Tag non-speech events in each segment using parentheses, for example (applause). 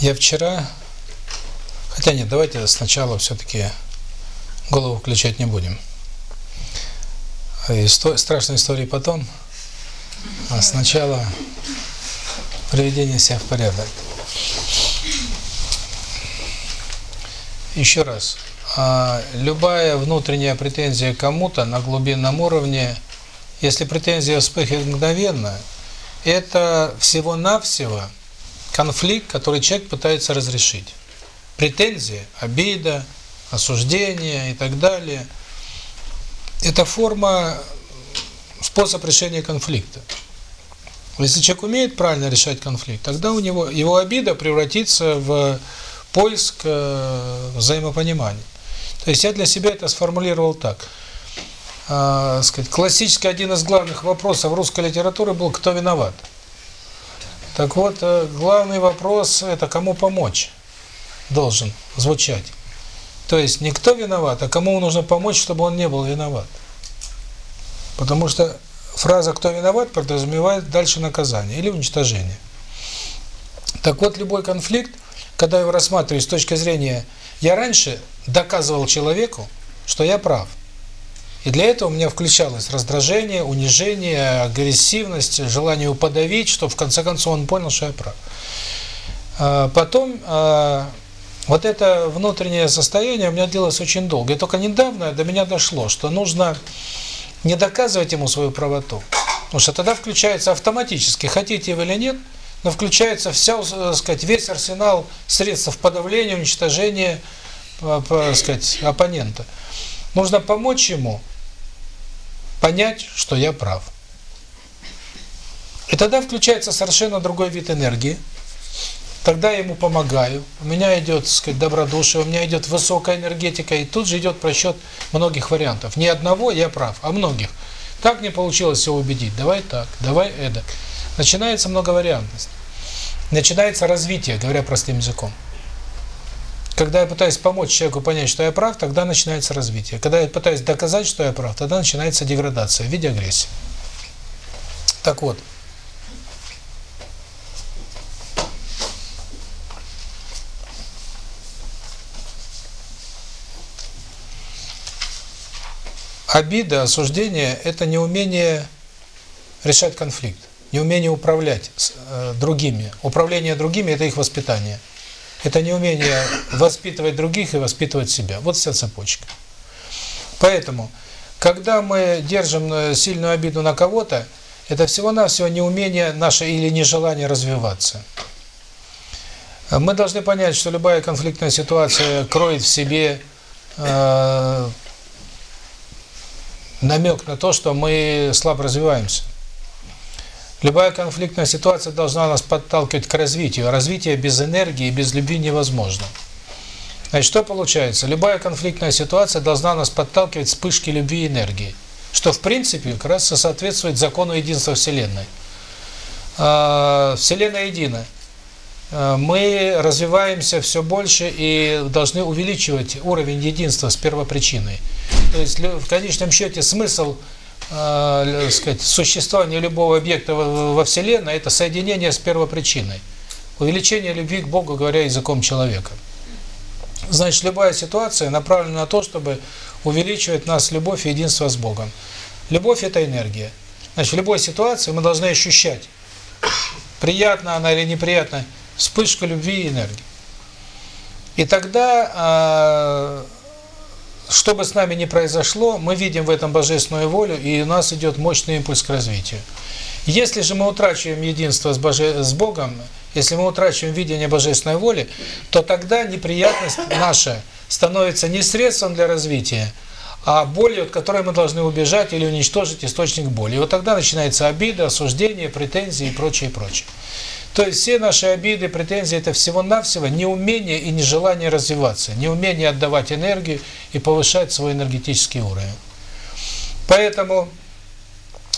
Я вчера... Хотя нет, давайте сначала все-таки голову включать не будем. Исто... Страшные истории потом. А сначала приведение себя в порядок. Еще раз. А, любая внутренняя претензия кому-то на глубинном уровне, если претензия вспыхивает мгновенно, это всего-навсего конфликт, который человек пытается разрешить. Претензия, обида, осуждение и так далее – это форма, способ решения конфликта. Если человек умеет правильно решать конфликт, тогда у него его обида превратится в поиск э, взаимопонимания. То есть я для себя это сформулировал так. Э, сказать, классический один из главных вопросов русской литературы был «Кто виноват?». Так вот, э, главный вопрос – это кому помочь должен звучать. То есть не кто виноват, а кому нужно помочь, чтобы он не был виноват. Потому что фраза «кто виноват» подразумевает дальше наказание или уничтожение. Так вот, любой конфликт, когда его рассматриваю с точки зрения «я раньше доказывал человеку, что я прав». И для этого у меня включалось раздражение, унижение, агрессивность, желание его подавить, что в конце концов он понял, что я прав. А, потом а, вот это внутреннее состояние у меня длилось очень долго. И только недавно до меня дошло, что нужно не доказывать ему свою правоту. Потому что тогда включается автоматически, хотите вы или нет, но включается вся, так сказать, весь арсенал средств подавления, уничтожения, так сказать, оппонента. Нужно помочь ему понять, что я прав. И тогда включается совершенно другой вид энергии. Тогда я ему помогаю. У меня идет, так сказать, добродушие, у меня идет высокая энергетика, и тут же идет просчет многих вариантов. Не одного я прав, а многих. Так не получилось его убедить. Давай так, давай эдак. Начинается многовариантность. Начинается развитие, говоря простым языком. Когда я пытаюсь помочь человеку понять, что я прав, тогда начинается развитие. Когда я пытаюсь доказать, что я прав, тогда начинается деградация в виде агрессии. Так вот. Обида, осуждение – это неумение решать конфликт, неумение управлять э, другими. Управление другими – это их воспитание. Это неумение воспитывать других и воспитывать себя. Вот вся цепочка. Поэтому, когда мы держим э, сильную обиду на кого-то, это всего-навсего неумение наше или нежелание развиваться. Мы должны понять, что любая конфликтная ситуация кроет в себе э, намек на то, что мы слабо развиваемся. Любая конфликтная ситуация должна нас подталкивать к развитию. развитие без энергии, без любви невозможно. Значит, что получается? Любая конфликтная ситуация должна нас подталкивать вспышки любви и энергии. Что, в принципе, как раз соответствует закону единства Вселенной. А, Вселенная едина. А, мы развиваемся все больше и должны увеличивать уровень единства с первопричиной. То есть в конечном счете смысл э, сказать, существования любого объекта во Вселенной – это соединение с первопричиной. Увеличение любви к Богу, говоря языком человека. Значит, любая ситуация направлена на то, чтобы увеличивать нас любовь и единство с Богом. Любовь – это энергия. Значит, в любой ситуации мы должны ощущать, приятно она или неприятно, вспышку любви и энергии. И тогда э, что бы с нами ни произошло, мы видим в этом божественную волю, и у нас идет мощный импульс к развитию. Если же мы утрачиваем единство с, Боже... с Богом, если мы утрачиваем видение божественной воли, то тогда неприятность наша становится не средством для развития, а болью, от которой мы должны убежать или уничтожить источник боли. И вот тогда начинается обида, осуждение, претензии и прочее, прочее. То есть все наши обиды, претензии – это всего-навсего неумение и нежелание развиваться, неумение отдавать энергию и повышать свой энергетический уровень. Поэтому,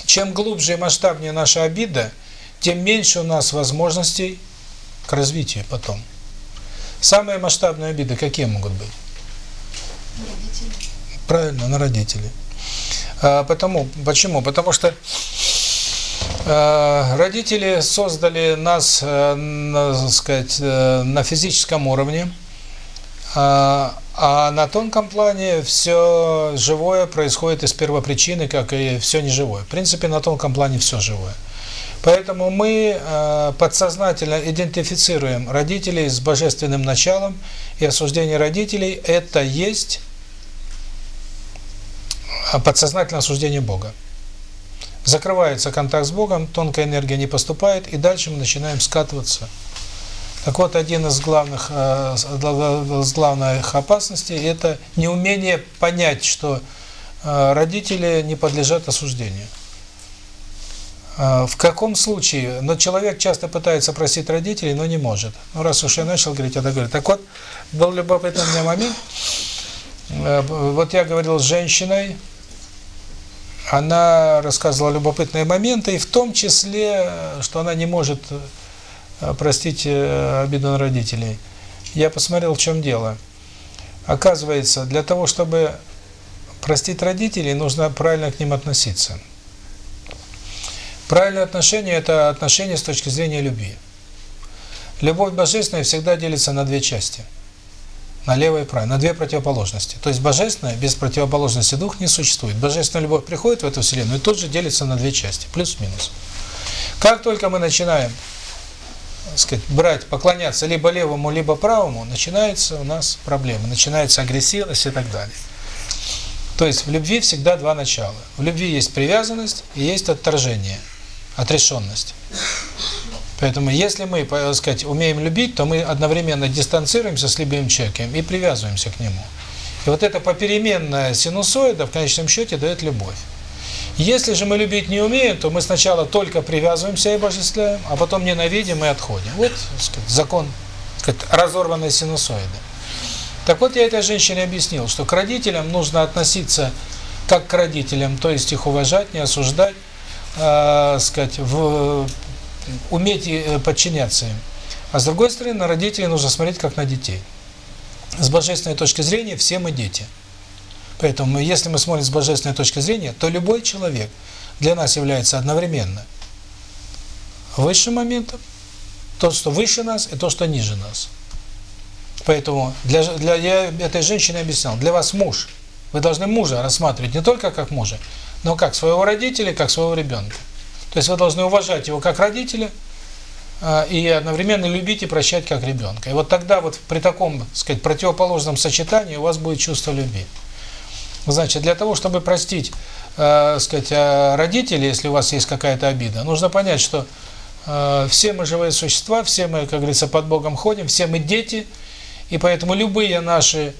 чем глубже и масштабнее наша обида, тем меньше у нас возможностей к развитию потом. Самые масштабные обиды какие могут быть? Родители. Правильно, на родителей. А, потому, почему? Потому что Родители создали нас, так сказать, на физическом уровне, а на тонком плане все живое происходит из первопричины, как и все неживое. В принципе, на тонком плане все живое. Поэтому мы подсознательно идентифицируем родителей с божественным началом, и осуждение родителей – это есть подсознательное осуждение Бога. Закрывается контакт с Богом, тонкая энергия не поступает, и дальше мы начинаем скатываться так вот, один из главных, э, из главных опасностей – это неумение понять, что э, родители не подлежат осуждению. Э, в каком случае? Но человек часто пытается просить родителей, но не может. Ну, раз уж я начал говорить, я говорю. Так вот, был любопытный у меня момент. Вот я говорил с женщиной, она рассказывала любопытные моменты, и в том числе, что она не может Э, простить э, обиду на родителей. Я посмотрел, в чем дело. Оказывается, для того, чтобы простить родителей, нужно правильно к ним относиться. Правильное отношение – это отношение с точки зрения любви. Любовь божественная всегда делится на две части. На левое и правое, на две противоположности. То есть божественная без противоположности дух не существует. Божественная любовь приходит в эту вселенную и тут же делится на две части, плюс-минус. Как только мы начинаем сказать, брать, поклоняться либо левому, либо правому, начинается у нас проблема, начинается агрессивность и так далее. То есть в любви всегда два начала. В любви есть привязанность и есть отторжение, отрешенность. Поэтому если мы, так сказать, умеем любить, то мы одновременно дистанцируемся с любимым человеком и привязываемся к нему. И вот эта попеременная синусоида в конечном счете дает любовь. Если же мы любить не умеем, то мы сначала только привязываемся и обожествляем, а потом ненавидим и отходим. Вот, сказать, закон сказать, разорванной синусоиды. Так вот, я этой женщине объяснил, что к родителям нужно относиться как к родителям, то есть их уважать, не осуждать, э, сказать, в, уметь э, подчиняться им. А с другой стороны, на родителей нужно смотреть как на детей. С божественной точки зрения все мы дети. Поэтому, если мы смотрим с божественной точки зрения, то любой человек для нас является одновременно высшим моментом, то, что выше нас, и то, что ниже нас. Поэтому для, для я этой женщины объяснял, для вас муж, вы должны мужа рассматривать не только как мужа, но как своего родителя, как своего ребенка. То есть вы должны уважать его как родителя а, и одновременно любить и прощать как ребенка. И вот тогда вот при таком, так сказать, противоположном сочетании у вас будет чувство любви. Значит, для того, чтобы простить, э, сказать, э, родителей, если у вас есть какая-то обида, нужно понять, что э, все мы живые существа, все мы, как говорится, под Богом ходим, все мы дети, и поэтому любые наши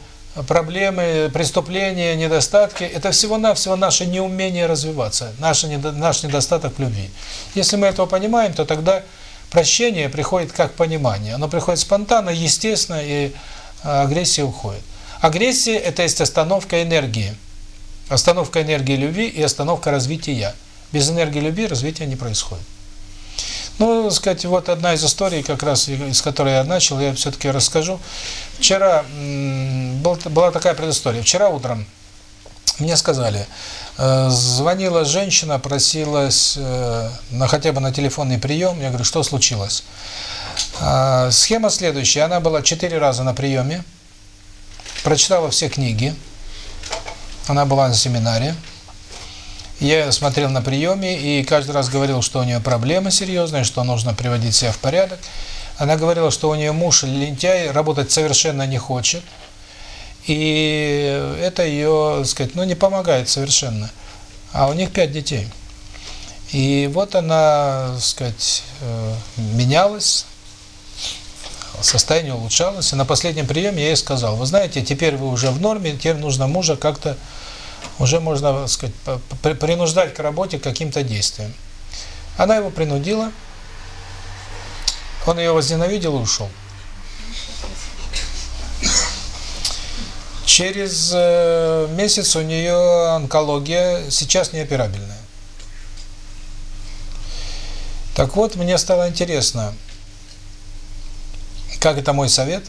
проблемы, преступления, недостатки – это всего-навсего наше неумение развиваться, наш, наш недостаток любви. Если мы этого понимаем, то тогда прощение приходит как понимание. Оно приходит спонтанно, естественно, и э, агрессия уходит. Агрессия – это есть остановка энергии. Остановка энергии любви и остановка развития. Без энергии любви развития не происходит. Ну, сказать, вот одна из историй, как раз из которой я начал, я все-таки расскажу. Вчера была такая предыстория. Вчера утром мне сказали, э, звонила женщина, просилась э, на хотя бы на телефонный прием. Я говорю, что случилось? А, схема следующая. Она была четыре раза на приеме прочитала все книги, она была на семинаре, я смотрел на приеме и каждый раз говорил, что у нее проблема серьезная, что нужно приводить себя в порядок. Она говорила, что у нее муж лентяй, работать совершенно не хочет. И это ее, сказать, ну не помогает совершенно. А у них пять детей. И вот она, сказать, э, менялась, состояние улучшалось. И на последнем приеме я ей сказал, вы знаете, теперь вы уже в норме, теперь нужно мужа как-то, уже можно, так сказать, принуждать к работе каким-то действием. Она его принудила, он ее возненавидел и ушел. Через э, месяц у нее онкология, сейчас неоперабельная. Так вот, мне стало интересно, как это мой совет,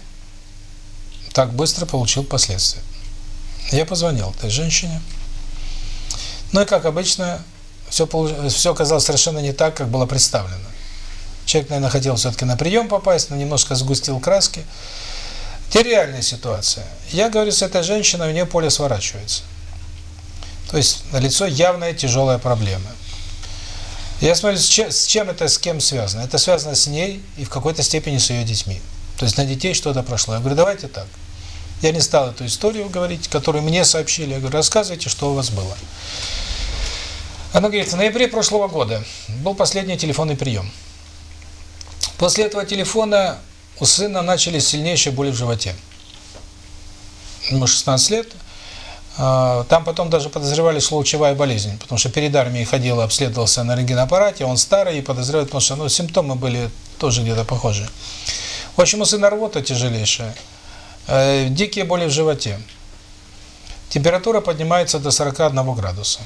так быстро получил последствия. Я позвонил этой женщине. Ну и как обычно, все, все оказалось совершенно не так, как было представлено. Человек, наверное, хотел все-таки на прием попасть, но немножко сгустил краски. Теперь реальная ситуация. Я говорю с этой женщиной, у нее поле сворачивается. То есть на лицо явная тяжелая проблема. Я смотрю, с чем, это, с кем связано. Это связано с ней и в какой-то степени с ее детьми. То есть на детей что-то прошло. Я говорю, давайте так. Я не стал эту историю говорить, которую мне сообщили. Я говорю, рассказывайте, что у вас было. Она говорит, в ноябре прошлого года был последний телефонный прием. После этого телефона у сына начались сильнейшие боли в животе. Ему 16 лет. А, там потом даже подозревали, что лучевая болезнь, потому что перед армией ходил, обследовался на рентгенаппарате, он старый и подозревают, потому что ну, симптомы были тоже где-то похожи. В общем, у сына рвота тяжелейшая, дикие боли в животе. Температура поднимается до 41 градуса.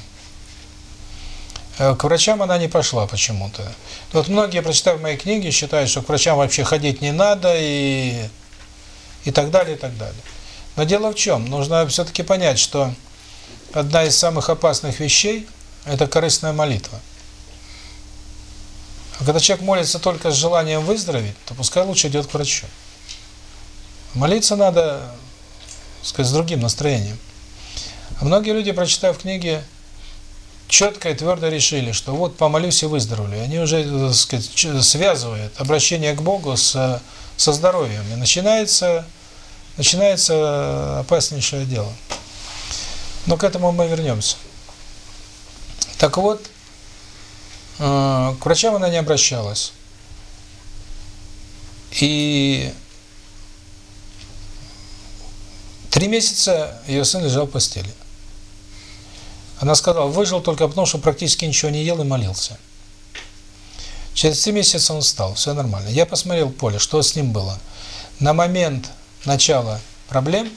Э, к врачам она не пошла почему-то. Вот многие, прочитав мои книги, считают, что к врачам вообще ходить не надо и и так далее, и так далее. Но дело в чем? Нужно все-таки понять, что одна из самых опасных вещей – это корыстная молитва. А когда человек молится только с желанием выздороветь, то пускай лучше идет к врачу. Молиться надо, сказать, с другим настроением. А многие люди, прочитав книги, четко и твердо решили, что вот помолюсь и выздоровлю. Они уже, сказать, связывают обращение к Богу с, со здоровьем. И начинается начинается опаснейшее дело. Но к этому мы вернемся. Так вот, э, к врачам она не обращалась. И три месяца ее сын лежал в постели. Она сказала, выжил только потому, что практически ничего не ел и молился. Через три месяца он встал, все нормально. Я посмотрел поле, что с ним было. На момент начала проблем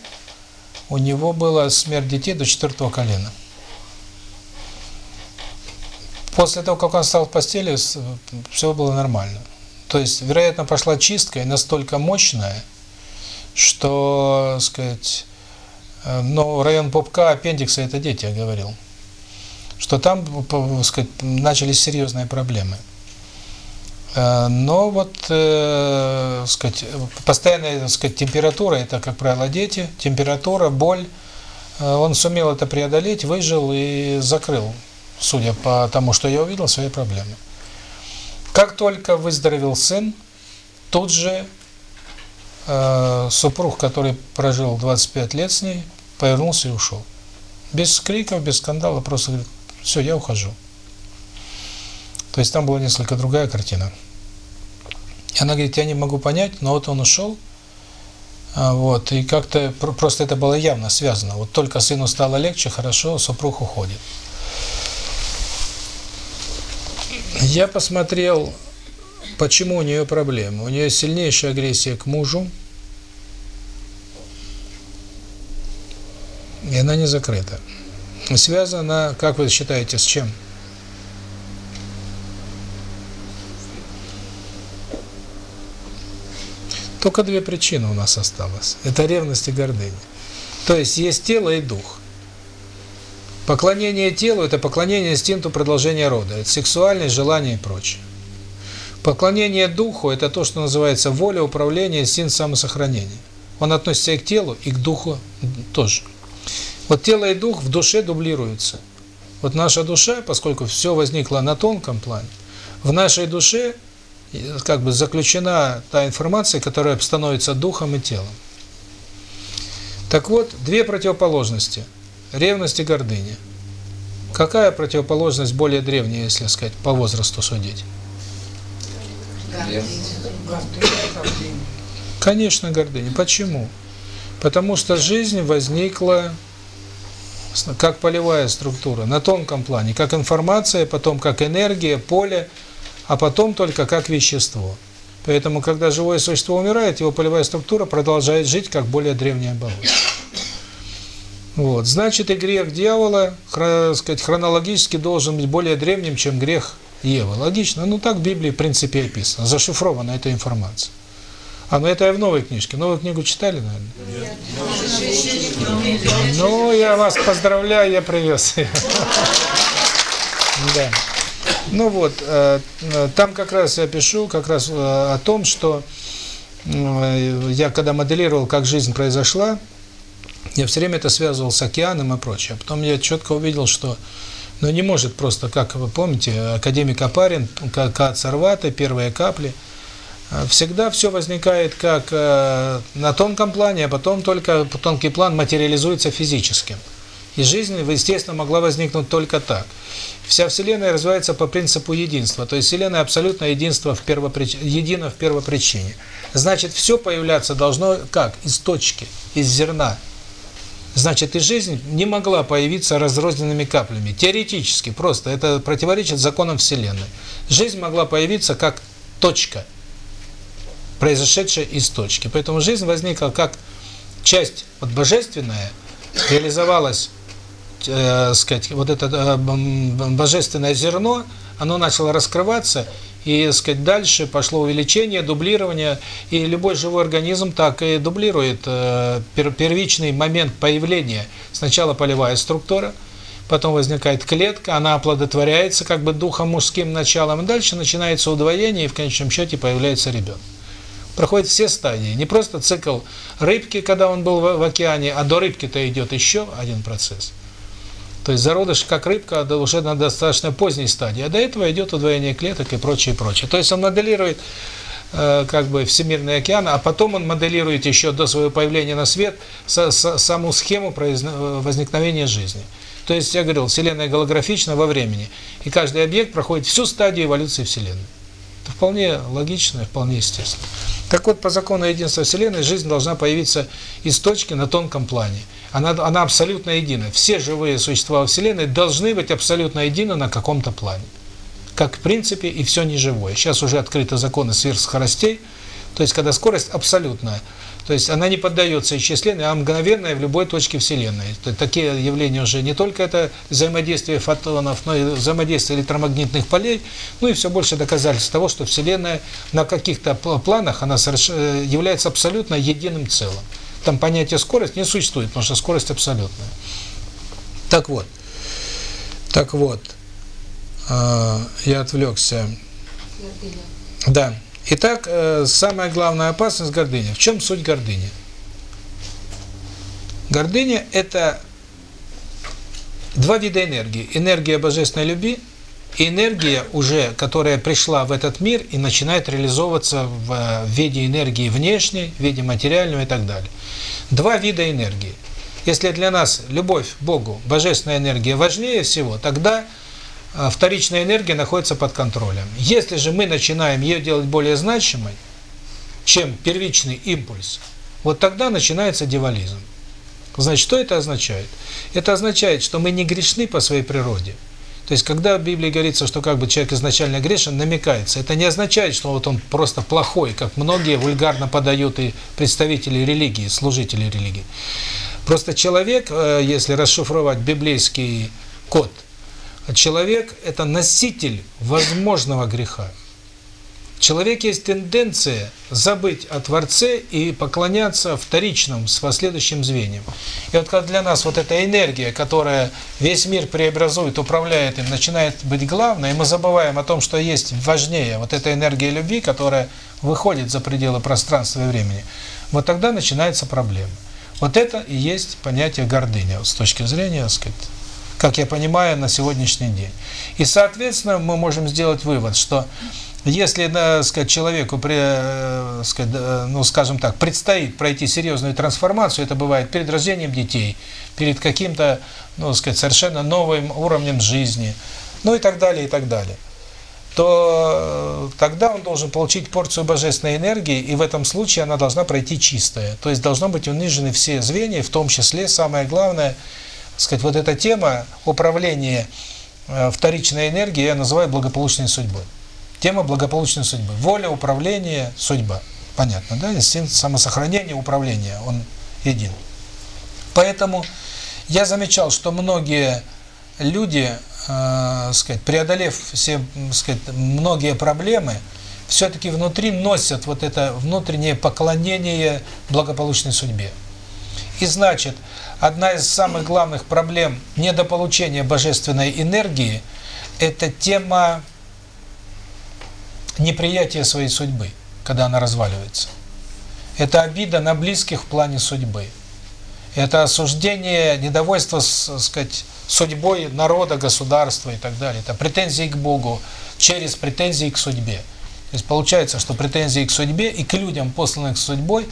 у него была смерть детей до четвертого колена. После того, как он стал в постели, все было нормально. То есть, вероятно, пошла чистка и настолько мощная, что, сказать, э, ну, район попка, аппендикса – это дети, я говорил, что там, сказать, начались серьезные проблемы. Э, но вот, э, сказать, постоянная, сказать, температура, это, как правило, дети, температура, боль, он сумел это преодолеть, выжил и закрыл, судя по тому, что я увидел, свои проблемы. Как только выздоровел сын, тут же э, супруг, который прожил 25 лет с ней, повернулся и ушел. Без криков, без скандала, просто говорит, все, я ухожу. То есть там была несколько другая картина. И она говорит, я не могу понять, но вот он ушел, а, вот, и как-то просто это было явно связано. Вот только сыну стало легче, хорошо, супруг уходит. Я посмотрел, почему у нее проблемы. У нее сильнейшая агрессия к мужу, и она не закрыта. Связана, как вы считаете, с чем? Только две причины у нас осталось. Это ревность и гордыня. То есть есть тело и дух. Поклонение телу – это поклонение инстинкту продолжения рода. Это сексуальное желание и прочее. Поклонение духу – это то, что называется воля, управление, инстинкт самосохранения. Он относится и к телу, и к духу тоже. Вот тело и дух в душе дублируются. Вот наша душа, поскольку все возникло на тонком плане, в нашей душе как бы заключена та информация, которая становится духом и телом. Так вот, две противоположности – ревность и гордыня. Какая противоположность более древняя, если сказать, по возрасту судить? Конечно, гордыня. Почему? Потому что жизнь возникла как полевая структура, на тонком плане, как информация, потом как энергия, поле – а потом только как вещество. Поэтому, когда живое существо умирает, его полевая структура продолжает жить как более древняя болото. Вот. Значит, и грех дьявола, сказать, хронологически должен быть более древним, чем грех Евы. Логично. Ну, так в Библии, в принципе, описано. Зашифрована эта информация. А, ну это я в новой книжке. Новую книгу читали, наверное? Нет. Ну, я вас поздравляю, я привез. Да. Ну вот, э, там как раз я пишу как раз э, о том, что э, я когда моделировал, как жизнь произошла, я все время это связывал с океаном и прочее. А потом я четко увидел, что ну, не может просто, как вы помните, академик Апарин, как Сарваты, первые капли, всегда все возникает как на тонком плане, а потом только тонкий план материализуется физическим. И жизнь, естественно, могла возникнуть только так. Вся Вселенная развивается по принципу единства. То есть Вселенная абсолютно единство в первоприч... едино в первопричине. Значит, все появляться должно как? Из точки, из зерна. Значит, и жизнь не могла появиться разрозненными каплями. Теоретически, просто это противоречит законам Вселенной. Жизнь могла появиться как точка, произошедшая из точки. Поэтому жизнь возникла как часть вот божественная, реализовалась э, сказать, вот это э, божественное зерно, оно начало раскрываться, и, сказать, дальше пошло увеличение, дублирование, и любой живой организм так и дублирует э, первичный момент появления. Сначала полевая структура, потом возникает клетка, она оплодотворяется как бы духом мужским началом, и дальше начинается удвоение, и в конечном счете появляется ребенок. Проходит все стадии. Не просто цикл рыбки, когда он был в океане, а до рыбки-то идет еще один процесс. То есть зародыш, как рыбка, уже на достаточно поздней стадии. А до этого идет удвоение клеток и прочее, прочее. То есть он моделирует э, как бы Всемирный океан, а потом он моделирует еще до своего появления на свет саму схему э, возникновения жизни. То есть, я говорил, Вселенная голографична во времени, и каждый объект проходит всю стадию эволюции Вселенной. Это вполне логично, вполне естественно. Так вот, по закону единства Вселенной, жизнь должна появиться из точки на тонком плане. Она, она абсолютно едина. Все живые существа Вселенной должны быть абсолютно едины на каком-то плане. Как в принципе и все неживое. Сейчас уже открыты законы сверхскоростей, то есть когда скорость абсолютная. То есть она не поддается исчислению, а мгновенная в любой точке Вселенной. Такие явления уже не только это взаимодействие фотонов, но и взаимодействие электромагнитных полей, ну и все больше доказательств того, что Вселенная на каких-то планах она э, является абсолютно единым целым. Там понятие скорость не существует, потому что скорость абсолютная. Так вот, так вот, э, я отвлекся. Да. Итак, э, самая главная опасность – гордыня. В чем суть гордыни? Гордыня – это два вида энергии. Энергия божественной любви и энергия, уже, которая пришла в этот мир и начинает реализовываться в э, виде энергии внешней, в виде материального и так далее. Два вида энергии. Если для нас любовь к Богу, божественная энергия важнее всего, тогда – а вторичная энергия находится под контролем. Если же мы начинаем ее делать более значимой, чем первичный импульс, вот тогда начинается дивализм. Значит, что это означает? Это означает, что мы не грешны по своей природе. То есть, когда в Библии говорится, что как бы человек изначально грешен, намекается, это не означает, что вот он просто плохой, как многие вульгарно подают и представители религии, служители религии. Просто человек, э, если расшифровать библейский код – человек – это носитель возможного греха. В человеке есть тенденция забыть о Творце и поклоняться вторичным, с последующим звеньям. И вот как для нас вот эта энергия, которая весь мир преобразует, управляет им, начинает быть главной, и мы забываем о том, что есть важнее, вот эта энергия любви, которая выходит за пределы пространства и времени, вот тогда начинается проблема. Вот это и есть понятие гордыня, с точки зрения, так сказать, как я понимаю, на сегодняшний день. И, соответственно, мы можем сделать вывод, что если, так сказать, человеку, э, ну, скажем так, предстоит пройти серьезную трансформацию, это бывает перед рождением детей, перед каким-то, ну, сказать, совершенно новым уровнем жизни, ну и так далее, и так далее, то э, тогда он должен получить порцию божественной энергии, и в этом случае она должна пройти чистая. То есть должно быть унижены все звенья, в том числе, самое главное – сказать, вот эта тема управления э, вторичной энергией я называю благополучной судьбой. Тема благополучной судьбы. Воля, управление, судьба. Понятно, да? Инстинкт самосохранения, управления, он един. Поэтому я замечал, что многие люди, э, сказать, преодолев все, сказать, многие проблемы, все-таки внутри носят вот это внутреннее поклонение благополучной судьбе. И значит, одна из самых главных проблем недополучения божественной энергии – это тема неприятия своей судьбы, когда она разваливается. Это обида на близких в плане судьбы. Это осуждение, недовольство, сказать, судьбой народа, государства и так далее. Это претензии к Богу через претензии к судьбе. То есть получается, что претензии к судьбе и к людям, посланных судьбой,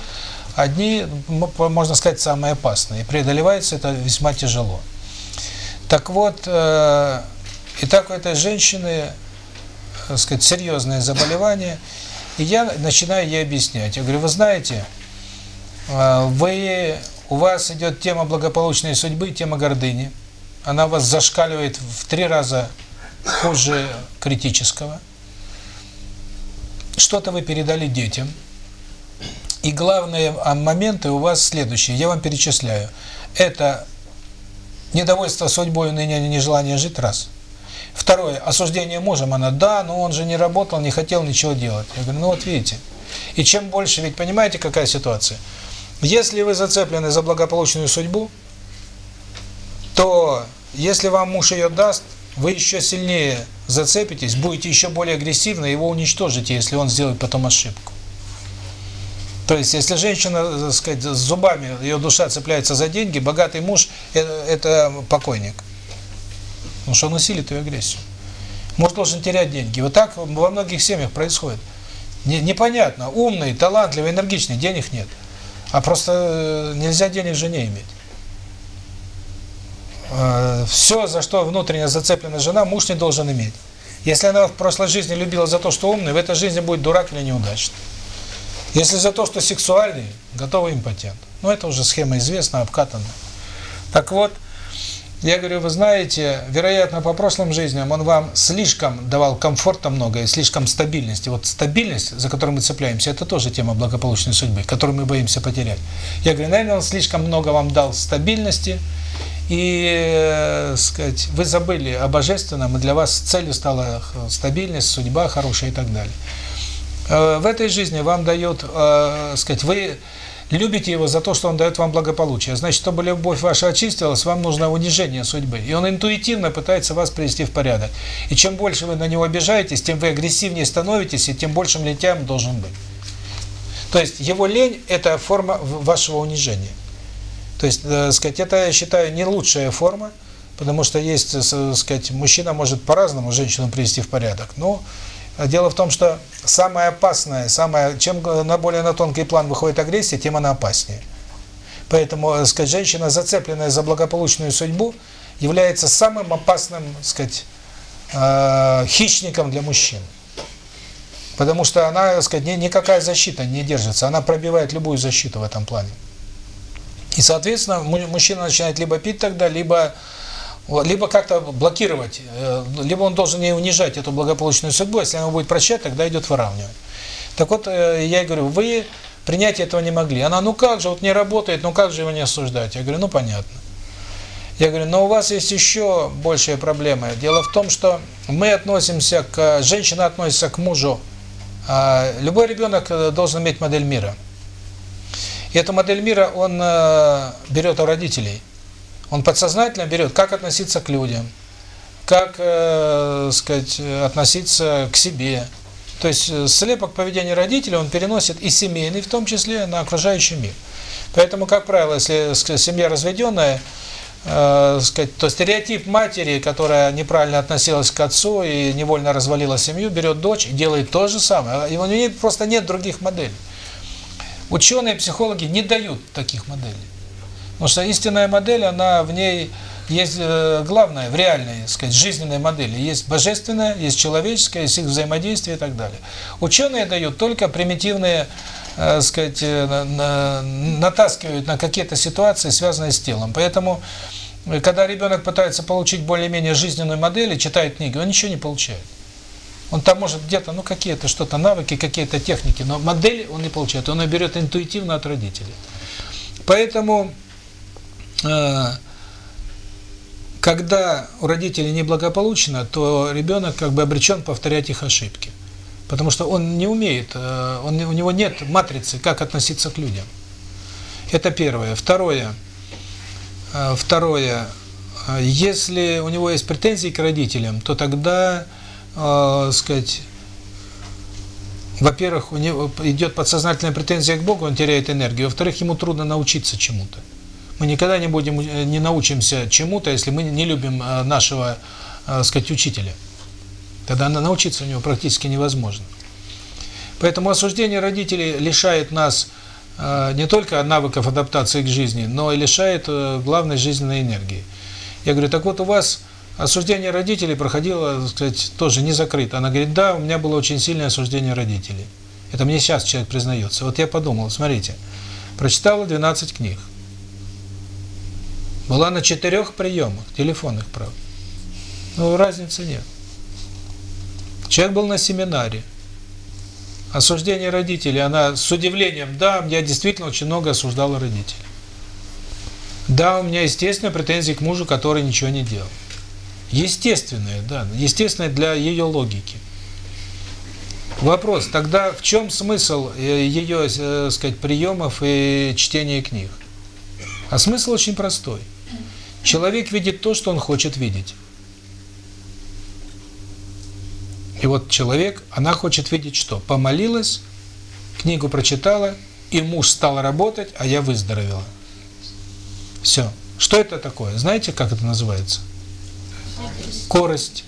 одни, можно сказать, самые опасные. И преодолевается это весьма тяжело. Так вот, э, так у этой женщины, так сказать, серьезное заболевание, и я начинаю ей объяснять. Я говорю, вы знаете, э, вы, у вас идет тема благополучной судьбы, тема гордыни. Она вас зашкаливает в три раза хуже критического. Что-то вы передали детям. И главные а, моменты у вас следующие. Я вам перечисляю. Это недовольство судьбой, уныние, нежелание жить – раз. Второе. Осуждение мужем. Она, да, но он же не работал, не хотел ничего делать. Я говорю, ну вот видите. И чем больше, ведь понимаете, какая ситуация? Если вы зацеплены за благополучную судьбу, то если вам муж ее даст, вы еще сильнее зацепитесь, будете еще более агрессивны, его уничтожите, если он сделает потом ошибку. То есть, если женщина, так сказать, с зубами, ее душа цепляется за деньги, богатый муж это, – это покойник. Потому что он усилит ее агрессию. Муж должен терять деньги. Вот так во многих семьях происходит. Не, непонятно, умный, талантливый, энергичный, денег нет. А просто э, нельзя денег жене иметь. Э, Все, за что внутренне зацеплена жена, муж не должен иметь. Если она в прошлой жизни любила за то, что умный, в этой жизни будет дурак или неудачный. Если за то, что сексуальный, готовый импотент. Ну, это уже схема известна, обкатана. Так вот, я говорю, вы знаете, вероятно, по прошлым жизням он вам слишком давал комфорта много и слишком стабильности. Вот стабильность, за которую мы цепляемся, это тоже тема благополучной судьбы, которую мы боимся потерять. Я говорю, наверное, он слишком много вам дал стабильности, и, э, сказать, вы забыли о божественном, и для вас целью стала стабильность, судьба хорошая и так далее. Э, в этой жизни вам дает, э, сказать, вы любите его за то, что он дает вам благополучие. Значит, чтобы любовь ваша очистилась, вам нужно унижение судьбы. И он интуитивно пытается вас привести в порядок. И чем больше вы на него обижаетесь, тем вы агрессивнее становитесь, и тем большим лентяем должен быть. То есть его лень – это форма вашего унижения. То есть, э, сказать, это, я считаю, не лучшая форма, потому что есть, э, сказать, мужчина может по-разному женщину привести в порядок, но дело в том, что самое опасное, самое, чем на более на тонкий план выходит агрессия, тем она опаснее. Поэтому, э, сказать, женщина, зацепленная за благополучную судьбу, является самым опасным, сказать, э, хищником для мужчин. Потому что она, сказать, никакая защита не держится, она пробивает любую защиту в этом плане. И, соответственно, мужчина начинает либо пить тогда, либо либо как-то блокировать, э, либо он должен не унижать эту благополучную судьбу, если он будет прощать, тогда идет выравнивание. Так вот, э, я говорю, вы принять этого не могли. Она, ну как же, вот не работает, ну как же его не осуждать? Я говорю, ну понятно. Я говорю, но у вас есть еще большая проблема. Дело в том, что мы относимся к... Женщина относится к мужу. А любой ребенок э, должен иметь модель мира. И эту модель мира он берет у родителей. Он подсознательно берет, как относиться к людям, как, э, сказать, относиться к себе. То есть э, слепок поведения родителей он переносит и семейный, в том числе, на окружающий мир. Поэтому, как правило, если сказать, семья разведенная, э, сказать, то стереотип матери, которая неправильно относилась к отцу и невольно развалила семью, берет дочь и делает то же самое. И у нее просто нет других моделей. Ученые, психологи не дают таких моделей. Потому что истинная модель, она в ней есть э, главное, в реальной, сказать, жизненной модели. Есть божественная, есть человеческая, есть их взаимодействие и так далее. Ученые дают только примитивные, э, сказать, э, на, натаскивают на какие-то ситуации, связанные с телом. Поэтому, когда ребенок пытается получить более-менее жизненную модель и читает книги, он ничего не получает. Он там может где-то, ну, какие-то что-то навыки, какие-то техники, но модель он не получает, он ее берет интуитивно от родителей. Поэтому, когда у родителей неблагополучно, то ребенок как бы обречен повторять их ошибки. Потому что он не умеет, э, он, у него нет матрицы, как относиться к людям. Это первое. Второе, э, второе, если у него есть претензии к родителям, то тогда, э, сказать, во-первых, у него идет подсознательная претензия к Богу, он теряет энергию. Во-вторых, ему трудно научиться чему-то. Мы никогда не будем, э, не научимся чему-то, если мы не любим э, нашего, э, сказать, учителя. Тогда научиться у него практически невозможно. Поэтому осуждение родителей лишает нас не только навыков адаптации к жизни, но и лишает главной жизненной энергии. Я говорю, так вот у вас осуждение родителей проходило, так сказать, тоже не закрыто. Она говорит, да, у меня было очень сильное осуждение родителей. Это мне сейчас человек признается. Вот я подумал, смотрите, прочитала 12 книг. Была на четырех приемах, телефонных, правда. Но разницы нет. Человек был на семинаре. Осуждение родителей, она с удивлением, да, я действительно очень много осуждала родителей. Да, у меня, естественно, претензии к мужу, который ничего не делал. Естественное, да, естественное для ее логики. Вопрос, тогда в чем смысл э, ее, э, сказать, приемов и чтения книг? А смысл очень простой. Человек видит то, что он хочет видеть. И вот человек, она хочет видеть что? Помолилась, книгу прочитала, и муж стал работать, а я выздоровела. Все. Что это такое? Знаете, как это называется? Корость.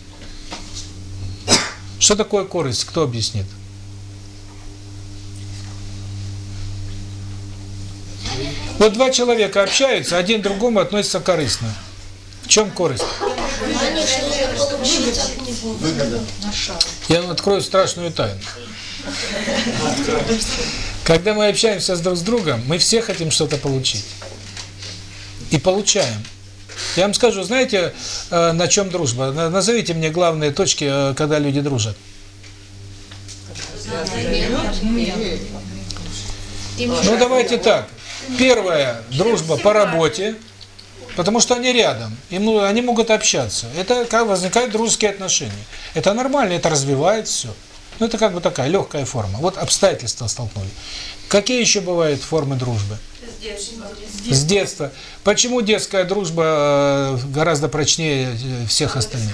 Что такое корость? Кто объяснит? Вот два человека общаются, один другому относится корыстно. В чем корость? Я вам открою страшную тайну. Когда мы общаемся с друг с другом, мы все хотим что-то получить и получаем. Я вам скажу, знаете, э, на чем дружба? Назовите мне главные точки, э, когда люди дружат. Ну, давайте так. Первая – дружба по работе, потому что они рядом, им, ну, они могут общаться. Это как возникают дружеские отношения. Это нормально, это развивает все. Ну, это как бы такая легкая форма. Вот обстоятельства столкнули. Какие еще бывают формы дружбы? С детства. С детства. Почему детская дружба э, гораздо прочнее э, всех остальных?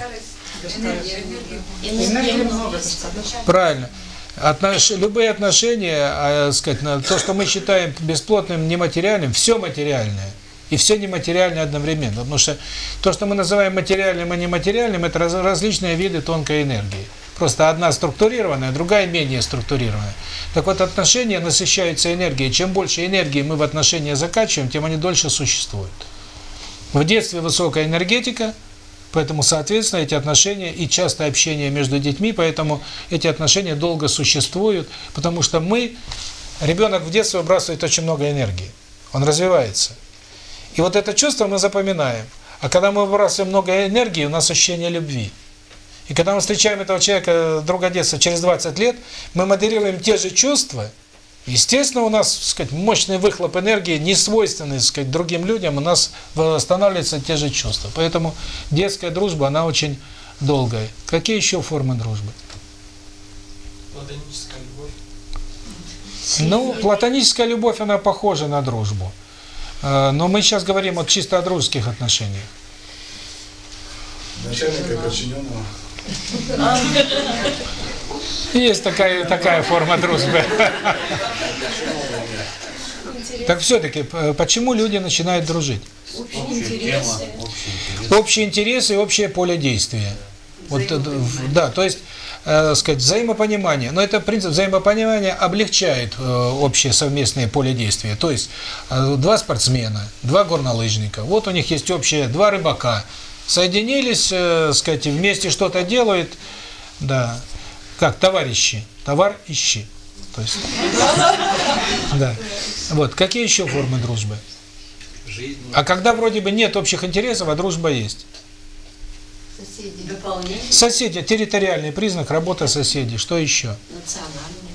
Правильно. Отнош... Любые отношения, а, сказать, на то, что мы считаем бесплотным, нематериальным, все материальное. И все нематериальное одновременно. Потому что то, что мы называем материальным и нематериальным, это раз... различные виды тонкой энергии. Просто одна структурированная, другая менее структурированная. Так вот, отношения насыщаются энергией. Чем больше энергии мы в отношения закачиваем, тем они дольше существуют. В детстве высокая энергетика, поэтому, соответственно, эти отношения и частое общение между детьми, поэтому эти отношения долго существуют, потому что мы, ребенок в детстве выбрасывает очень много энергии, он развивается. И вот это чувство мы запоминаем. А когда мы выбрасываем много энергии, у нас ощущение любви. И когда мы встречаем этого человека, друга детства, через 20 лет, мы моделируем те же чувства, естественно, у нас, так сказать, мощный выхлоп энергии, не свойственный, так сказать, другим людям, у нас восстанавливаются те же чувства. Поэтому детская дружба, она очень долгая. Какие еще формы дружбы? Платоническая любовь. Ну, платоническая любовь, она похожа на дружбу. Э, но мы сейчас говорим вот чисто о дружеских отношениях. Начальника подчиненного. Есть такая такая форма дружбы. Так все-таки, почему люди начинают дружить? Общие интересы. Общие интересы и общее поле действия. Вот, э, да, то есть, э, сказать, взаимопонимание. Но это принцип взаимопонимания облегчает э, общее совместное поле действия. То есть, э, два спортсмена, два горнолыжника, вот у них есть общее, два рыбака, соединились, э, сказать, вместе что-то делают, да, как товарищи, товар ищи. То есть, да. Вот, какие еще формы дружбы? А когда вроде бы нет общих интересов, а дружба есть? Соседи. Дополнение. Соседи, территориальный признак, работа соседей. Что еще? Национальные.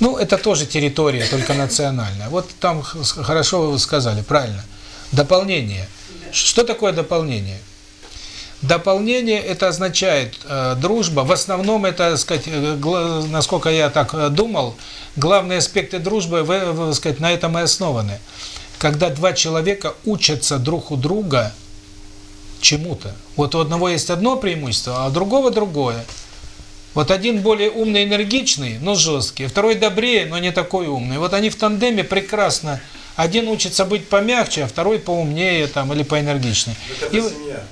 Ну, это тоже территория, только национальная. Вот там хорошо вы сказали, правильно. Дополнение. Что такое дополнение? Дополнение это означает э, дружба. В основном это, сказать, э, насколько я так э, думал, главные аспекты дружбы, вы, вы, сказать, на этом и основаны. Когда два человека учатся друг у друга чему-то. Вот у одного есть одно преимущество, а у другого другое. Вот один более умный, энергичный, но жесткий, второй добрее, но не такой умный. Вот они в тандеме прекрасно. Один учится быть помягче, а второй поумнее там или поэнергичнее. Это И семья.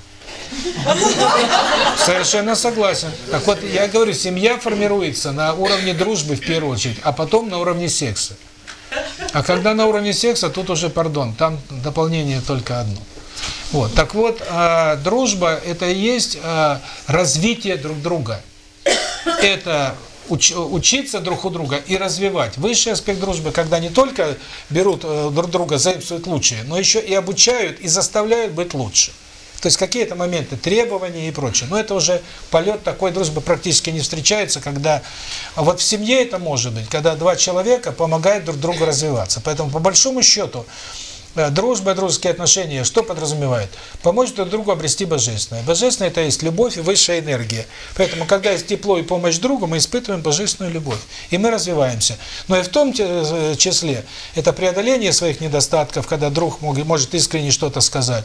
Совершенно согласен. Так вот, я говорю, семья формируется на уровне дружбы в первую очередь, а потом на уровне секса. А когда на уровне секса, тут уже, пардон, там дополнение только одно. Вот, так вот, а, дружба – это и есть а, развитие друг друга. Это уч- учиться друг у друга и развивать. Высший аспект дружбы, когда не только берут э, друг друга, заимствуют лучшее, но еще и обучают и заставляют быть лучше. То есть какие-то моменты требования и прочее. Но это уже полет такой дружбы практически не встречается, когда вот в семье это может быть, когда два человека помогают друг другу развиваться. Поэтому по большому счету дружба, дружеские отношения, что подразумевает? Помочь друг другу обрести божественное. Божественное – это есть любовь и высшая энергия. Поэтому, когда есть тепло и помощь другу, мы испытываем божественную любовь. И мы развиваемся. Но и в том э, числе, это преодоление своих недостатков, когда друг может искренне что-то сказать.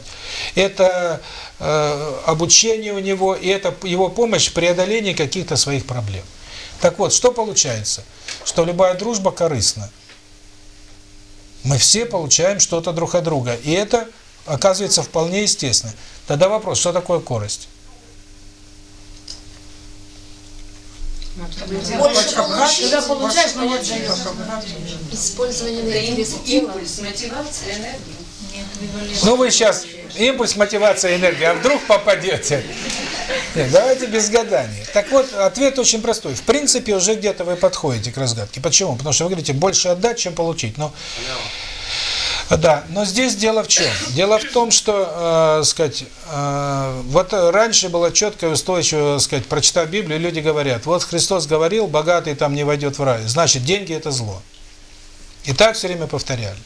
Это э, обучение у него, и это его помощь в преодолении каких-то своих проблем. Так вот, что получается? Что любая дружба корыстна. Мы все получаем что-то друг от друга. И это оказывается вполне естественно. Тогда вопрос, что такое корость? Больше получаешь, Когда получаешь, не отдаешь. Использование Это интересов им- тела. импульс, мотивация, энергия. Ну вы сейчас импульс, мотивация, энергия, а вдруг попадете? Нет, давайте без гадания. Так вот, ответ очень простой. В принципе, уже где-то вы подходите к разгадке. Почему? Потому что вы говорите, больше отдать, чем получить. Но Да, но здесь дело в чем? Дело в том, что, э, сказать, э, вот раньше было четко и устойчиво, сказать, прочитав Библию, люди говорят, вот Христос говорил, богатый там не войдет в рай, значит, деньги – это зло. И так все время повторяли.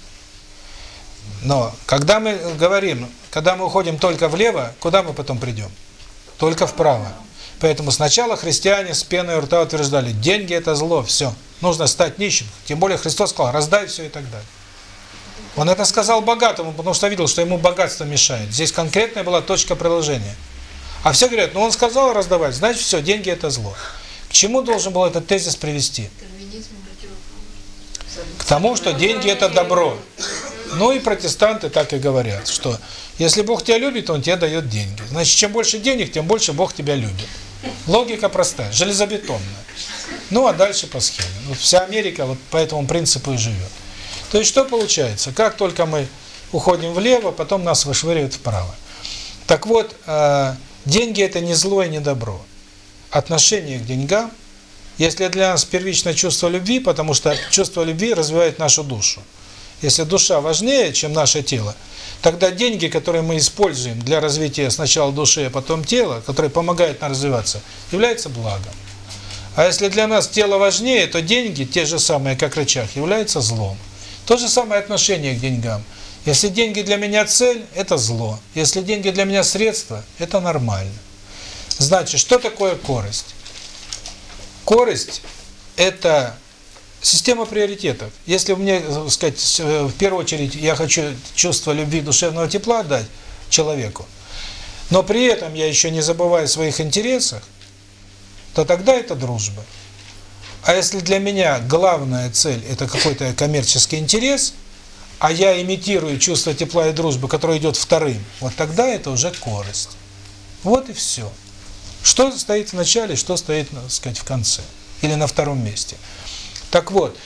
Но когда мы говорим, когда мы уходим только влево, куда мы потом придем? Только вправо. Поэтому сначала христиане с пеной у рта утверждали, деньги – это зло, все, нужно стать нищим. Тем более Христос сказал, раздай все и так далее. Он это сказал богатому, потому что видел, что ему богатство мешает. Здесь конкретная была точка приложения. А все говорят, ну он сказал раздавать, значит все, деньги это зло. К чему должен был этот тезис привести? К тому, что деньги это добро. Ну и протестанты так и говорят, что если Бог тебя любит, Он тебе дает деньги. Значит, чем больше денег, тем больше Бог тебя любит. Логика простая, железобетонная. Ну а дальше по схеме. Вот вся Америка вот по этому принципу и живет. То есть что получается? Как только мы уходим влево, потом нас вышвыривают вправо. Так вот, э, деньги это не зло и не добро. Отношение к деньгам, если для нас первично чувство любви, потому что чувство любви развивает нашу душу. Если душа важнее, чем наше тело, тогда деньги, которые мы используем для развития сначала души, а потом тела, которые помогают нам развиваться, являются благом. А если для нас тело важнее, то деньги, те же самые, как рычаг, являются злом. То же самое отношение к деньгам. Если деньги для меня цель, это зло. Если деньги для меня средство, это нормально. Значит, что такое корость? Корость – это система приоритетов. Если мне, так сказать, в первую очередь я хочу чувство любви, душевного тепла дать человеку, но при этом я еще не забываю о своих интересах, то тогда это дружба. А если для меня главная цель – это какой-то коммерческий интерес, а я имитирую чувство тепла и дружбы, которое идет вторым, вот тогда это уже корость. Вот и все. Что стоит в начале, что стоит, так сказать, в конце или на втором месте. Так вот,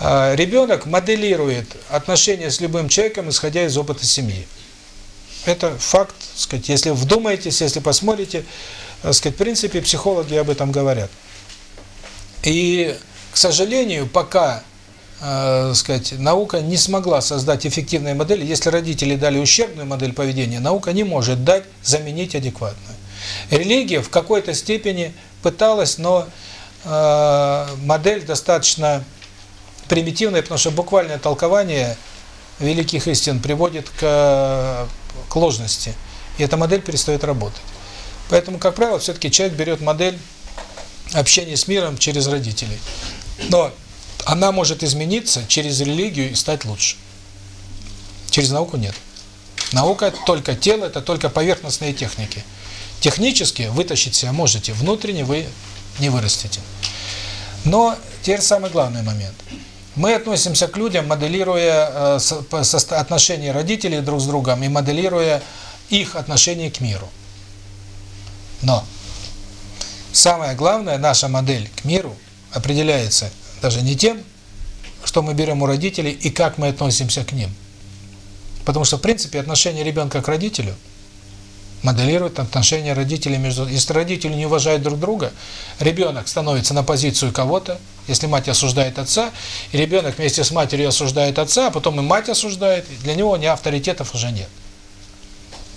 ребенок моделирует отношения с любым человеком, исходя из опыта семьи. Это факт, сказать, если вдумаетесь, если посмотрите, сказать, в принципе, психологи об этом говорят. И, к сожалению, пока, э, сказать, наука не смогла создать эффективные модели, если родители дали ущербную модель поведения, наука не может дать, заменить адекватную. Религия в какой-то степени пыталась, но модель достаточно примитивная, потому что буквальное толкование великих истин приводит к, к ложности. И эта модель перестает работать. Поэтому, как правило, все-таки человек берет модель общения с миром через родителей. Но она может измениться через религию и стать лучше. Через науку нет. Наука – это только тело, это только поверхностные техники. Технически вытащить себя можете, внутренне вы не вырастете. Но теперь самый главный момент. Мы относимся к людям, моделируя э, отношения родителей друг с другом и моделируя их отношение к миру. Но самое главное, наша модель к миру определяется даже не тем, что мы берем у родителей и как мы относимся к ним. Потому что, в принципе, отношение ребенка к родителю моделирует отношения родителей между... Если родители не уважают друг друга, ребенок становится на позицию кого-то, если мать осуждает отца, и ребенок вместе с матерью осуждает отца, а потом и мать осуждает, и для него ни авторитетов уже нет.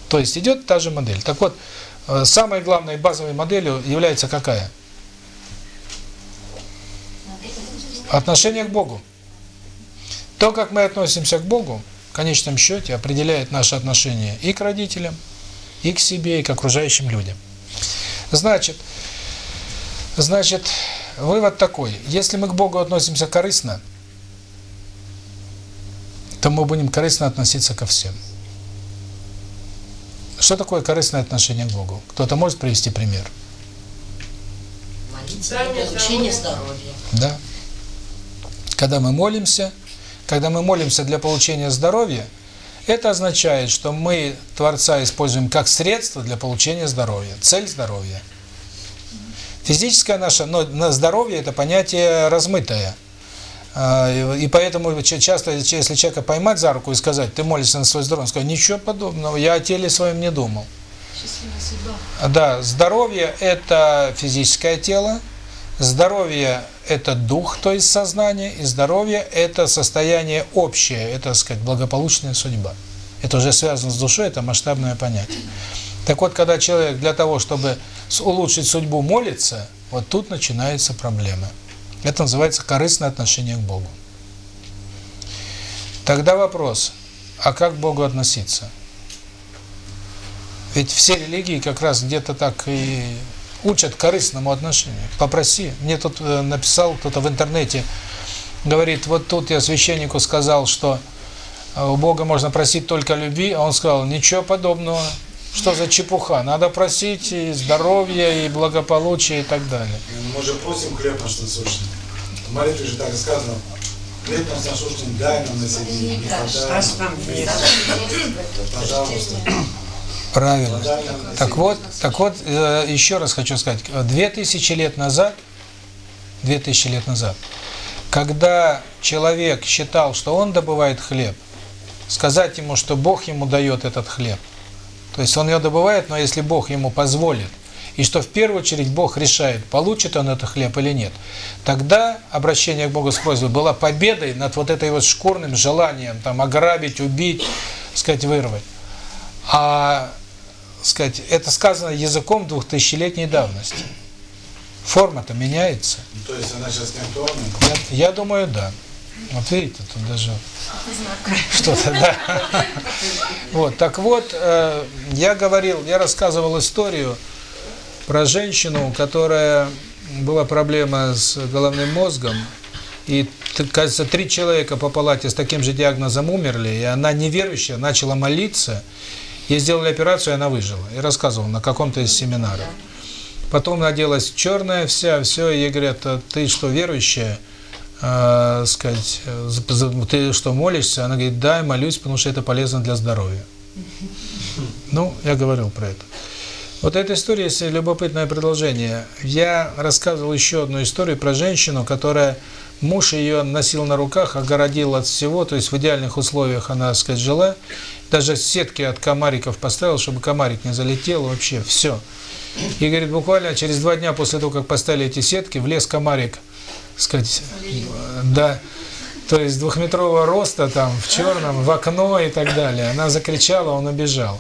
То есть идет та же модель. Так вот, э, самой главной базовой моделью является какая? Отношение к Богу. То, как мы относимся к Богу, в конечном счете определяет наше отношение и к родителям, и к себе, и к окружающим людям. Значит, значит, вывод такой. Если мы к Богу относимся корыстно, то мы будем корыстно относиться ко всем. Что такое корыстное отношение к Богу? Кто-то может привести пример? Молиться для получения здоровья. Да. Когда мы молимся, когда мы молимся для получения здоровья, это означает, что мы Творца используем как средство для получения здоровья, цель здоровья. Физическое наше, но на здоровье это понятие размытое. А, и поэтому часто, если человека поймать за руку и сказать, ты молишься на свое здоровье, он скажет, ничего подобного, я о теле своем не думал. Да, здоровье – это физическое тело, здоровье – это дух, то есть сознание, и здоровье – это состояние общее, это, так сказать, благополучная судьба. Это уже связано с душой, это масштабное понятие. Так вот, когда человек для того, чтобы улучшить судьбу, молится, вот тут начинаются проблемы. Это называется корыстное отношение к Богу. Тогда вопрос, а как к Богу относиться? Ведь все религии как раз где-то так и учат корыстному отношению. Попроси. Мне тут э, написал кто-то в интернете, говорит, вот тут я священнику сказал, что э, у Бога можно просить только любви, а он сказал, ничего подобного. Что за чепуха? Надо просить и здоровья, и благополучия, и так далее. Мы же просим хлеб наш насущный. В молитве же так сказано, хлеб наш насущный дай нам на сегодня. Пожалуйста. Правильно. Так вот, так вот, э, еще раз хочу сказать, две тысячи лет назад, две тысячи лет назад, когда человек считал, что он добывает хлеб, сказать ему, что Бог ему дает этот хлеб, то есть он ее добывает, но если Бог ему позволит, и что в первую очередь Бог решает, получит он этот хлеб или нет, тогда обращение к Богу с просьбой было победой над вот этой вот шкурным желанием там ограбить, убить, сказать, вырвать. А сказать, это сказано языком двухтысячелетней давности. Форма-то меняется. Ну, то есть она сейчас не актуальна? Я, я думаю, да. Вот видите, тут даже что-то, да. Вот, так вот, э, я говорил, я рассказывал историю про женщину, которая была проблема с головным мозгом, и, кажется, три человека по палате с таким же диагнозом умерли, и она неверующая начала молиться, Ей сделали операцию, и она выжила. И рассказывал на каком-то из семинаров. Потом наделась черная вся, все, ей говорят, «А ты что, верующая? Э, сказать, ты что, молишься? Она говорит, да, я молюсь, потому что это полезно для здоровья. Ну, я говорил про это. Вот эта история, есть любопытное продолжение. Я рассказывал еще одну историю про женщину, которая, муж ее носил на руках, огородил от всего, то есть в идеальных условиях она, сказать, жила, даже сетки от комариков поставил, чтобы комарик не залетел, вообще все. И говорит, буквально через два дня после того, как поставили эти сетки, влез комарик, сказать, да, то есть двухметрового роста, там, в черном, в окно и так далее. Она закричала, он убежал.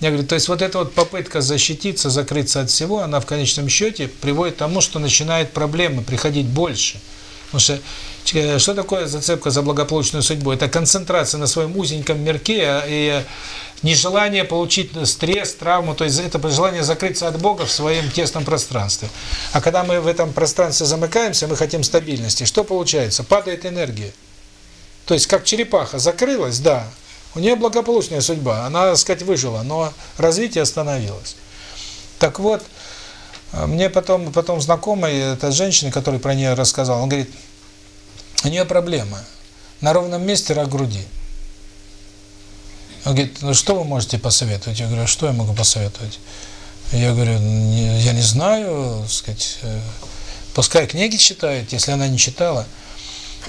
Я говорю, то есть вот эта вот попытка защититься, закрыться от всего, она в конечном счете приводит к тому, что начинает проблемы приходить больше. Потому что что такое зацепка за благополучную судьбу? Это концентрация на своем узеньком мирке и нежелание получить стресс, травму, то есть это желание закрыться от Бога в своем тесном пространстве. А когда мы в этом пространстве замыкаемся, мы хотим стабильности. Что получается? Падает энергия. То есть как черепаха закрылась, да, У нее благополучная судьба, она, так сказать, выжила, но развитие остановилось. Так вот, э, мне потом потом знакомый, эта женщина, которая про нее рассказал, он говорит, у нее проблема. На ровном месте рак груди. Он говорит, ну что вы можете посоветовать? Я говорю, «А что я могу посоветовать? Я говорю, «Не- я не знаю, сказать, э, пускай книги читает, если она не читала.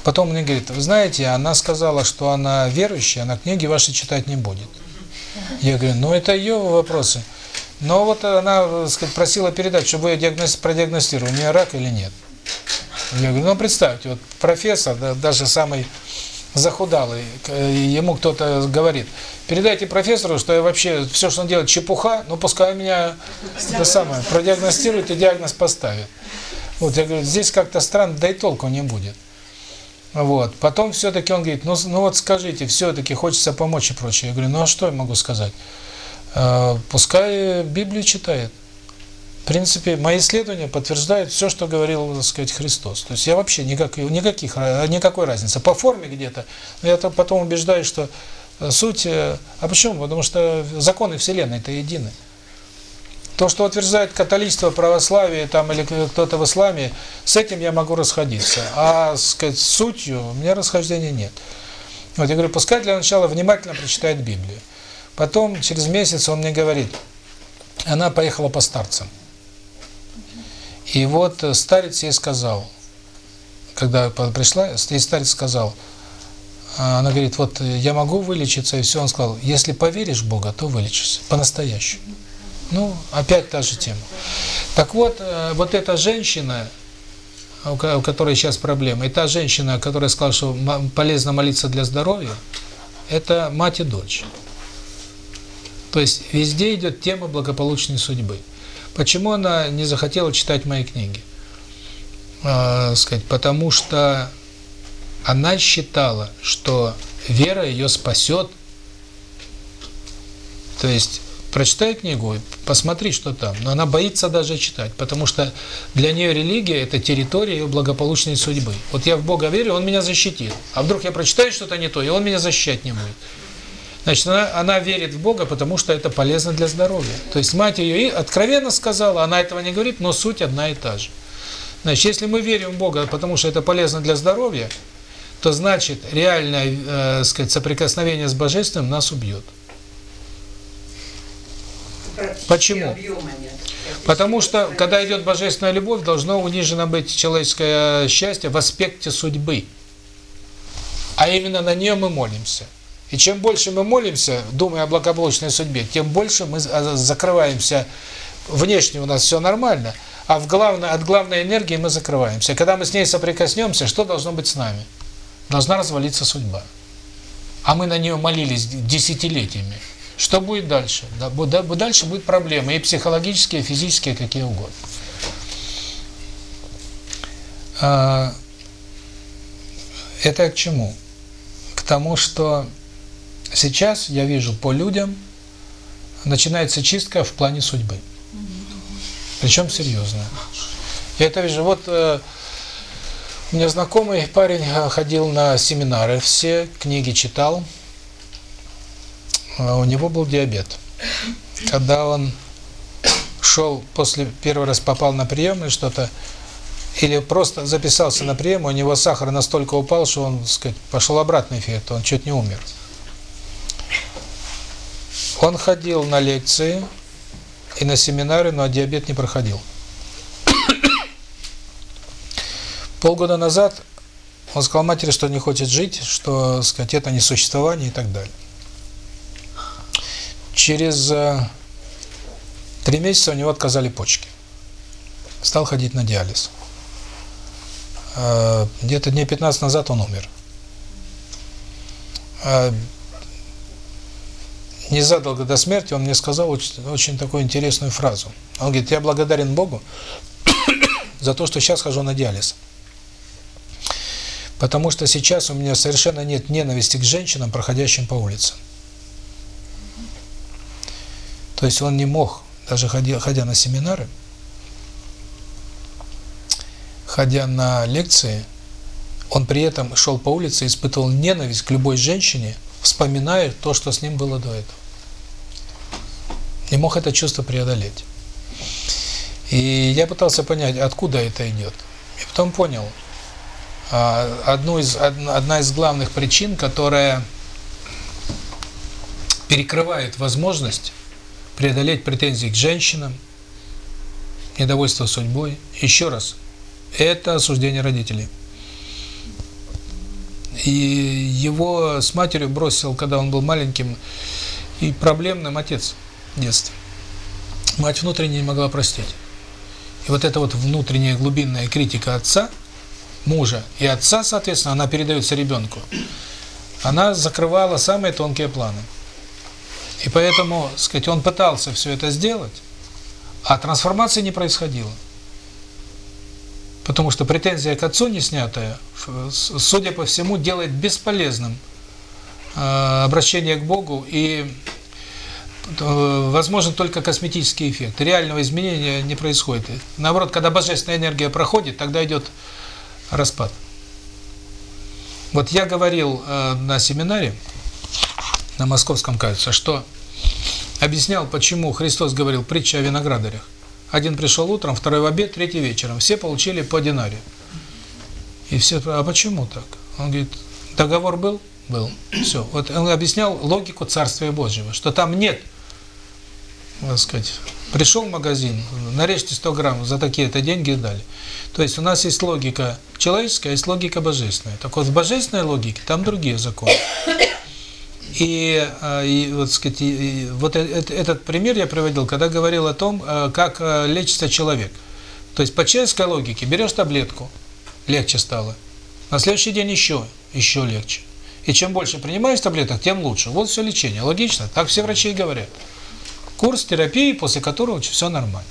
Потом мне говорит, вы знаете, она сказала, что она верующая, она книги ваши читать не будет. Я говорю, ну это ее вопросы. Но вот она, сказать, просила передать, чтобы я диагноз, продиагностировал, у нее рак или нет. Я говорю, ну представьте, вот профессор, да, даже самый захудалый, к- ему кто-то говорит, передайте профессору, что я вообще, все, что он делает, чепуха, ну пускай меня это самое, продиагностирует и диагноз поставит. Вот, я говорю, здесь как-то странно, да и толку не будет. Вот. Потом все-таки он говорит, ну, ну вот скажите, все-таки хочется помочь и прочее. Я говорю, ну а что я могу сказать? Э, пускай Библию читает. Принципе, мои исследования подтверждают все, что говорил, так сказать, Христос. То есть я вообще никак, никаких, ра- никакой разницы. По форме где-то, но я то потом убеждаюсь, что э, суть... э, А почему? Потому что законы Вселенной-то едины. То, что утверждает католичество, православие там или кто-то в исламе, с этим я могу расходиться. А сказать, сутью у меня расхождения нет. Вот я говорю, пускай для начала внимательно прочитает Библию. Потом, через месяц он мне говорит, она поехала по старцам. И вот э, старец ей сказал, когда пришла, старец сказал, а, она говорит, вот э, я могу вылечиться, и все. Он сказал, если поверишь в Бога, то вылечишься, по-настоящему. Ну, опять та же тема. Так вот, э, вот эта женщина, у ко- у которой сейчас проблема, и та женщина, которая сказала, что полезно молиться для здоровья, это мать и дочь. То есть везде идет тема благополучной судьбы. Почему она не захотела читать мои книги? А, сказать, потому что она считала, что вера ее спасет. То есть прочитай книгу, посмотри, что там. Но она боится даже читать, потому что для нее религия – это территория ее благополучной судьбы. Вот я в Бога верю, Он меня защитит. А вдруг я прочитаю что-то не то, и Он меня защищать не будет. Значит, она, она верит в Бога, потому что это полезно для здоровья. То есть мать ее и откровенно сказала, она этого не говорит, но суть одна и та же. Значит, если мы верим в Бога, потому что это полезно для здоровья, то значит реальное, э, сказать, соприкосновение с Божественным нас убьет. Почему? Потому что, когда идет божественная любовь, должно унижено быть человеческое счастье в аспекте судьбы. А именно на нее мы молимся. И чем больше мы молимся, думая о благополучной судьбе, тем больше мы за- закрываемся. Внешне у нас все нормально, а в главной, от главной энергии мы закрываемся. Когда мы с ней соприкоснемся, что должно быть с нами? Должна развалиться судьба. А мы на нее молились десятилетиями. Что будет дальше? Дальше будут проблемы, и психологические, и физические, какие угодно. А, Это к чему? К тому, что сейчас я вижу по людям начинается чистка в плане судьбы. Причем серьезная. Я это вижу. Вот э, у меня знакомый парень э, ходил на семинары, все книги читал. Э, У него был диабет. Когда он шел после первый раз попал на прием или что-то, или просто записался на прием, у него сахар настолько упал, что он, так сказать, пошел обратный эффект, он чуть не умер. Он ходил на лекции и на семинары, но диабет не проходил. (coughs) Полгода назад он сказал матери, что не хочет жить, что, сказать, это не существование и так далее. Через э, три месяца у него отказали почки. Стал ходить на диализ. Э, Где-то дней 15 назад он умер. Э, Незадолго до смерти он мне сказал очень, очень такую интересную фразу. Он говорит, я благодарен Богу (coughs) за то, что сейчас хожу на диализ. Потому что сейчас у меня совершенно нет ненависти к женщинам, проходящим по улице. То есть он не мог, даже ходя, ходя на семинары, ходя на лекции, он при этом шел по улице испытывал ненависть к любой женщине, вспоминает то, что с ним было до этого. Не мог это чувство преодолеть. И я пытался понять, откуда это идет. И потом понял, а, одну из, одна из главных причин, которая перекрывает возможность преодолеть претензии к женщинам, недовольство судьбой. Еще раз, это осуждение родителей. И его с матерью бросил, когда он был маленьким и проблемным отец в детстве. Мать внутренне не могла простить. И вот эта вот внутренняя глубинная критика отца, мужа и отца, соответственно, она передается ребенку. Она закрывала самые тонкие планы. И поэтому, сказать, он пытался все это сделать, а трансформации не происходило. Потому что претензия к отцу не снятая, судя по всему, делает бесполезным э, обращение к Богу и э, возможен только косметический эффект. Реального изменения не происходит. Наоборот, когда божественная энергия проходит, тогда идет распад. Вот я говорил э, на семинаре, на московском, кажется, что объяснял, почему Христос говорил притча о виноградарях. Один пришел утром, второй в обед, третий вечером. Все получили по динарию. И все, а почему так? Он говорит, договор был? Был. Все. Вот он объяснял логику Царствия Божьего, что там нет, так сказать, пришел в магазин, нарежьте 100 грамм, за такие-то деньги дали. То есть у нас есть логика человеческая, есть логика божественная. Так вот, в божественной логике там другие законы. И, а, и вот сказать, и, вот этот пример я приводил, когда говорил о том, а, как лечится человек. То есть по человеческой логике берешь таблетку, легче стало. На следующий день еще, еще легче. И чем больше принимаешь таблеток, тем лучше. Вот все лечение. Логично, так все врачи и говорят. Курс терапии, после которого все нормально.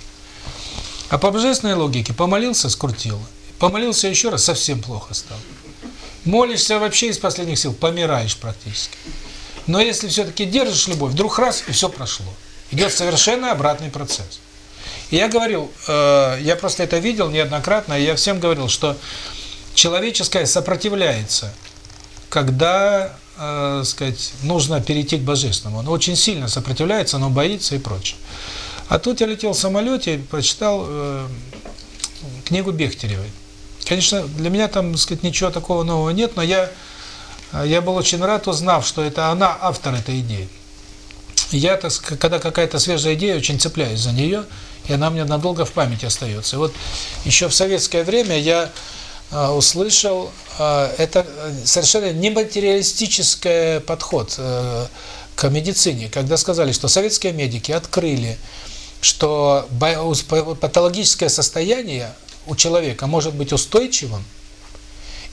А по божественной логике помолился, скрутило. Помолился еще раз, совсем плохо стало. Молишься вообще из последних сил, помираешь практически. Но если все-таки держишь любовь, вдруг раз, и все прошло. Идет совершенно обратный процесс. И я говорил, э, я просто это видел неоднократно, и я всем говорил, что человеческое сопротивляется, когда, э, сказать, нужно перейти к божественному. Оно очень сильно сопротивляется, оно боится и прочее. А тут я летел в самолете и прочитал э, книгу Бехтеревой. Конечно, для меня там, сказать, ничего такого нового нет, но я я был очень рад, узнав, что это она автор этой идеи. Я, так, когда какая-то свежая идея, очень цепляюсь за нее, и она мне надолго в памяти остается. Вот еще в советское время я э, услышал, э, это совершенно нематериалистический подход э, к медицине, когда сказали, что советские медики открыли, что патологическое состояние у человека может быть устойчивым,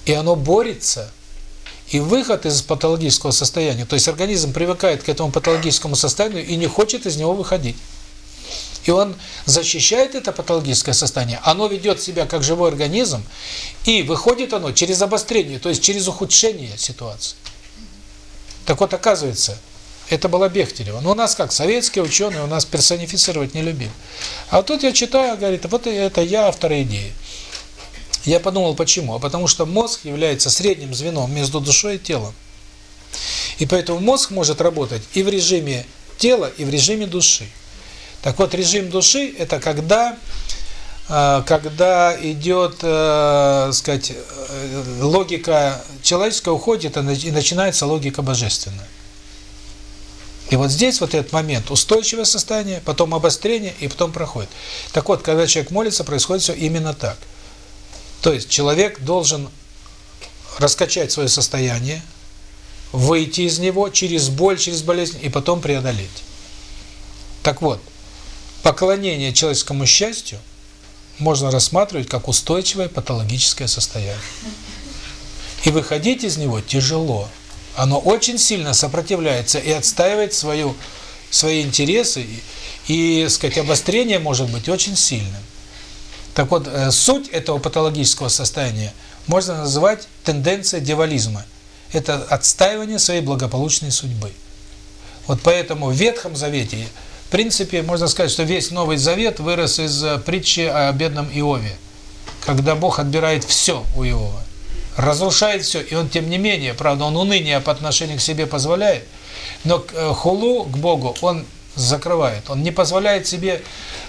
и оно борется и выход из патологического состояния, то есть организм привыкает к этому патологическому состоянию и не хочет из него выходить. И он защищает это патологическое состояние, оно ведет себя как живой организм, и выходит оно через обострение, то есть через ухудшение ситуации. Так вот, оказывается, это была Бехтерева. Но у нас как, советские ученые, у нас персонифицировать не любим. А тут я читаю, говорит, вот это я автор идеи. Я подумал, почему? А потому что мозг является средним звеном между душой и телом. И поэтому мозг может работать и в режиме тела, и в режиме души. Так вот, режим души – это когда, а, когда идет, э, сказать, э, логика человеческая уходит, и начинается логика божественная. И вот здесь вот этот момент устойчивое состояние, потом обострение, и потом проходит. Так вот, когда человек молится, происходит все именно так – то есть человек должен раскачать свое состояние, выйти из него через боль, через болезнь и потом преодолеть. Так вот, поклонение человеческому счастью можно рассматривать как устойчивое патологическое состояние. И выходить из него тяжело. Оно очень сильно сопротивляется и отстаивает свою, свои интересы, и, и сказать, обострение может быть очень сильным. Так вот, э, суть этого патологического состояния можно называть тенденция девализма. Это отстаивание своей благополучной судьбы. Вот поэтому в Ветхом Завете, в принципе, можно сказать, что весь Новый Завет вырос из э, притчи о бедном Иове, когда Бог отбирает все у Иова. разрушает все, и он тем не менее, правда, он уныние по отношению к себе позволяет, но э, хулу к Богу он закрывает, он не позволяет себе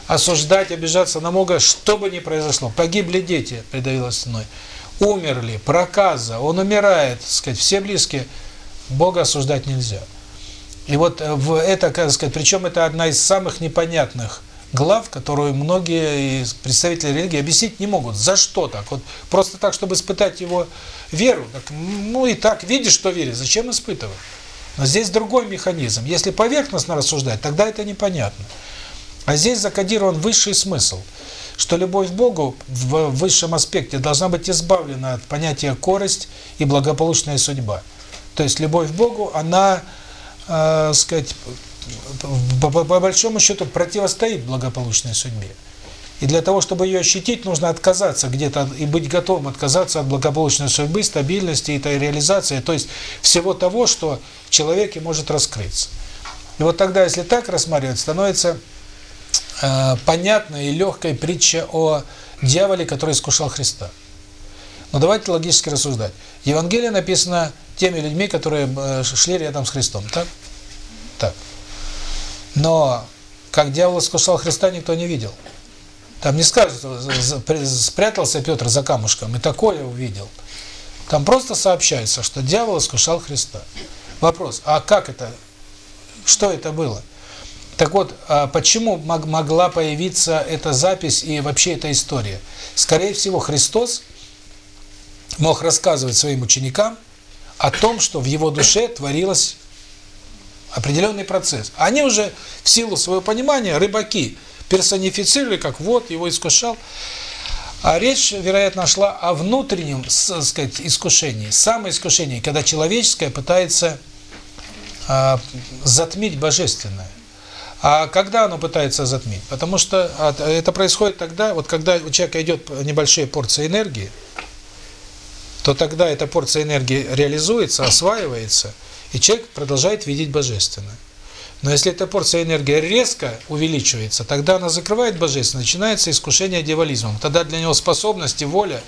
осуждать, обижаться на Бога, что бы ни произошло. Погибли дети, придавило стеной, умерли, проказа, он умирает, так сказать, все близкие, Бога осуждать нельзя. И вот э, в это, как сказать, причем это одна из самых непонятных глав, которую многие представители религии объяснить не могут. За что так? Вот просто так, чтобы испытать его веру. Так, ну и так, видишь, что верит, зачем испытывать? Но здесь другой механизм. Если поверхностно рассуждать, тогда это непонятно. А здесь закодирован высший смысл, что любовь к Богу в высшем аспекте должна быть избавлена от понятия корость и благополучная судьба. То есть любовь к Богу, она, э, сказать, по, по, по большому счету противостоит благополучной судьбе. И для того, чтобы ее ощутить, нужно отказаться где-то и быть готовым отказаться от благополучной судьбы, стабильности и этой реализации, то есть всего того, что в человеке может раскрыться. И вот тогда, если так рассматривать, становится э, понятной и легкой притча о дьяволе, который искушал Христа. Но давайте логически рассуждать. Евангелие написано теми людьми, которые э, шли рядом с Христом, так? Так. Но как дьявол искушал Христа, никто не видел. Там не скажут, спрятался Петр за камушком и такое увидел. Там просто сообщается, что дьявол искушал Христа. Вопрос, а как это? Что это было? Так вот, а почему могла появиться эта запись и вообще эта история? Скорее всего, Христос мог рассказывать своим ученикам о том, что в его душе творилось определенный процесс. Они уже в силу своего понимания, рыбаки, персонифицировали, как вот, его искушал. А речь, вероятно, шла о внутреннем, так сказать, искушении. Самое искушение, когда человеческое пытается а, затмить божественное. А когда оно пытается затмить? Потому что это происходит тогда, вот когда у человека идет небольшая порция энергии, то тогда эта порция энергии реализуется, осваивается – и человек продолжает видеть божественное. Но если эта порция энергии резко увеличивается, тогда она закрывает божественное, начинается искушение дьяволизмом. Тогда для него способности, воля,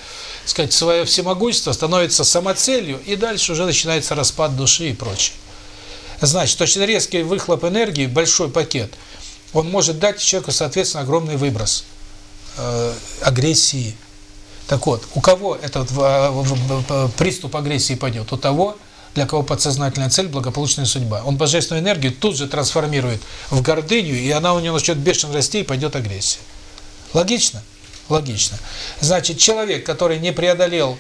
сказать, свое всемогущество становится самоцелью, и дальше уже начинается распад души и прочее. Значит, точно резкий выхлоп энергии, большой пакет, он может дать человеку, соответственно, огромный выброс э, агрессии. Так вот, у кого этот э, приступ агрессии пойдет? У того, для кого подсознательная цель – благополучная судьба. Он божественную энергию тут же трансформирует в гордыню, и она у него начнет бешено расти, и пойдет агрессия. Логично? Логично. Значит, человек, который не преодолел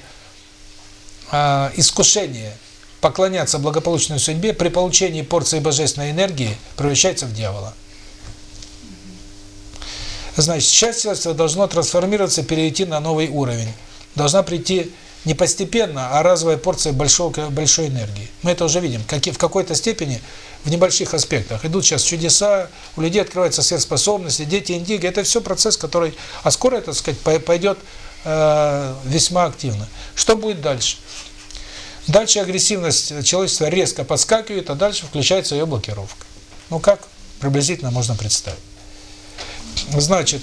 э, искушение поклоняться благополучной судьбе, при получении порции божественной энергии превращается в дьявола. Значит, счастье должно трансформироваться, перейти на новый уровень. Должна прийти не постепенно, а разовая порция большого, большой энергии. Мы это уже видим. Как, в какой-то степени, в небольших аспектах. Идут сейчас чудеса, у людей открываются сверхспособности, дети индиго. Это все процесс, который... А скоро, это, так сказать, пойдет э, весьма активно. Что будет дальше? Дальше агрессивность человечества резко подскакивает, а дальше включается ее блокировка. Ну как приблизительно можно представить. Значит,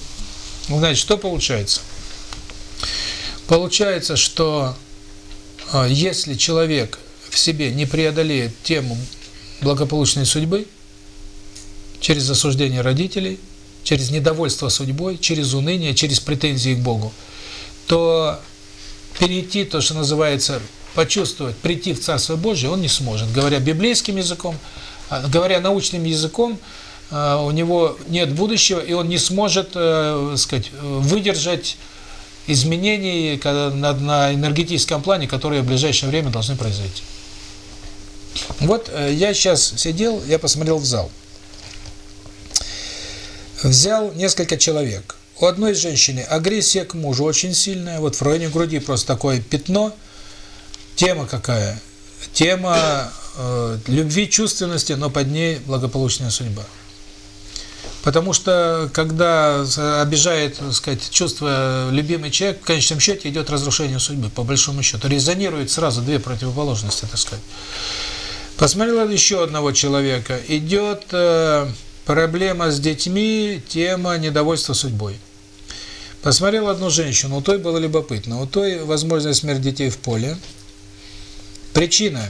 значит, что получается? Получается, что э, если человек в себе не преодолеет тему благополучной судьбы через осуждение родителей, через недовольство судьбой, через уныние, через претензии к Богу, то перейти то, что называется, почувствовать, прийти в Царство Божие он не сможет. Говоря библейским языком, а, говоря научным языком, э, у него нет будущего, и он не сможет, э, сказать, выдержать изменений на, энергетическом плане, которые в ближайшее время должны произойти. Вот э, я сейчас сидел, я посмотрел в зал. Взял несколько человек. У одной женщины агрессия к мужу очень сильная, вот в районе груди просто такое пятно. Тема какая? Тема э, любви, чувственности, но под ней благополучная судьба. Потому что, когда обижает, так сказать, чувство любимый человек, в конечном счете идет разрушение судьбы, по большому счету. Резонирует сразу две противоположности, так сказать. Посмотрел еще одного человека. Идет э, проблема с детьми, тема недовольства судьбой. Посмотрел одну женщину, у той было любопытно, у той возможная смерть детей в поле. Причина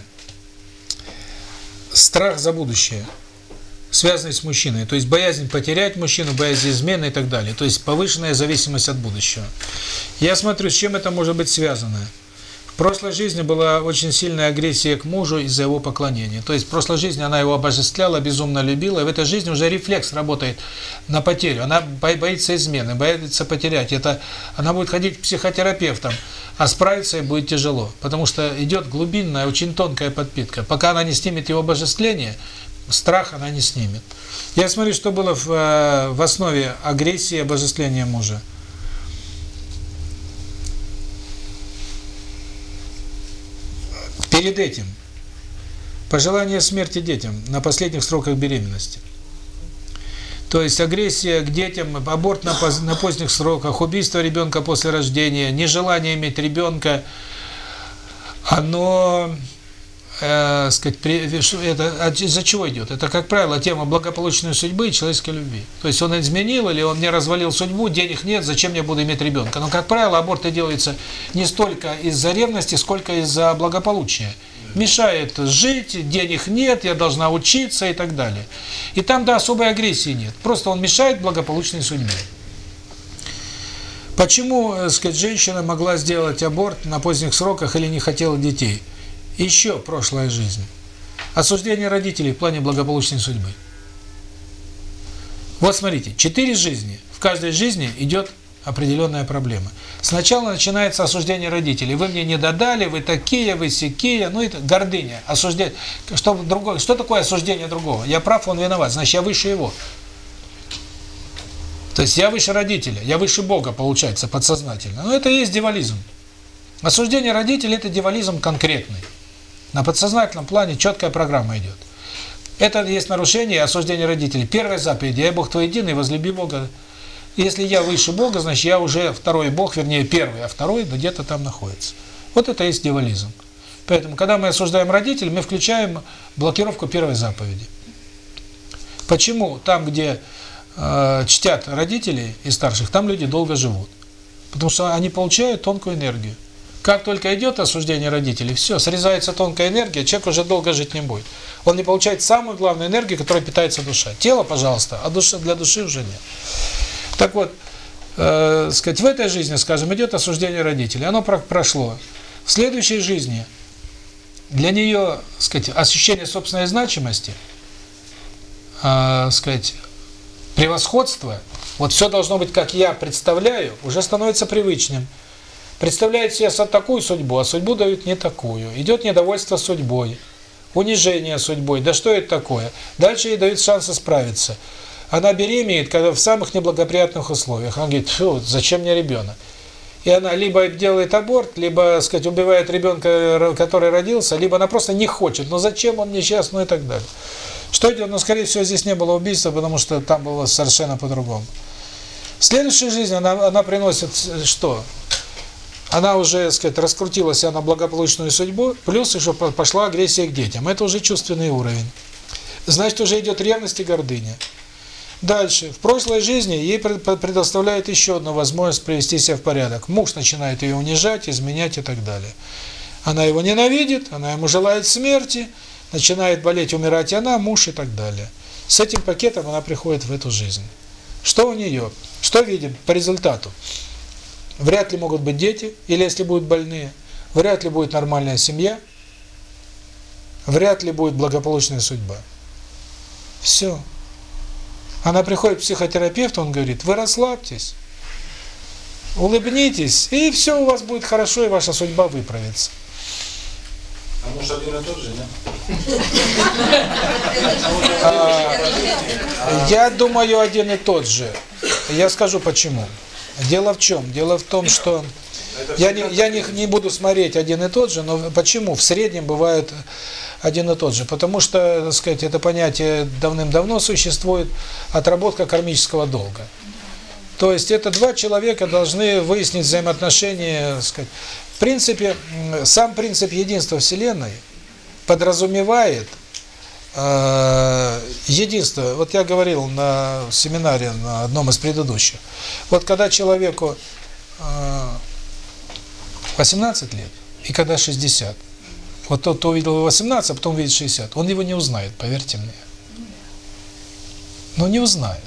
– страх за будущее, связанный с мужчиной. То есть боязнь потерять мужчину, боязнь измены и так далее. То есть повышенная зависимость от будущего. Я смотрю, с чем это может быть связано. В прошлой жизни была очень сильная агрессия к мужу из-за его поклонения. То есть в прошлой жизни она его обожествляла, безумно любила, в этой жизни уже рефлекс работает на потерю. Она боится измены, боится потерять. Это Она будет ходить к психотерапевтам, а справиться ей будет тяжело, потому что идет глубинная, очень тонкая подпитка. Пока она не снимет его обожествление, страх она не снимет. Я смотрю, что было в, э, в основе агрессии и обожествления мужа. Перед этим пожелание смерти детям на последних сроках беременности. То есть агрессия к детям, аборт на, поз, на поздних сроках, убийство ребенка после рождения, нежелание иметь ребенка, оно, э, сказать, это из-за чего идет? Это, как правило, тема благополучной судьбы и человеческой любви. То есть он изменил или он мне развалил судьбу, денег нет, зачем я буду иметь ребенка? Но, как правило, аборты делаются не столько из-за ревности, сколько из-за благополучия мешает жить, денег нет, я должна учиться и так далее. И там, да, особой агрессии нет. Просто он мешает благополучной судьбе. Почему, так сказать, женщина могла сделать аборт на поздних сроках или не хотела детей? Еще прошлая жизнь. Осуждение родителей в плане благополучной судьбы. Вот смотрите, четыре жизни. В каждой жизни идет определенная проблема. Сначала начинается осуждение родителей. Вы мне не додали, вы такие, вы сякие, ну это гордыня, осуждение. Что, другое, что такое осуждение другого? Я прав, он виноват, значит я выше его. То есть я выше родителя, я выше Бога, получается, подсознательно. Но это и есть дивализм. Осуждение родителей – это дивализм конкретный. На подсознательном плане четкая программа идет. Это есть нарушение осуждения родителей. Первая заповедь – «Я Бог твой единый, возлюби Бога если я выше Бога, значит, я уже второй Бог, вернее, первый, а второй где-то там находится. Вот это и есть дьяволизм. Поэтому, когда мы осуждаем родителей, мы включаем блокировку первой заповеди. Почему там, где э, чтят родителей и старших, там люди долго живут? Потому что они получают тонкую энергию. Как только идет осуждение родителей, все, срезается тонкая энергия, человек уже долго жить не будет. Он не получает самую главную энергию, которая питается душа. Тело, пожалуйста, а душа для души уже нет. Так вот, э, сказать, в этой жизни, скажем, идет осуждение родителей, оно прошло. В следующей жизни для нее, сказать, ощущение собственной значимости, э, сказать, превосходство, вот все должно быть, как я представляю, уже становится привычным. Представляет себе такую судьбу, а судьбу дают не такую. Идет недовольство судьбой, унижение судьбой. Да что это такое? Дальше ей дают шансы справиться она беременеет, когда в самых неблагоприятных условиях. Она говорит, фу, зачем мне ребенок? И она либо делает аборт, либо, сказать, убивает ребенка, который родился, либо она просто не хочет. Но зачем он мне сейчас, ну и так далее. Что идет? Ну, скорее всего, здесь не было убийства, потому что там было совершенно по-другому. В следующей жизни она, она приносит что? Она уже, сказать, раскрутилась на благополучную судьбу, плюс еще пошла агрессия к детям. Это уже чувственный уровень. Значит, уже идет ревность и гордыня. Дальше. В прошлой жизни ей предоставляет еще одну возможность привести себя в порядок. Муж начинает ее унижать, изменять и так далее. Она его ненавидит, она ему желает смерти, начинает болеть, умирать она, муж и так далее. С этим пакетом она приходит в эту жизнь. Что у нее? Что видим по результату? Вряд ли могут быть дети, или если будут больные, вряд ли будет нормальная семья, вряд ли будет благополучная судьба. Все. Она приходит к психотерапевту, он говорит, вы расслабьтесь, улыбнитесь, и все у вас будет хорошо, и ваша судьба выправится. А может один и тот же, нет? А, я думаю, один и тот же. Я скажу почему. Дело в чем? Дело в том, что я не я не не буду смотреть один и тот же, но почему в среднем бывают один и тот же. Потому что, так сказать, это понятие давным-давно существует, отработка кармического долга. То есть это два человека должны выяснить взаимоотношения, так сказать. В принципе, сам принцип единства Вселенной подразумевает э, единство. Вот я говорил на семинаре на одном из предыдущих. Вот когда человеку э, 18 лет и когда 60, вот тот, кто увидел его 18, а потом увидит 60, он его не узнает, поверьте мне. Ну, не узнает.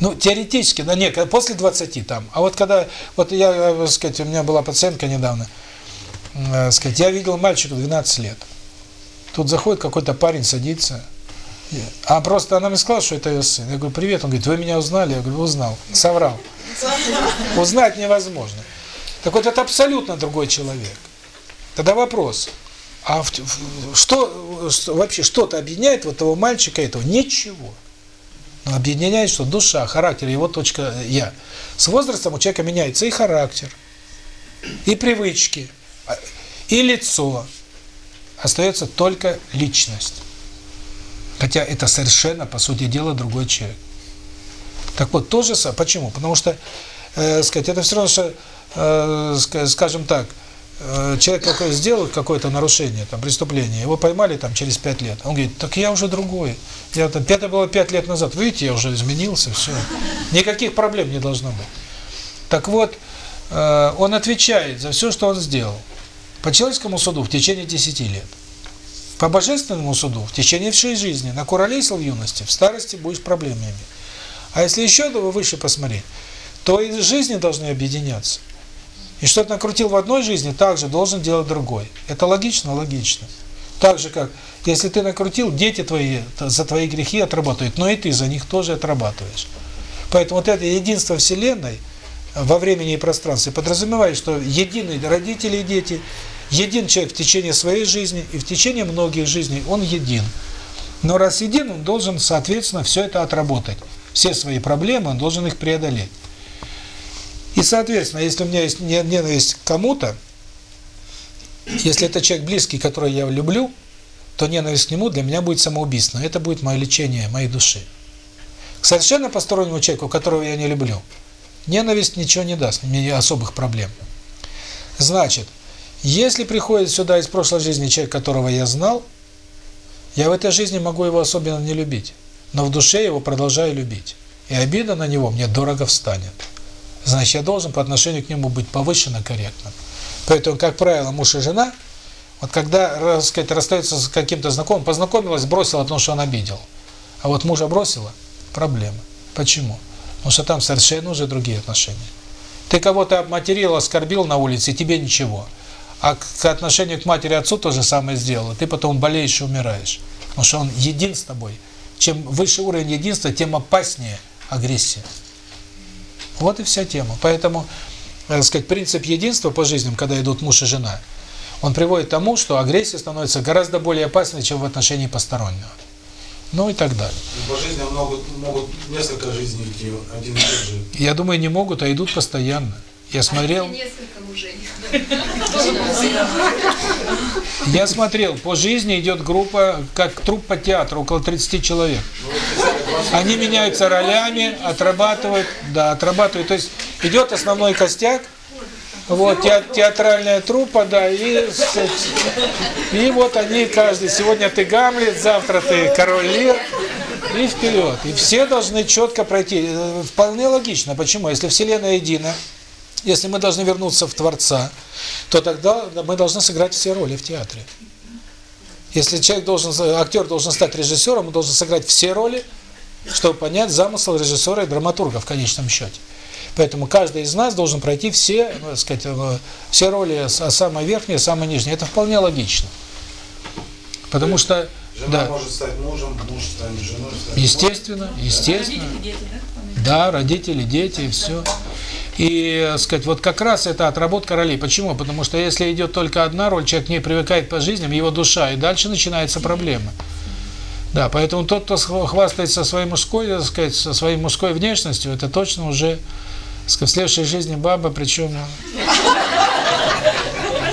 Ну, теоретически, да нет, когда- после 20 там. А вот когда, вот я, э, так сказать, у меня была пациентка недавно, э, сказать, я видел мальчика 12 лет. Тут заходит какой-то парень, садится. А просто она мне сказала, что это ее сын. Я говорю, привет. Он говорит, вы меня узнали? Я говорю, узнал. Соврал. Узнать невозможно. Так вот, это абсолютно другой человек. Тогда вопрос. А в- в- что, что- вообще что-то объединяет вот того мальчика этого? Ничего. Но объединяет что? Душа, характер, его точка «я». С возрастом у человека меняется и характер, и привычки, и лицо. Остается только личность. Хотя это совершенно, по сути дела, другой человек. Так вот, то же самое. Почему? Потому что, э, сказать, это все равно, что, э, ска- скажем так, э, человек какой сделал какое-то нарушение, там, преступление, его поймали там через пять лет. Он говорит, так я уже другой. Я там, это было пять лет назад. Видите, я уже изменился, все. Никаких проблем не должно быть. Так вот, э, он отвечает за все, что он сделал. По человеческому суду в течение 10 лет. По божественному суду в течение всей жизни. Накуролесил в юности, в старости будешь проблемами. А если еще выше посмотреть, то и жизни должны объединяться. И что ты накрутил в одной жизни, также должен делать другой. Это логично? Логично. Так же, как, если ты накрутил, дети твои за твои грехи отработают, но и ты за них тоже отрабатываешь. Поэтому вот это единство Вселенной во времени и пространстве подразумевает, что едины родители и дети, един человек в течение своей жизни и в течение многих жизней, он един. Но раз един, он должен, соответственно, все это отработать. Все свои проблемы он должен их преодолеть. И, соответственно, если у меня есть не- ненависть к кому-то, если это человек близкий, которого я люблю, то ненависть к нему для меня будет самоубийством. Это будет мое лечение моей души. К совершенно постороннему человеку, которого я не люблю, ненависть ничего не даст, мне особых проблем. Значит, если приходит сюда из прошлой жизни человек, которого я знал, я в этой жизни могу его особенно не любить, но в душе его продолжаю любить. И обида на него мне дорого встанет. Значит, я должен по отношению к нему быть повышенно корректным. Поэтому, как правило, муж и жена, вот когда, так сказать, расстаются с каким-то знакомым, познакомилась, бросила, потому что он обидел. А вот мужа бросила – проблема. Почему? Потому что там совершенно уже другие отношения. Ты кого-то обматерил, оскорбил на улице, тебе ничего. А к отношению к матери и отцу то же самое сделал. Ты потом болеешь и умираешь. Потому что он един с тобой. Чем выше уровень единства, тем опаснее агрессия. Вот и вся тема. Поэтому, так сказать, принцип единства по жизням, когда идут муж и жена, он приводит к тому, что агрессия становится гораздо более опасной, чем в отношении постороннего. Ну и так далее. И по жизни могут, могут несколько жизней идти, один и тот же. Я думаю, не могут, а идут постоянно. Я смотрел, Несколько мужей. я смотрел, по жизни идет группа, как труппа театра, около 30 человек. Они меняются ролями, отрабатывают, да, отрабатывают. То есть идет основной костяк, вот, те- театральная труппа, да, и, и вот они каждый, сегодня ты Гамлет, завтра ты Король Лир, и вперед. И все должны четко пройти. Э, Вполне логично. Почему? Если Вселенная едина, если мы должны вернуться в Творца, то тогда мы должны сыграть все роли в театре. Если человек должен, актер должен стать режиссером, он должен сыграть все роли, чтобы понять замысел режиссера и драматурга в конечном счете. Поэтому каждый из нас должен пройти все, так сказать, э, все роли, а самое верхнее, самое нижнее. Это вполне логично. Потому что, Жена да, может стать мужем, муж станет женой. станет естественно, естественно. Родители, дети, да? Да, родители, дети, и все. И, так сказать, вот как раз это отработка ролей. Почему? Потому что если идет только одна роль, человек к ней привыкает по жизням, его душа, и дальше начинается проблема. Да, поэтому тот, кто хвастается своей мужской, так сказать, со своей мужской внешностью, это точно уже, сказать, в следующей жизни баба, причем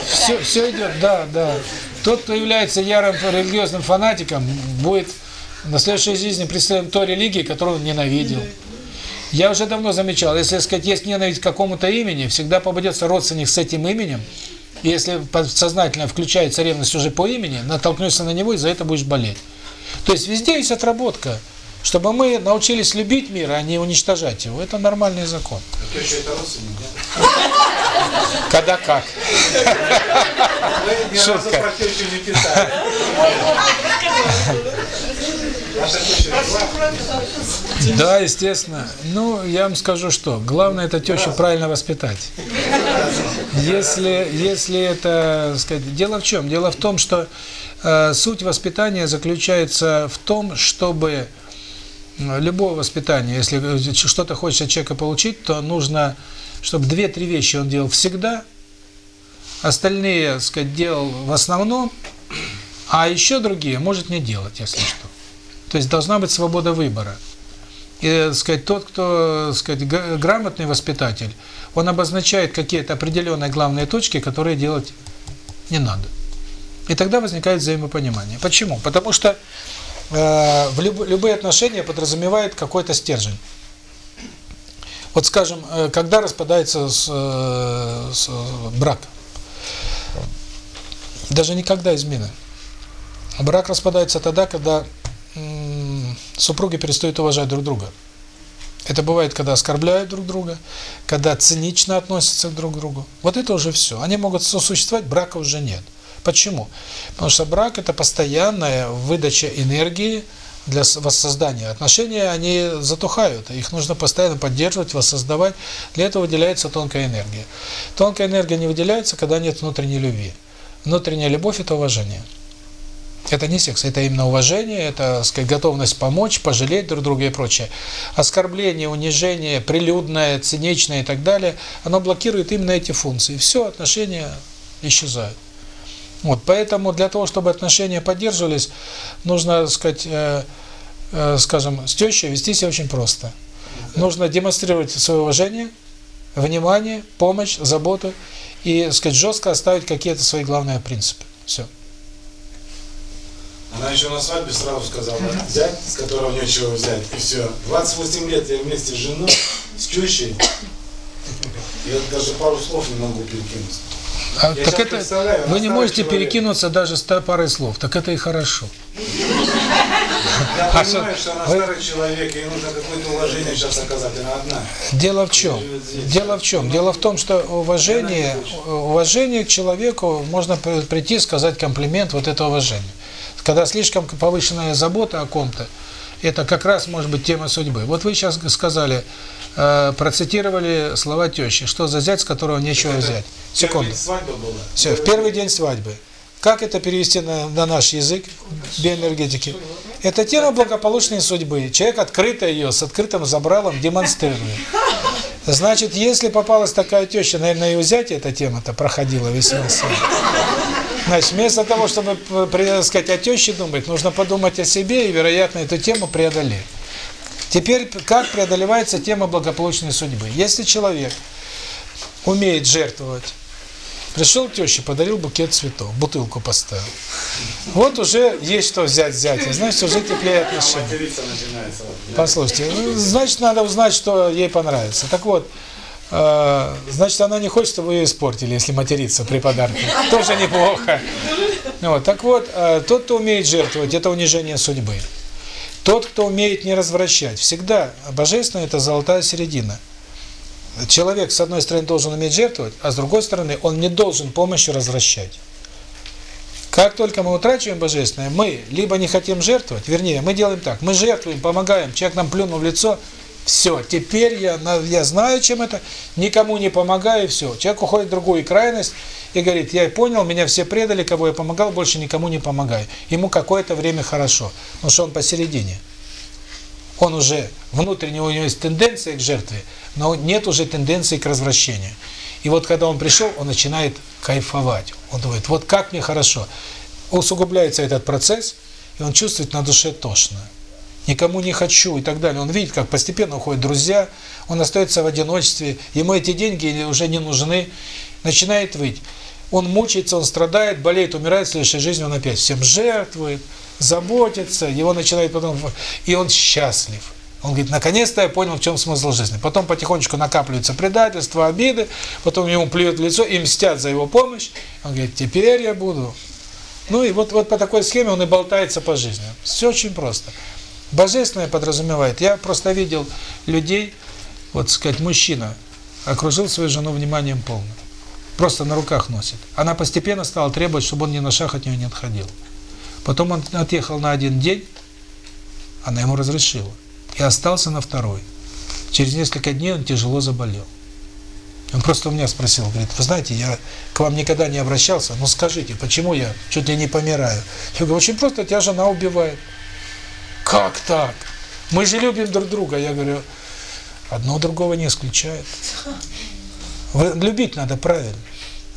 все, все идет, да, да. Тот, кто является ярым религиозным фанатиком, будет на следующей жизни представлен той религии, которую он ненавидел. Я уже давно замечал, если, сказать, есть ненависть к какому-то имени, всегда попадется родственник с этим именем, Если подсознательно включается ревность уже по имени, натолкнешься на него и за это будешь болеть. То есть везде есть отработка, чтобы мы научились любить мир, а не уничтожать его. Это нормальный закон. А? Когда как. Разу Шутка. Да, естественно. Ну, я вам скажу что. Главное это тещу правильно воспитать. Если, если это, сказать, дело в чем? Дело в том, что э, суть воспитания заключается в том, чтобы любое воспитание, если что-то хочешь от человека получить, то нужно, чтобы две-три вещи он делал всегда, остальные, сказать, делал в основном, а еще другие может не делать, если что. То есть должна быть свобода выбора. И, сказать, тот, кто, сказать, грамотный воспитатель, он обозначает какие-то определенные главные точки, которые делать не надо. И тогда возникает взаимопонимание. Почему? Потому что э, в люб- любые отношения подразумевают какой-то стержень. Вот, скажем, э, когда распадается с, э, с, брак, даже никогда измена. Брак распадается тогда, когда супруги перестают уважать друг друга. Это бывает, когда оскорбляют друг друга, когда цинично относятся друг к другу. Вот это уже все. Они могут сосуществовать, брака уже нет. Почему? Потому что брак – это постоянная выдача энергии для воссоздания. Отношения, они затухают, их нужно постоянно поддерживать, воссоздавать. Для этого выделяется тонкая энергия. Тонкая энергия не выделяется, когда нет внутренней любви. Внутренняя любовь – это уважение. Это не секс, это именно уважение, это, сказать, готовность помочь, пожалеть друг друга и прочее. Оскорбление, унижение, прилюдное, циничное и так далее, оно блокирует именно эти функции. Все, отношения исчезают. Вот, поэтому для того, чтобы отношения поддерживались, нужно, сказать, э, э, скажем, с тещей вести себя очень просто. Нужно демонстрировать свое уважение, внимание, помощь, заботу и, сказать, жестко оставить какие-то свои главные принципы. Все. Она еще на свадьбе сразу сказала, взять, с которого нечего взять, и все. 28 лет я вместе с женой, с тещей. Я даже пару слов не могу перекинуть. А, Я так это вы не можете человек. перекинуться даже ста парой слов. Так это и хорошо. Я А понимаю, что- она вы- старый человек, ей нужно какое-то уважение сейчас оказать, она одна. Дело в чем? Дело в чем? Дело в том, что уважение, уважение к человеку можно при- прийти сказать комплимент вот это уважение. Когда слишком повышенная забота о ком-то, это как раз может быть тема судьбы. Вот вы сейчас сказали, э, процитировали слова тещи, что за зять, с которого нечего взять. Секунду. Первый свадьба была. Все, в первый день свадьбы. Как это перевести на, на наш язык биоэнергетики? Это тема благополучной судьбы. Человек открыто ее, с открытым забралом демонстрирует. Значит, если попалась такая теща, наверное, и у зятя эта тема-то проходила весьма сильно. Значит, вместо того, чтобы, п- при- так сказать, о теще думать, нужно подумать о себе и, вероятно, эту тему преодолеть. Теперь, как преодолевается тема благополучной судьбы? Если человек умеет жертвовать, пришел к теще, подарил букет цветов, бутылку поставил. Вот уже есть что взять взять, значит, уже теплее отношения. Послушайте, ну, значит, надо узнать, что ей понравится. Так вот, э, значит, она не хочет, чтобы ее испортили, если материться при подарке. Тоже неплохо. Вот, так вот, э, тот, кто умеет жертвовать, это унижение судьбы. Тот, кто умеет не развращать, всегда божественно – это золотая середина. Человек, с одной стороны, должен уметь жертвовать, а с другой стороны, он не должен помощью развращать. Как только мы утрачиваем божественное, мы либо не хотим жертвовать, вернее, мы делаем так, мы жертвуем, помогаем, человек нам плюнул в лицо, все, теперь я, я знаю, чем это, никому не помогаю, все. Человек уходит в другую крайность и говорит, я понял, меня все предали, кого я помогал, больше никому не помогаю. Ему какое-то время хорошо, потому что он посередине. Он уже, внутренне у него есть тенденция к жертве, но нет уже тенденции к развращению. И вот когда он пришел, он начинает кайфовать. Он думает, вот как мне хорошо. Усугубляется этот процесс, и он чувствует на душе тошно. Никому не хочу и так далее. Он видит, как постепенно уходят друзья, он остается в одиночестве, ему эти деньги уже не нужны, начинает выть. Он мучается, он страдает, болеет, умирает, в следующей жизни он опять всем жертвует, заботится, его начинает потом... И он счастлив. Он говорит, наконец-то я понял, в чем смысл жизни. Потом потихонечку накапливаются предательства, обиды, потом ему плюют в лицо и мстят за его помощь. Он говорит, теперь я буду. Ну и вот, вот по такой схеме он и болтается по жизни. Все очень просто. Божественное подразумевает. Я просто видел людей, вот сказать, мужчина окружил свою жену вниманием полным. Просто на руках носит. Она постепенно стала требовать, чтобы он ни на шаг от нее не отходил. Потом он отъехал на один день, она ему разрешила. И остался на второй. Через несколько дней он тяжело заболел. Он просто у меня спросил, говорит, вы знаете, я к вам никогда не обращался, но скажите, почему я чуть ли не помираю? Я говорю, очень просто, тебя жена убивает. Как так? Мы же любим друг друга. Я говорю, одно другого не исключает. Любить надо правильно.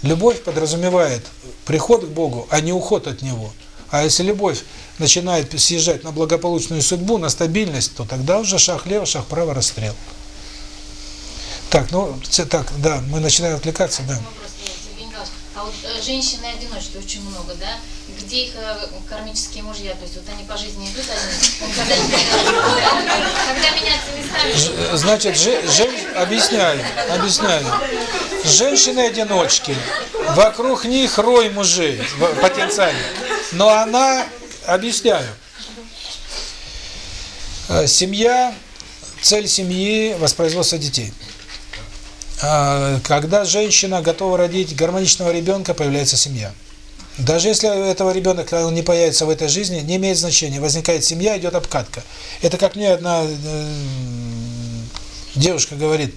Любовь подразумевает приход к Богу, а не уход от Него. А если любовь начинает съезжать на благополучную судьбу, на стабильность, то тогда уже шаг лево, шаг право, расстрел. Так, ну, так, да, мы начинаем отвлекаться, да. А вот э, женщины-одиночества очень много, да? Где их э, кармические мужья? То есть вот они по жизни идут. Когда, когда меняться местами... Значит, же, же, объясняю, объясняю. Женщины-одиночки, вокруг них рой мужей потенциально. Но она, объясняю, семья, цель семьи – воспроизводство детей. Когда женщина готова родить гармоничного ребенка, появляется семья. Даже если этого ребенка он не появится в этой жизни, не имеет значения. Возникает семья, идет обкатка. Это как мне одна э, девушка говорит,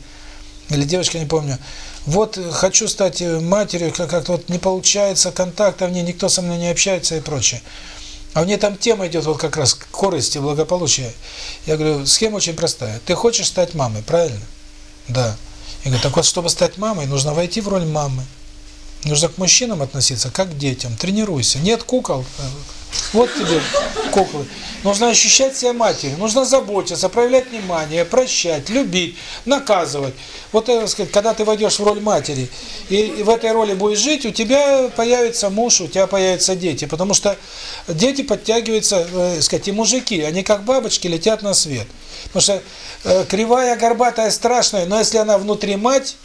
или девочка, не помню, вот хочу стать матерью, как-то вот не получается контакта, в ней никто со мной не общается и прочее. А у нее там тема идет вот как раз корысти, благополучия. Я говорю, схема очень простая. Ты хочешь стать мамой, правильно? Да. Я говорю, так вот, чтобы стать мамой, нужно войти в роль мамы. Нужно к мужчинам относиться как к детям. Тренируйся. Нет кукол, вот тебе куклы. Нужно ощущать себя матерью, нужно заботиться, проявлять внимание, прощать, любить, наказывать. Вот, так сказать, когда ты войдешь в роль матери, и, и в этой роли будешь жить, у тебя появится муж, у тебя появятся дети. Потому что дети подтягиваются, э, сказать, и мужики, они как бабочки летят на свет. Потому что э, кривая, горбатая, страшная, но если она внутри мать,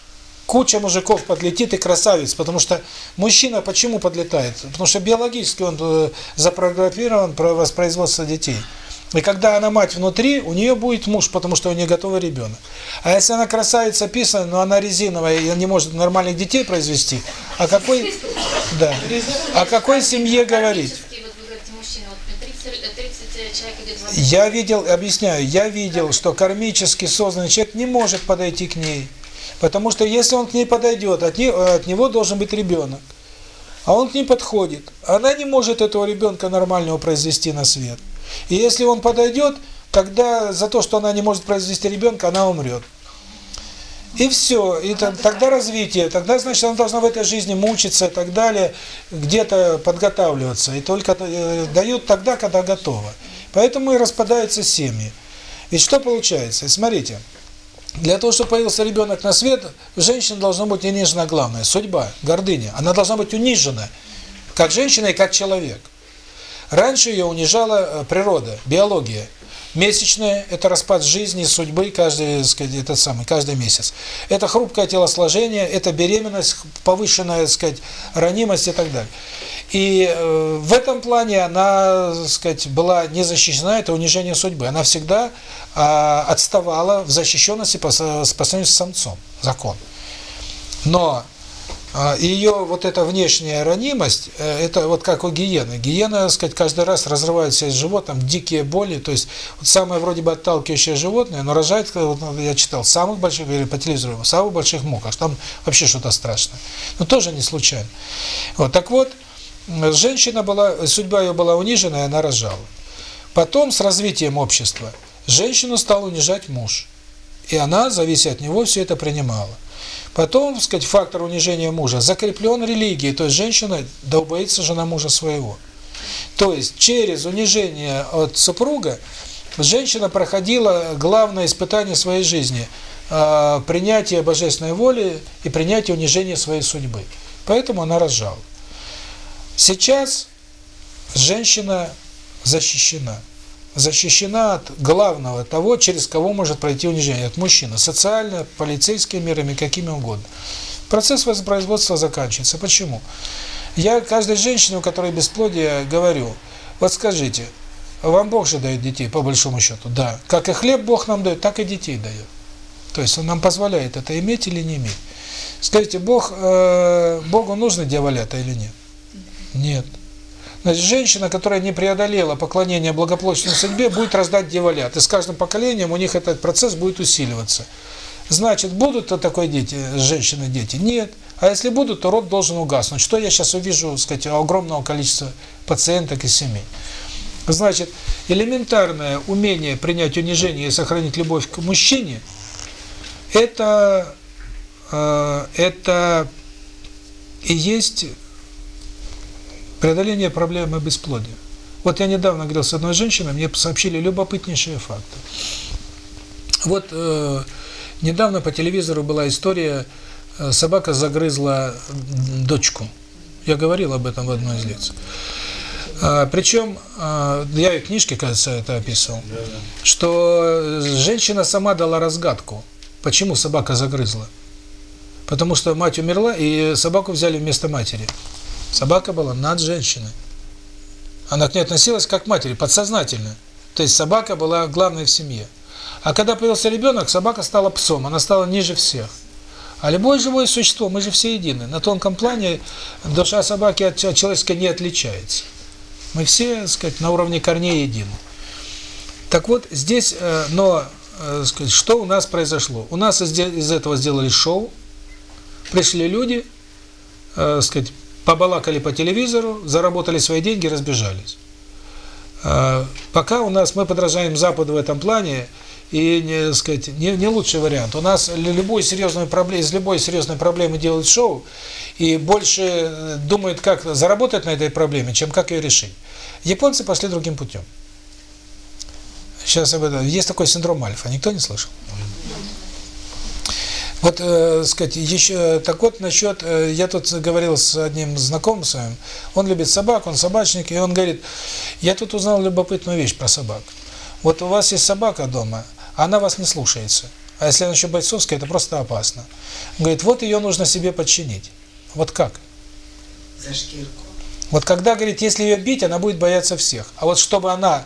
куча мужиков подлетит и красавиц, потому что мужчина почему подлетает? Потому что биологически он э, запрограммирован про воспроизводство детей. И когда она мать внутри, у нее будет муж, потому что у нее готовый ребенок. А если она красавица писана, но она резиновая и не может нормальных детей произвести, о какой, да, о какой семье говорить? Я видел, объясняю, я видел, что кармически созданный человек не может подойти к ней. Потому что если он к ней подойдет, от, не, от него должен быть ребенок. А он к ней подходит. Она не может этого ребенка нормального произвести на свет. И если он подойдет, тогда за то, что она не может произвести ребенка, она умрет. И все. И тогда развитие. Тогда, значит, она должна в этой жизни мучиться и так далее, где-то подготавливаться. И только э, дают тогда, когда готова. Поэтому и распадаются семьи. Ведь что получается? Смотрите. Для того, чтобы появился ребенок на свет, женщина должна быть унижена главное – судьба, гордыня. Она должна быть унижена, как женщина и как человек. Раньше ее унижала э, природа, биология. Месячные – это распад жизни, судьбы каждый, сказать, этот самый, каждый месяц. Это хрупкое телосложение, это беременность, повышенная, сказать, ранимость и так далее. И э, в этом плане она, сказать, была не защищена, это унижение судьбы. Она всегда э, отставала в защищенности по, по сравнению с самцом, закон. Но ее вот эта внешняя ранимость, э, это вот как у гиены. Гиена, так сказать, каждый раз разрывает себя с животным, дикие боли, то есть вот самое вроде бы отталкивающее животное, но рожает, вот, я читал, самых больших, или по телевизору, самых больших муках, там вообще что-то страшное. Но тоже не случайно. Вот, так вот, женщина была, судьба ее была унижена, и она рожала. Потом, с развитием общества, женщину стал унижать муж. И она, завися от него, все это принимала. Потом, так сказать, фактор унижения мужа закреплен религией, то есть женщина долбоится жена мужа своего. То есть через унижение от супруга женщина проходила главное испытание своей жизни э, – принятие божественной воли и принятие унижения своей судьбы. Поэтому она рожала. Сейчас женщина защищена. Защищена от главного того, через кого может пройти унижение. От мужчины. Социально, полицейскими мерами, какими угодно. Процесс воспроизводства заканчивается. Почему? Я каждой женщине, у которой бесплодие, говорю, вот скажите, вам Бог же дает детей, по большому счету? Да. Как и хлеб Бог нам дает, так и детей дает. То есть Он нам позволяет это иметь или не иметь. Скажите, Бог, э, Богу нужны дьяволята или нет? Нет. Значит, женщина, которая не преодолела поклонение благополучной судьбе, будет рождать дьяволят. И с каждым поколением у них этот процесс будет усиливаться. Значит, будут то такой дети, женщины дети? Нет. А если будут, то род должен угаснуть. Что я сейчас увижу, так сказать, огромного количества пациенток и семей. Значит, элементарное умение принять унижение и сохранить любовь к мужчине – это, э, это и есть преодоление проблемы бесплодия. Вот я недавно говорил с одной женщиной, мне сообщили любопытнейшие факты. Вот э, недавно по телевизору была история, э, собака загрызла дочку. Я говорил об этом в одной из лекций. А, причем, а, я и в книжке, кажется, это описывал, что женщина сама дала разгадку, почему собака загрызла. Потому что мать умерла, и собаку взяли вместо матери. Собака была над женщиной. Она к ней относилась как к матери, подсознательно. То есть собака была главной в семье. А когда появился ребенок, собака стала псом, она стала ниже всех. А любое живое существо, мы же все едины. На тонком плане душа собаки от человеческой не отличается. Мы все, так сказать, на уровне корней едины. Так вот, здесь, э, но, э, сказать, что у нас произошло? У нас из, из этого сделали шоу, пришли люди, э, сказать, побалакали по телевизору, заработали свои деньги, разбежались. Э, пока у нас, мы подражаем Западу в этом плане, и, не, сказать, не, не лучший вариант. У нас любую серьезную проблему, из любой серьезной проблемы делают шоу, и больше э, думают, как заработать на этой проблеме, чем как ее решить. Японцы пошли другим путем. Сейчас об этом. Есть такой синдром альфа. Никто не слышал? Вот, э, сказать, еще так вот насчет, э, я тут говорил с одним знакомым своим, он любит собак, он собачник, и он говорит, я тут узнал любопытную вещь про собак. Вот у вас есть собака дома, она вас не слушается. А если она еще бойцовская, это просто опасно. Он говорит, вот ее нужно себе подчинить. Вот как? За шкирку. Вот когда, говорит, если ее бить, она будет бояться всех. А вот чтобы она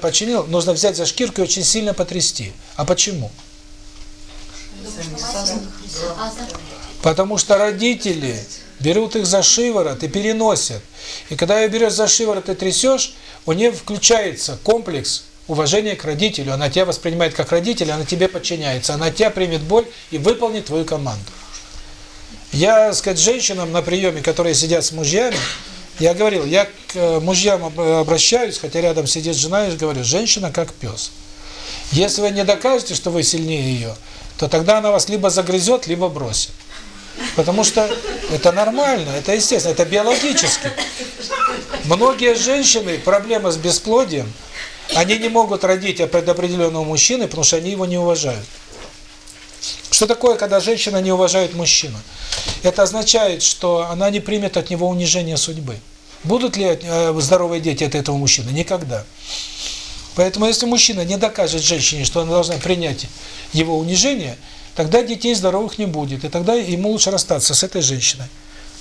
подчинила, нужно взять за шкирку и очень сильно потрясти. А почему? Потому что родители берут их за шиворот и переносят. И когда ее берешь за шиворот и трясешь, у нее включается комплекс уважения к родителю. Она тебя воспринимает как родителя, она тебе подчиняется. Она тебя примет боль и выполнит твою команду. Я, сказать, женщинам на приеме, которые сидят с мужьями, я говорил, я к э, мужьям обращаюсь, хотя рядом сидит жена, и говорю, женщина как пес. Если вы не докажете, что вы сильнее ее, то тогда она вас либо загрызет, либо бросит. Потому что это нормально, это естественно, это биологически. Многие женщины, проблема с бесплодием, они не могут родить от определенного мужчины, потому что они его не уважают. Что такое, когда женщина не уважает мужчину? Это означает, что она не примет от него унижение судьбы. Будут ли э, здоровые дети от этого мужчины? Никогда. Поэтому если мужчина не докажет женщине, что она должна принять его унижение, тогда детей здоровых не будет, и тогда ему лучше расстаться с этой женщиной.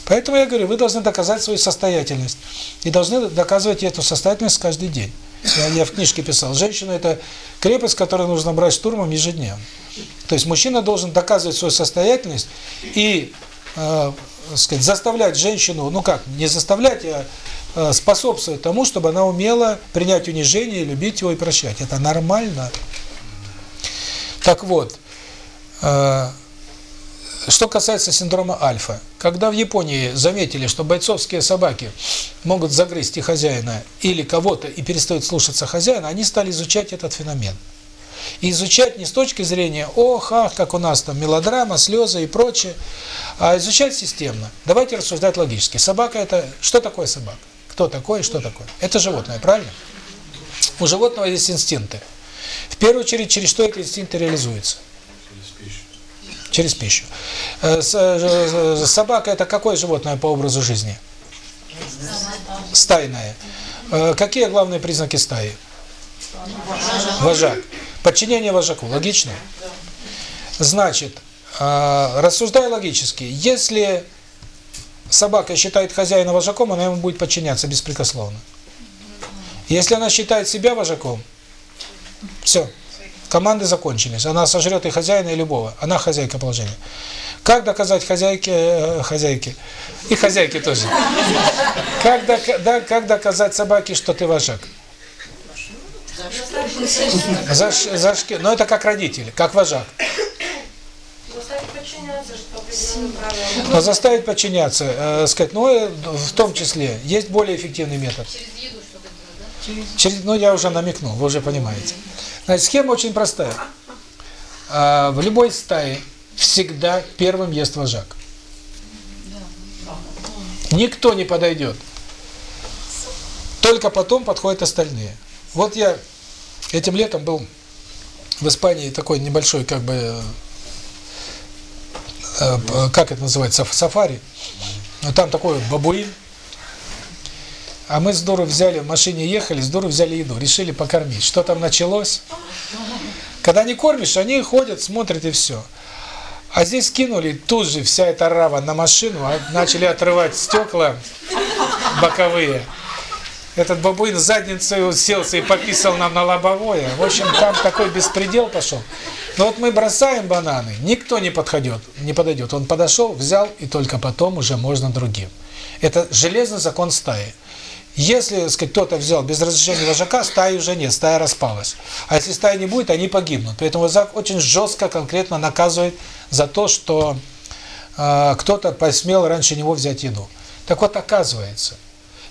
Поэтому я говорю, вы должны доказать свою состоятельность. И должны доказывать эту состоятельность каждый день. Я, я в книжке писал, женщина – это крепость, которую нужно брать штурмом ежедневно. То есть мужчина должен доказывать свою состоятельность и, э, сказать, заставлять женщину, ну как, не заставлять, а э, способствовать тому, чтобы она умела принять унижение, любить его и прощать. Это нормально. Так вот, э, что касается синдрома альфа, когда в Японии заметили, что бойцовские собаки могут загрызть и хозяина или кого-то и перестают слушаться хозяина, они стали изучать этот феномен. И изучать не с точки зрения «ох, ах, как у нас там мелодрама, слезы и прочее», а изучать системно. Давайте рассуждать логически. Собака – это… Что такое собака? Кто такой и что такое? Это животное, правильно? У животного есть инстинкты. В первую очередь, через что эти инстинкты реализуются? Через пищу. Э, э, собака – это какое животное по образу жизни? Стайное. Э, какие главные признаки стаи? Вожак. Подчинение вожаку. Логично? Значит, э, рассуждая логически, если собака считает хозяина вожаком, она ему будет подчиняться беспрекословно. Если она считает себя вожаком, все, команды закончились. Она сожрет и хозяина, и любого. Она хозяйка положения. Как доказать хозяйке, э, хозяйке, и хозяйке тоже, как, дока- да, как доказать собаке, что ты вожак? За, за шки- Но это как родители, как вожак. Заставить подчиняться, что. Но заставить подчиняться, э, сказать, ну, э, в том числе, есть более эффективный метод. Через еду что-то делать, да? Через, ну, я уже намекнул, вы уже понимаете. Значит, схема очень простая. А, в любой стае всегда первым ест вожак. Никто не подойдет. Только потом подходят остальные. Вот я этим летом был в Испании такой небольшой, как бы, э, э, как это называется, саф- сафари. Ну, Там такой бабуин. А мы Дурой взяли, в машине ехали, Дурой взяли еду, решили покормить. Что там началось? Когда не кормишь, они ходят, смотрят и все. А здесь кинули, тут же вся эта рава на машину, а начали отрывать стекла боковые. Этот бабуин задницей уселся и пописал нам на лобовое. В общем, там такой беспредел пошел. Но вот мы бросаем бананы, никто не подходит, не подойдет. Он подошел, взял, и только потом уже можно другим. Это железный закон стаи. Если, кто-то взял без разрешения вожака, стаи уже нет, стая распалась. А если стаи не будет, они погибнут. Поэтому вожак очень жестко, конкретно наказывает за то, что э, кто-то посмел раньше него взять еду. Так вот, оказывается,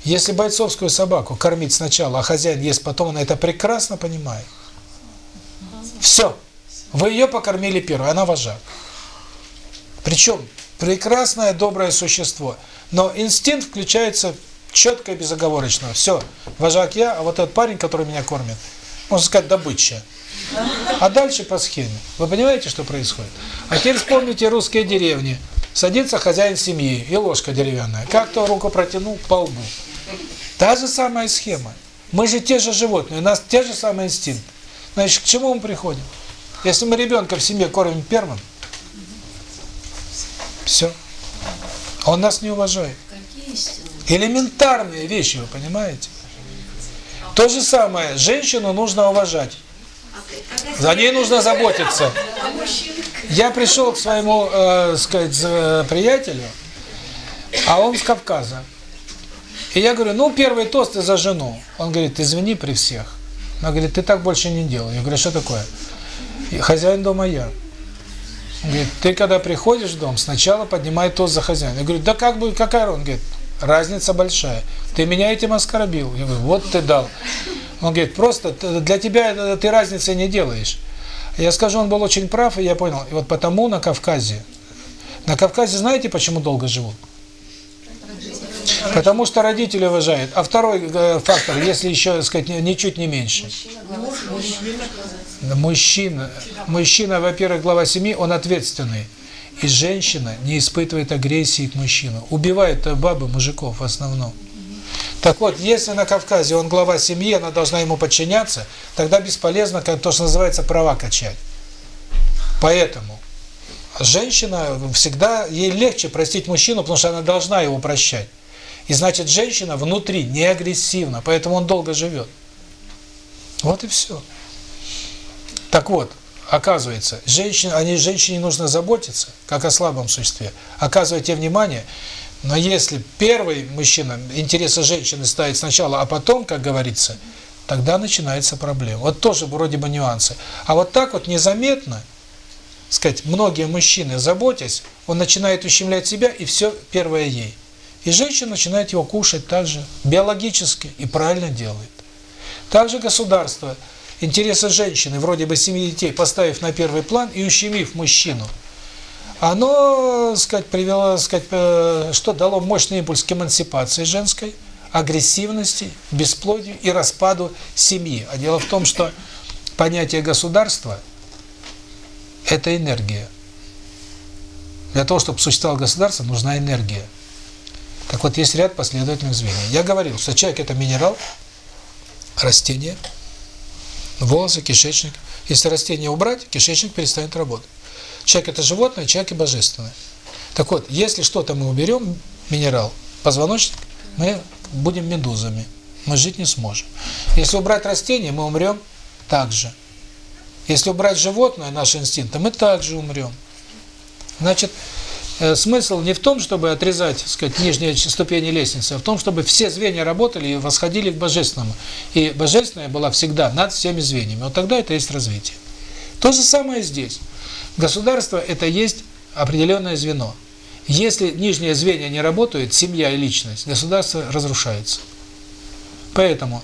если бойцовскую собаку кормить сначала, а хозяин ест потом, она это прекрасно понимает. Все. Вы ее покормили первой, она вожак. Причем прекрасное, доброе существо. Но инстинкт включается четко и безоговорочно. Все, вожак я, а вот этот парень, который меня кормит, можно сказать, добытча. А дальше по схеме. Вы понимаете, что происходит? А теперь вспомните русские деревни. Садится хозяин семьи и ложка деревянная. Как-то руку протянул по лбу. Та же самая схема. Мы же те же животные, у нас те же самые инстинкты. Значит, к чему мы приходим? Если мы ребенка в семье кормим первым, все. Он нас не уважает. Элементарные вещи, вы понимаете? То же самое, женщину нужно уважать. За ней нужно заботиться. Я пришел к своему, э, сказать, э, приятелю, а он с Кавказа. И я говорю, ну, первый тост ты за жену. Он говорит, извини при всех. Она говорит, ты так больше не делай. Я говорю, что такое? И хозяин дома я. Он говорит, ты когда приходишь в дом, сначала поднимай тост за хозяина. Я говорю, да как бы, какая он? говорит, разница большая. Ты меня этим оскорбил. Я говорю, вот ты дал. Он говорит, просто для тебя ты разницы не делаешь. Я скажу, он был очень прав, и я понял. И вот потому на Кавказе, на Кавказе знаете, почему долго живут? Потому что родители уважают. А второй э, фактор, если еще, так сказать, ничуть не меньше. Мужчина, мужчина, во-первых, глава семьи, он ответственный. И женщина не испытывает агрессии к мужчину. Убивает бабы мужиков в основном. Так вот, если на Кавказе он глава семьи, она должна ему подчиняться, тогда бесполезно, как то, что называется, права качать. Поэтому женщина всегда, ей легче простить мужчину, потому что она должна его прощать. И значит, женщина внутри не агрессивна, поэтому он долго живет. Вот и все. Так вот, оказывается, женщин, о ней женщине нужно заботиться, как о слабом существе. Оказывайте внимание, но если первый мужчина интересы женщины ставит сначала, а потом, как говорится, тогда начинается проблема. Вот тоже вроде бы нюансы. А вот так вот незаметно, сказать, многие мужчины, заботясь, он начинает ущемлять себя, и все первое ей. И женщина начинает его кушать также биологически и правильно делает. Также государство интересы женщины, вроде бы семьи детей, поставив на первый план и ущемив мужчину, оно, сказать, привело, сказать, что дало мощный импульс к эмансипации женской, агрессивности, бесплодию и распаду семьи. А дело в том, что понятие государства – это энергия. Для того, чтобы существовало государство, нужна энергия. Так вот, есть ряд последовательных звеньев. Я говорил, что человек – это минерал, растение, Волосы, кишечник. Если растение убрать, кишечник перестанет работать. Человек – это животное, человек – и божественное. Так вот, если что-то мы уберем, минерал, позвоночник, мы будем медузами. Мы жить не сможем. Если убрать растение, мы умрем также. Если убрать животное, наши инстинкты, мы также умрем. Значит, смысл не в том, чтобы отрезать, сказать, нижние ступени лестницы, а в том, чтобы все звенья работали и восходили к божественному. И божественное было всегда над всеми звеньями. Вот тогда это есть развитие. То же самое здесь. Государство – это есть определенное звено. Если нижние звенья не работают, семья и личность, государство разрушается. Поэтому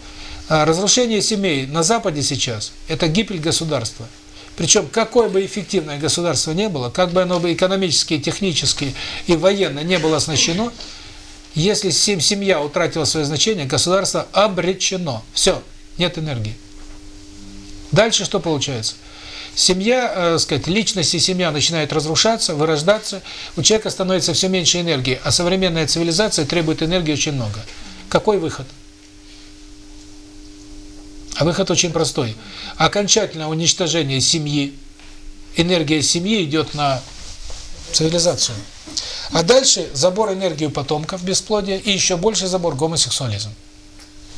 а, разрушение семей на Западе сейчас – это гибель государства. Причем, какое бы эффективное государство не было, как бы оно бы экономически, технически и военно не было оснащено, если семья утратила свое значение, государство обречено. Все, нет энергии. Дальше что получается? Семья, э, сказать, личность и семья начинает разрушаться, вырождаться, у человека становится все меньше энергии, а современная цивилизация требует энергии очень много. Какой выход? А выход очень простой. Окончательное уничтожение семьи, энергия семьи идет на цивилизацию. А дальше забор энергии у потомков, бесплодия, и еще больше забор гомосексуализм.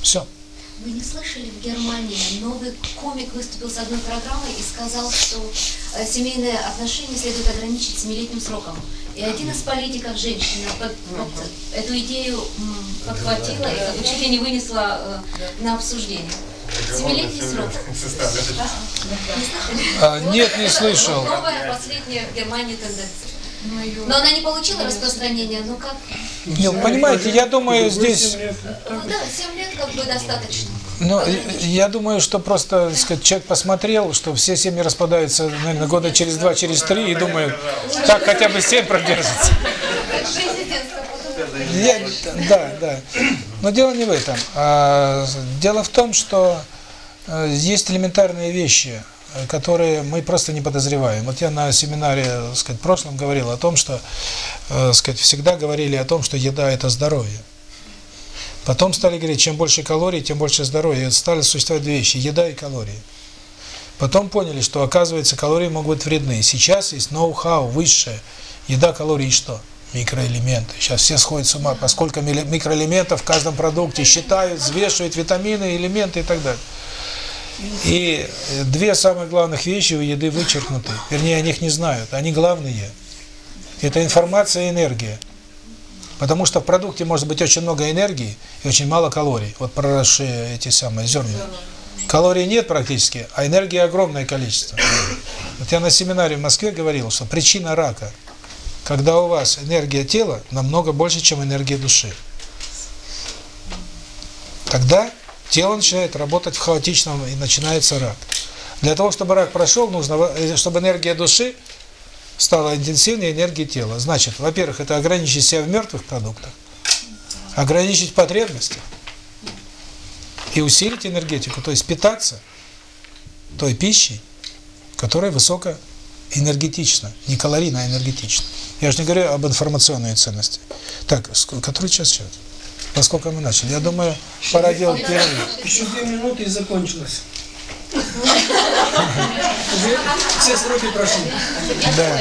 Все. Вы не слышали, в Германии новый комик выступил с одной программой и сказал, что э, семейные отношения следует ограничить семилетним сроком. И один из политиков, женщина, под, под эту идею подхватила и чуть ли не вынесла э, на обсуждение. А, нет, не слышал. Новая последняя в Германии тенденция. Но она не получила распространения, ну как? Ну, понимаете, я думаю, здесь... Ну да, 7 лет как бы достаточно. Ну, я думаю, что просто, так сказать, человек посмотрел, что все семьи распадаются, наверное, года через два, через три, и думает, так хотя бы семь продержится. Я, да, да. Но дело не в этом. А, дело в том, что э, есть элементарные вещи, которые мы просто не подозреваем. Вот я на семинаре, так сказать, прошлом говорил о том, что, э, так сказать, всегда говорили о том, что еда – это здоровье. Потом стали говорить, чем больше калорий, тем больше здоровья. И стали существовать две вещи – еда и калории. Потом поняли, что, оказывается, калории могут быть вредны. Сейчас есть ноу-хау, высшее. Еда, калории и что? Микроэлементы. Сейчас все сходят с ума, поскольку микроэлементов в каждом продукте считают, взвешивают витамины, элементы и так далее. И две самых главных вещи у еды вычеркнуты. Вернее, о них не знают. Они главные. Это информация и энергия. Потому что в продукте может быть очень много энергии и очень мало калорий. Вот проросшие эти самые зерна. Калорий нет практически, а энергии огромное количество. Вот я на семинаре в Москве говорил, что причина рака, когда у вас энергия тела намного больше, чем энергия души. Тогда тело начинает работать в хаотичном, и начинается рак. Для того, чтобы рак прошел, нужно, э, чтобы энергия души стала интенсивнее энергии тела. Значит, во-первых, это ограничить себя в мертвых продуктах, ограничить потребности и усилить энергетику, то есть питаться той пищей, которая высокоэнергетична, не калорийно, а энергетична. Я же не говорю об информационной ценности. Так, который час сейчас? Во сколько мы начали? Я думаю, пора делать перерыв. Еще две минуты и закончилось. Все сроки прошли. Да.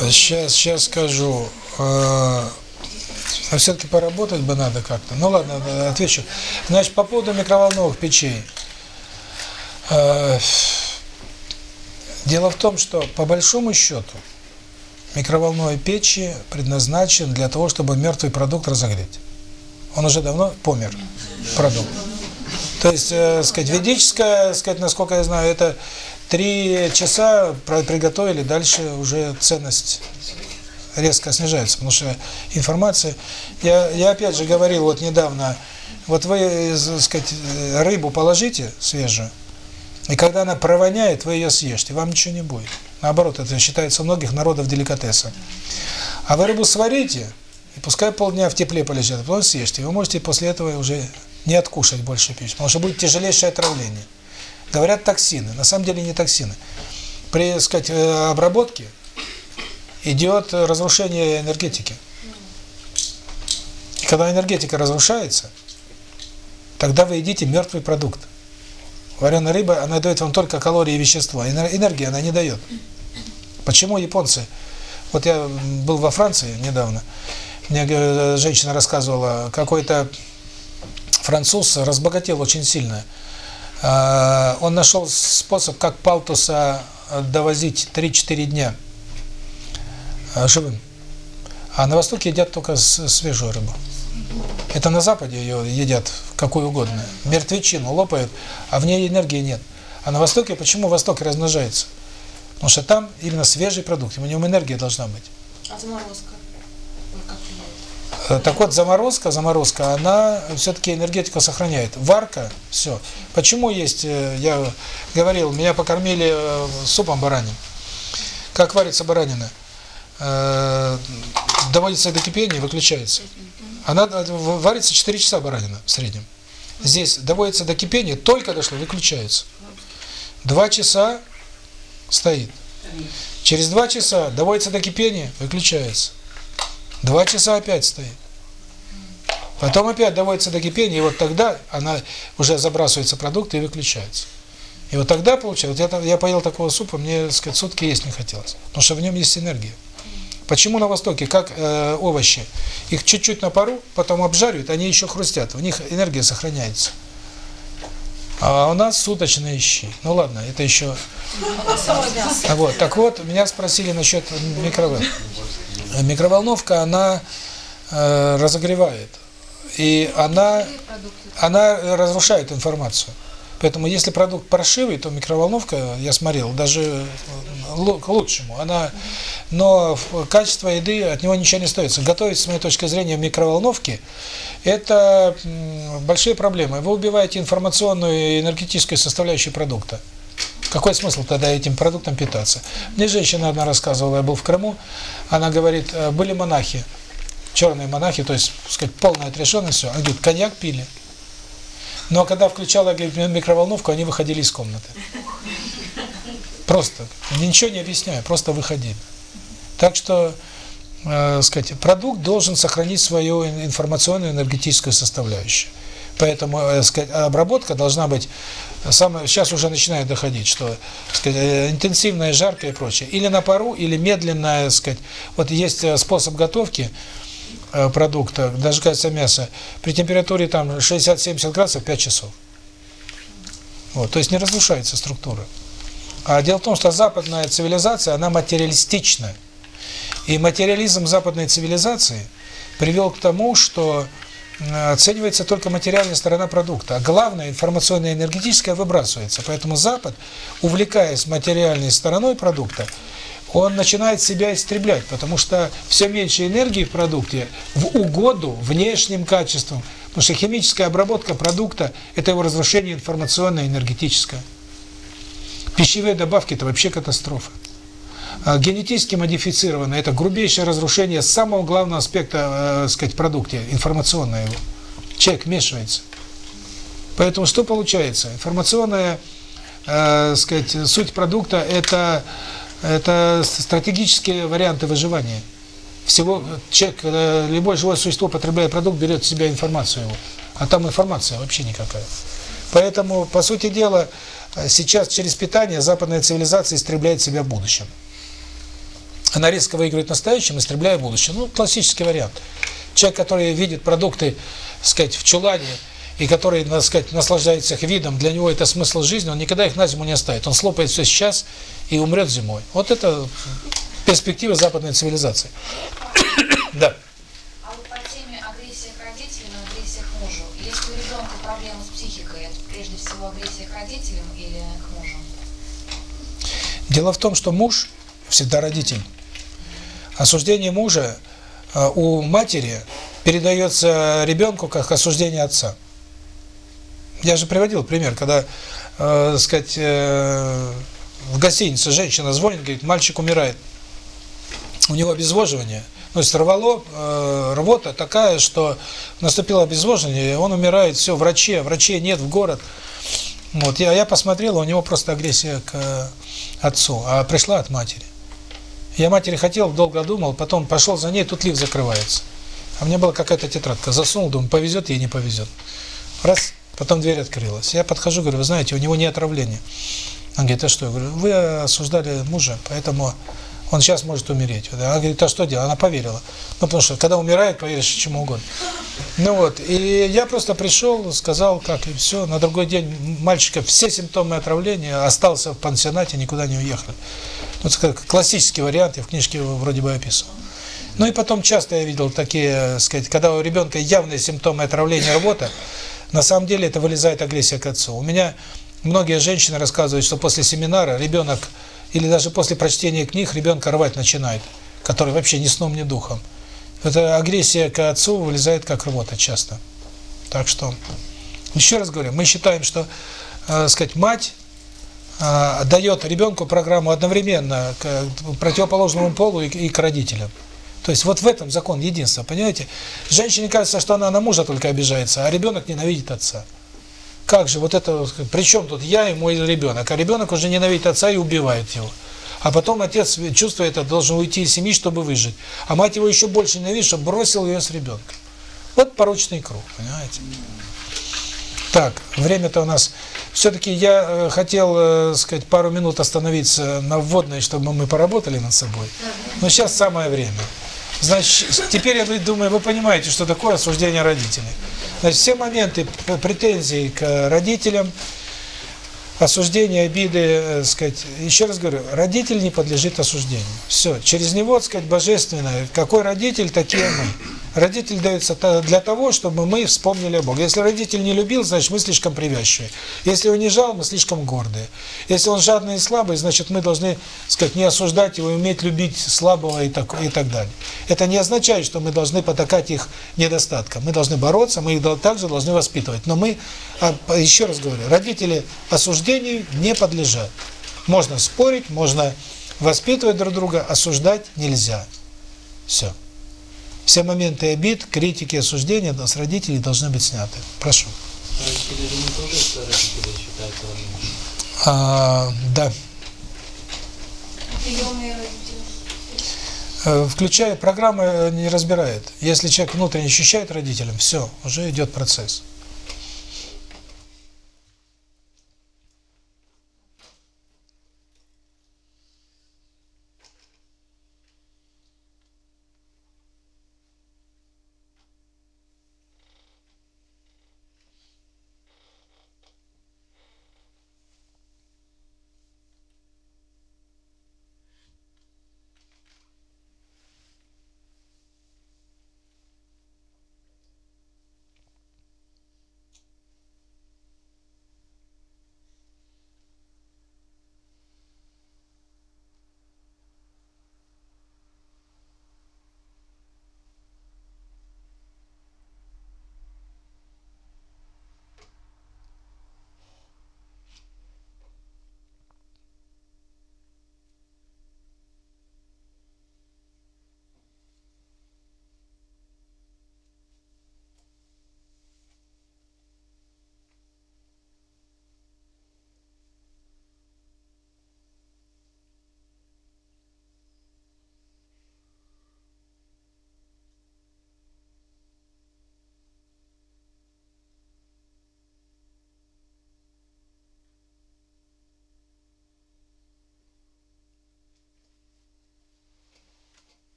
А Сейчас, сейчас скажу. А все-таки поработать бы надо как-то. Ну ладно, отвечу. Значит, по поводу микроволновых печей. Дело в том, что по большому счету микроволновой печи предназначен для того, чтобы мертвый продукт разогреть. Он уже давно помер, продукт. То есть, э, сказать, ведическая, сказать, насколько я знаю, это три часа приготовили, дальше уже ценность резко снижается, потому что информация... Я, я опять же говорил вот недавно, вот вы, э, сказать, рыбу положите свежую, и когда она провоняет, вы ее съешьте, вам ничего не будет. Наоборот, это считается у многих народов деликатесом. А вы рыбу сварите, и пускай полдня в тепле полежит, а потом съешьте. Вы можете после этого уже не откушать больше пищи, потому что будет тяжелейшее отравление. Говорят токсины, на самом деле не токсины. При, сказать, э, обработке идет разрушение энергетики. И когда энергетика разрушается, тогда вы едите мертвый продукт. Вареная рыба, она дает вам только калории и вещества. Энер- Энергии она не дает. Почему японцы? Вот я был во Франции недавно. Мне э, женщина рассказывала, какой-то француз разбогател очень сильно. А, Он нашел способ, как палтуса довозить 3-4 дня а, живым. А на Востоке едят только свежую рыбу. Это на Западе ее едят какую угодно. Мертвечину лопают, а в ней энергии нет. А на Востоке, почему Восток размножается? Потому что там именно свежий продукт, в нем энергия должна быть. А заморозка? Э, Так вот, заморозка, заморозка, она все-таки энергетику сохраняет. Варка, все. Почему есть, э, я говорил, меня покормили э, супом баранин. Как варится баранина? Доводится до кипения, выключается. Она э, варится 4 часа баранина в среднем. Здесь доводится до кипения, только дошло, выключается. Два часа стоит. Через два часа доводится до кипения, выключается. Два часа опять стоит. Потом опять доводится до кипения, и вот тогда она уже забрасывается продукты и выключается. И вот тогда получается, вот я, я поел такого супа, мне, так сказать, сутки есть не хотелось. Потому что в нем есть энергия. Почему на Востоке, как э, овощи, их чуть-чуть на пару, потом обжаривают, они еще хрустят, в них энергия сохраняется. А у нас суточные щи. Ну ладно, это еще... Вот, так вот, меня спросили насчет микроволновки. Микроволновка, она э, разогревает. И она, она разрушает информацию. Поэтому если продукт паршивый, то микроволновка, я смотрел, даже лу- к лучшему. Она, но качество еды от него ничего не остается. Готовить, с моей точки зрения, в микроволновке – это большие проблемы. Вы убиваете информационную и энергетическую составляющую продукта. Какой смысл тогда этим продуктом питаться? Мне женщина одна рассказывала, я был в Крыму, она говорит, э, были монахи, черные монахи, то есть, так сказать, полная отрешенность, все. Она говорит, коньяк пили. Но когда включала говорит, микроволновку, они выходили из комнаты. Просто. Ничего не объясняю, просто выходили. Так что, э, сказать, продукт должен сохранить свою ин- информационную энергетическую составляющую. Поэтому, э, сказать, обработка должна быть самое сейчас уже начинает доходить, что сказать, э, интенсивная жаркая и прочее. Или на пару, или медленная, сказать. Вот есть э, способ готовки э, продукта, даже кажется мясо, при температуре там 60-70 градусов 5 часов. Вот, то есть не разрушается структура. А дело в том, что западная цивилизация, она материалистична. И материализм западной цивилизации привел к тому, что э, оценивается только материальная сторона продукта, а главное, информационная энергетическая выбрасывается. Поэтому Запад, увлекаясь материальной стороной продукта, он начинает себя истреблять, потому что все меньше энергии в продукте в угоду внешним качествам. Потому что химическая обработка продукта – это его разрушение информационное энергетическое. Пищевые добавки – это вообще катастрофа. А Генетически модифицированное – это грубейшее разрушение самого главного аспекта, э, сказать, продукте, информационное его. Человек вмешивается. Поэтому что получается? Информационная, э, сказать, суть продукта – это это стратегические варианты выживания. Всего человек, когда любое живое существо потребляет продукт, берет в себя информацию его. А там информация вообще никакая. Поэтому, по сути дела, сейчас через питание западная цивилизация истребляет себя в будущем. Она резко выигрывает в настоящем, истребляя будущее. Ну, классический вариант. Человек, который видит продукты, сказать, в чулане, и который, так сказать, наслаждается их видом, для него это смысл жизни, он никогда их на зиму не оставит. Он слопает все сейчас и умрет зимой. Вот это перспектива западной цивилизации. (coughs) Да. А вот по теме агрессия к родителям и агрессия к мужу. Если у ребенка проблемы с психикой, это прежде всего агрессия к родителям или к мужу? Дело в том, что муж всегда родитель. Осуждение мужа э, у матери передается ребенку как осуждение отца. Я же приводил пример, когда, э, сказать, э, в гостинице женщина звонит, говорит, мальчик умирает. У него обезвоживание. То есть рвало, э, рвота такая, что наступило обезвоживание, он умирает, все, врачи, врачей нет в город. Вот, я, я посмотрел, у него просто агрессия к э, отцу, а пришла от матери. Я матери хотел, долго думал, потом пошел за ней, тут лифт закрывается. А меня была какая-то тетрадка, засунул, думаю, повезет ей, не повезет. Раз, Потом дверь открылась. Я подхожу, говорю, вы знаете, у него не отравление. Он говорит, а что? Я говорю, вы осуждали мужа, поэтому он сейчас может умереть. Она говорит, а что делать? Она поверила. Ну, потому что, когда умирает, поверишь чему угодно. Ну вот, и я просто пришел, сказал, как, и все. На другой день мальчика все симптомы отравления, остался в пансионате, никуда не уехали. Ну, это как классический вариант, я в книжке его вроде бы описывал. Ну и потом часто я видел такие, сказать, когда у ребенка явные симптомы отравления рвота, на самом деле это вылезает агрессия к отцу. У меня многие женщины рассказывают, что после семинара ребенок, или даже после прочтения книг, ребенка рвать начинает, который вообще ни сном, ни духом. Эта агрессия к отцу вылезает как рвота часто. Так что, еще раз говорю, мы считаем, что, э, сказать, мать э, дает ребенку программу одновременно к противоположному полу и, и к родителям. То есть вот в этом закон единства, понимаете? Женщине кажется, что она на мужа только обижается, а ребенок ненавидит отца. Как же вот это, при чем тут я и мой ребенок? А ребенок уже ненавидит отца и убивает его. А потом отец, чувствуя это, должен уйти из семьи, чтобы выжить. А мать его еще больше ненавидит, чтобы бросил ее с ребенком. Вот порочный круг, понимаете? Так, время-то у нас... Все-таки я э, хотел, э, сказать, пару минут остановиться на вводной, чтобы мы поработали над собой. Но сейчас самое время. Значит, теперь я думаю, вы понимаете, что такое осуждение родителей. Значит, все моменты претензий к родителям, осуждение, обиды, э, сказать, еще раз говорю, родитель не подлежит осуждению. Все, через него, сказать, божественное, какой родитель, такие мы. Родитель дается для того, чтобы мы вспомнили о Боге. Если родитель не любил, значит, мы слишком привязчивые. Если он не жал, мы слишком гордые. Если он жадный и слабый, значит, мы должны, сказать, не осуждать его, уметь любить слабого и так, и так далее. Это не означает, что мы должны потакать их недостаткам. Мы должны бороться, мы их также должны воспитывать. Но мы, а, еще раз говорю, родители осуждению не подлежат. Можно спорить, можно воспитывать друг друга, осуждать нельзя. Все. Все моменты обид, критики, осуждения с родителей должны быть сняты. Прошу. А, да. Приемные родители. Э, Включая программа э, не разбирает. Если человек внутренне ощущает родителям, все, уже идет процесс.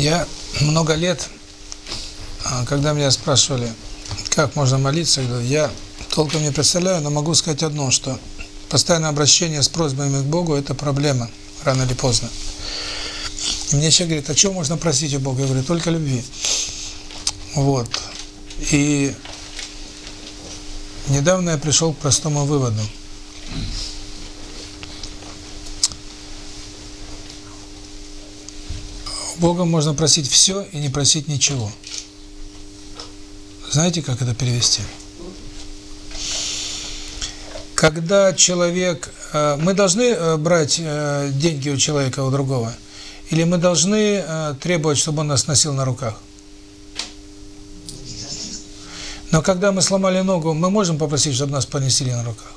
Я много лет, а, когда меня спрашивали, как можно молиться, я толком не представляю, но могу сказать одно, что постоянное обращение с просьбами к Богу – это проблема, рано или поздно. И мне человек говорит, а что можно просить у Бога? Я говорю, только любви. Вот. И недавно я пришел к простому выводу. Бога можно просить все и не просить ничего. Знаете, как это перевести? Когда человек... э, Мы должны э, брать э, деньги у человека, у другого? Или мы должны требовать, чтобы он нас носил на руках? Но когда мы сломали ногу, мы можем попросить, чтобы нас понесли на руках?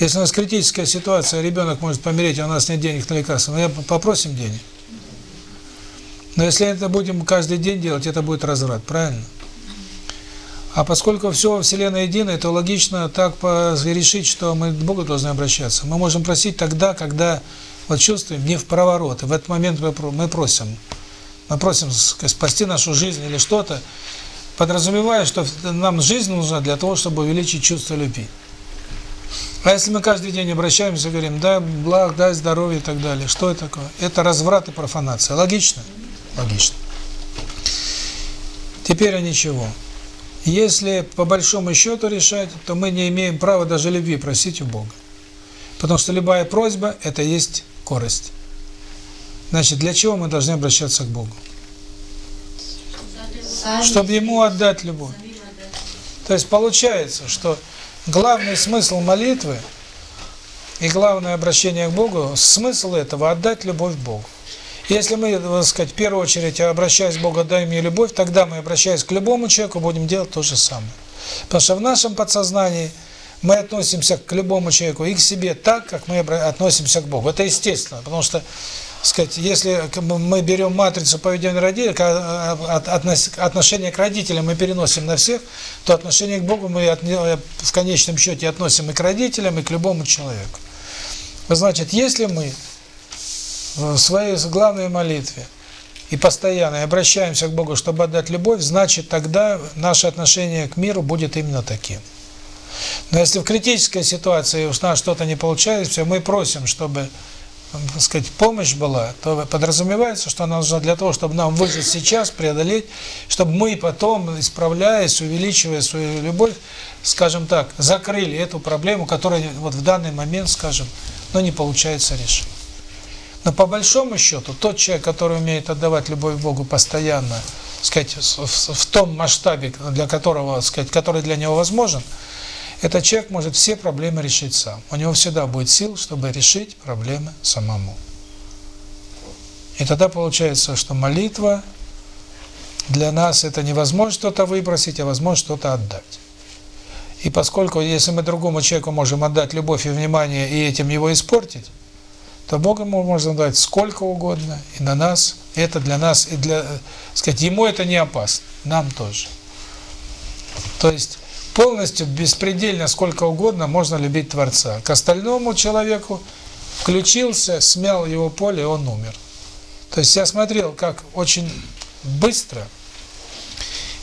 Если у нас критическая ситуация, ребенок может помереть, а у нас нет денег на лекарства, мы попросим денег. Но если это будем каждый день делать, это будет разврат, правильно? А поскольку все во Вселенной единое, то логично так решить, что мы к Богу должны обращаться. Мы можем просить тогда, когда вот чувствуем не в проворот. В этот момент мы про- мы просим. Мы просим спасти нашу жизнь или что-то, подразумевая, что нам жизнь нужна для того, чтобы увеличить чувство любви. А если мы каждый день обращаемся говорим, дай благ, дай здоровье и так далее, что это такое? Это разврат и профанация. Логично? Логично. Теперь о ничего. Если по большому счету решать, то мы не имеем права даже любви просить у Бога. Потому что любая просьба – это есть корость. Значит, для чего мы должны обращаться к Богу? Чтобы Ему отдать любовь. То есть получается, что главный смысл молитвы и главное обращение к Богу, смысл этого – отдать любовь Богу. Если мы, так сказать, в первую очередь, обращаясь к Богу, дай мне любовь, тогда мы, обращаясь к любому человеку, будем делать то же самое. Потому что в нашем подсознании мы относимся к любому человеку и к себе так, как мы относимся к Богу. Это естественно, потому что, сказать, если мы берем матрицу поведения родителей, от- относ- отношение к родителям мы переносим на всех, то отношение к Богу мы отне- в конечном счете относим и к родителям, и к любому человеку. Значит, если мы в своей главной молитве и постоянно обращаемся к Богу, чтобы отдать любовь, значит, тогда наше отношение к миру будет именно таким. Но если в критической ситуации уж нас что-то не получается, мы просим, чтобы, так сказать, помощь была, то подразумевается, что она нужна для того, чтобы нам выжить сейчас, преодолеть, чтобы мы потом, исправляясь, увеличивая свою любовь, скажем так, закрыли эту проблему, которая вот в данный момент, скажем, но не получается решить. Но по большому счету, тот человек, который умеет отдавать любовь Богу постоянно, сказать, в, в- том масштабе, для которого, сказать, который для него возможен, этот человек может все проблемы решить сам. У него всегда будет сил, чтобы решить проблемы самому. И тогда получается, что молитва для нас это не возможность что-то выбросить, а возможность что-то отдать. И поскольку, если мы другому человеку можем отдать любовь и внимание, и этим его испортить, то ему можно дать сколько угодно, и на нас, это для нас, и для, сказать, ему это не опасно, нам тоже. То есть полностью, беспредельно, сколько угодно можно любить Творца. К остальному человеку включился, смял его поле, он умер. То есть я смотрел, как очень быстро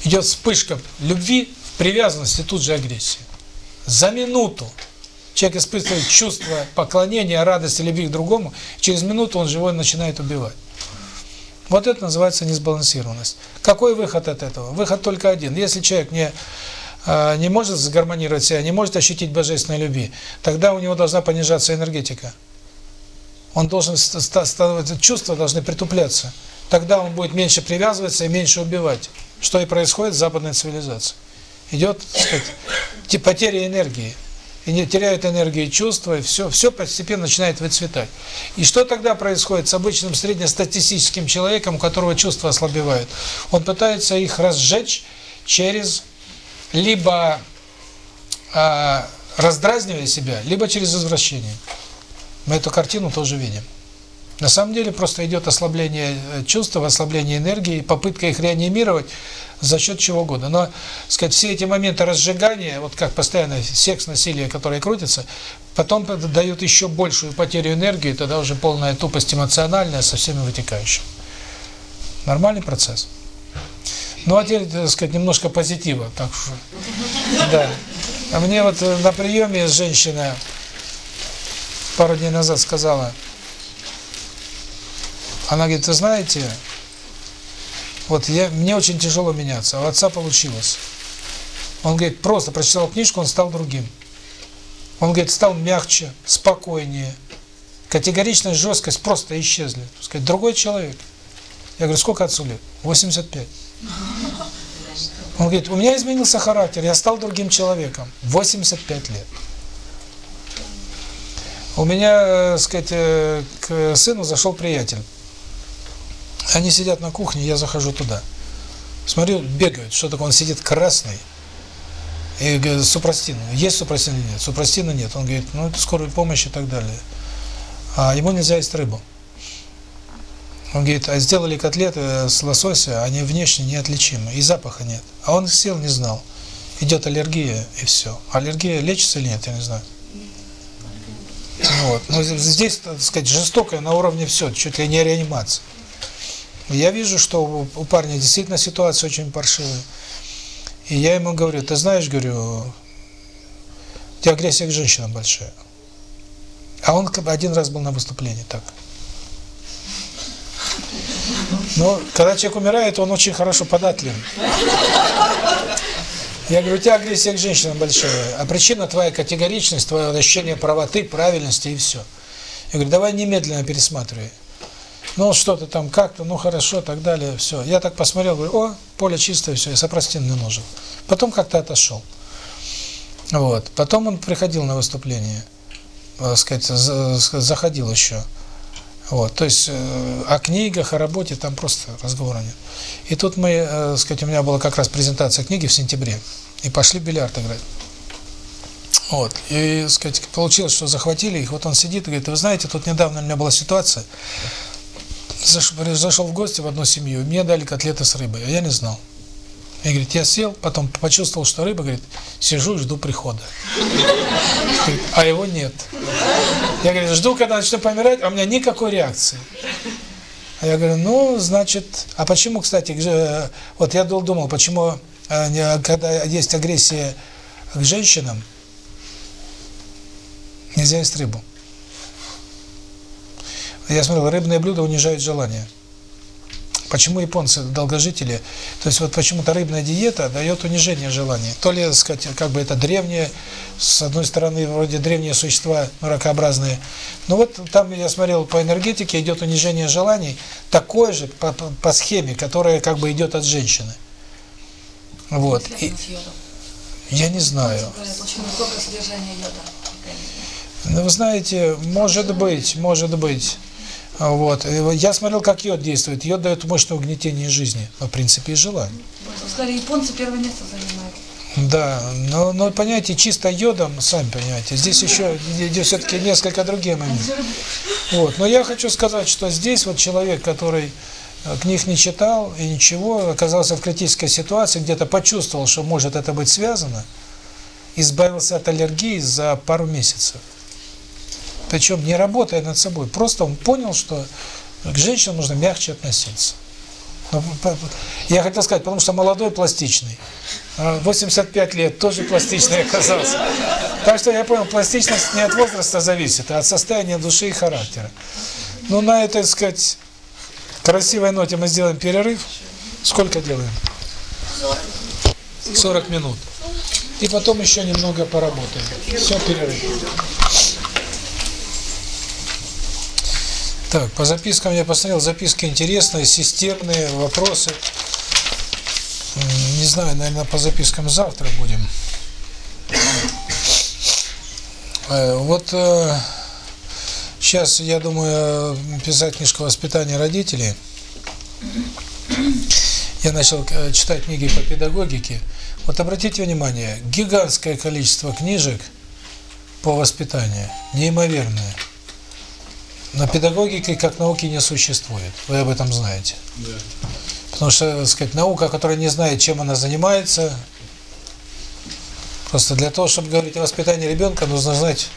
идет вспышка любви, привязанности, тут же агрессия. За минуту человек испытывает чувство поклонения, радости, любви к другому, через минуту он живой начинает убивать. Вот это называется несбалансированность. Какой выход от этого? Выход только один. Если человек не э, не может сгармонировать себя, не может ощутить божественной любви, тогда у него должна понижаться энергетика. Он должен ст- ста- ста- чувства должны притупляться. Тогда он будет меньше привязываться и меньше убивать. Что и происходит в западной цивилизации. Идет, так сказать, те- потеря энергии. И не теряют энергию чувства, и все, все постепенно начинает выцветать. И что тогда происходит с обычным среднестатистическим человеком, у которого чувства ослабевают? Он пытается их разжечь через либо а, раздразнивая себя, либо через извращение. Мы эту картину тоже видим. На самом деле просто идет ослабление э, чувств, ослабление энергии, попытка их реанимировать за счет чего угодно. Но, сказать, все эти моменты разжигания, вот как постоянно секс, насилие, которые крутятся, потом дают еще большую потерю энергии, тогда уже полная тупость эмоциональная со всеми вытекающими. Нормальный процесс. Ну, а теперь, так сказать, немножко позитива. Так что, да. А мне вот э, на приеме женщина пару дней назад сказала, она говорит, вы знаете, вот я, мне очень тяжело меняться, а у отца получилось. Он говорит, просто прочитал книжку, он стал другим. Он говорит, стал мягче, спокойнее. Категоричность, жесткость просто исчезли. Сказать, другой человек. Я говорю, сколько отцу лет? 85. Он говорит, у меня изменился характер, я стал другим человеком. 85 лет. У меня, э, сказать, э, к сыну зашел приятель. Они сидят на кухне, я захожу туда. Смотрю, бегают, что такое, он сидит красный. И говорит, супрастин. Есть супрастин или нет? Супрастина нет. Он говорит, ну, это скорая помощь и так далее. А ему нельзя есть рыбу. Он говорит, а сделали котлеты с лосося, они внешне неотличимы, и запаха нет. А он сел, не знал. Идет аллергия, и все. Аллергия лечится или нет, я не знаю. Вот. Но здесь, так сказать, жестокая на уровне все, чуть ли не реанимация. Я вижу, что у, парня действительно ситуация очень паршивая. И я ему говорю, ты знаешь, говорю, у тебя агрессия к женщинам большая. А он один раз был на выступлении так. Но когда человек умирает, он очень хорошо податлив. Я говорю, у тебя агрессия к женщинам большая, а причина твоя категоричность, твое ощущение правоты, правильности и все. Я говорю, давай немедленно пересматривай. Ну, что-то там как-то, ну, хорошо, так далее, все. Я так посмотрел, говорю, о, поле чистое, все, я сопростин не нужен. Потом как-то отошел. Вот. Потом он приходил на выступление, так сказать, заходил еще. Вот, то есть э, о книгах, о работе там просто разговора нет. И тут мы, э, сказать, у меня была как раз презентация книги в сентябре, и пошли бильярд играть. Вот, и, сказать, получилось, что захватили их, вот он сидит и говорит, вы знаете, тут недавно у меня была ситуация, зашел, в гости в одну семью, мне дали котлеты с рыбой, а я не знал. И говорит, я сел, потом почувствовал, что рыба, говорит, сижу и жду прихода. Говорит, а его нет. Я говорю, жду, когда начну помирать, а у меня никакой реакции. А я говорю, ну, значит, а почему, кстати, вот я думал, почему, когда есть агрессия к женщинам, нельзя есть рыбу. Я смотрел, рыбные блюда унижают желание. Почему японцы долгожители? То есть вот почему-то рыбная диета дает унижение желания. То ли, так сказать, как бы это древние, с одной стороны, вроде древние существа ракообразные. Но вот там я смотрел по энергетике, идет унижение желаний, такое же по, по, по схеме, которая как бы идет от женщины. Вот. И, я не знаю. Ну, вы знаете, может быть, может быть. Вот. Я смотрел, как йод действует. Йод дает мощное угнетение жизни, в принципе, и желание. Сказали, японцы первое место занимают. Да, но, но понимаете, чисто йодом, сами понимаете, здесь еще все-таки несколько другие моменты. Вот. Но я хочу сказать, что здесь вот человек, который книг не читал и ничего, оказался в критической ситуации, где-то почувствовал, что может это быть связано, избавился от аллергии за пару месяцев. Причем не работая над собой. Просто он понял, что к женщинам нужно мягче относиться. Ну, я хотел сказать, потому что молодой, пластичный. 85 лет тоже пластичный оказался. Так что я понял, пластичность не от возраста зависит, а от состояния души и характера. Ну, на этой, так сказать, красивой ноте мы сделаем перерыв. Сколько делаем? 40 минут. И потом еще немного поработаем. Все, перерыв. Так, по запискам я посмотрел, записки интересные, системные, вопросы. Не знаю, наверное, по запискам завтра будем. Вот сейчас, я думаю, писать книжку воспитания родителей. Я начал читать книги по педагогике. Вот обратите внимание, гигантское количество книжек по воспитанию, неимоверное. Но педагогики как науки не существует. Вы об этом знаете. Да. Потому что, так сказать, наука, которая не знает, чем она занимается, просто для того, чтобы говорить о воспитании ребенка, нужно знать,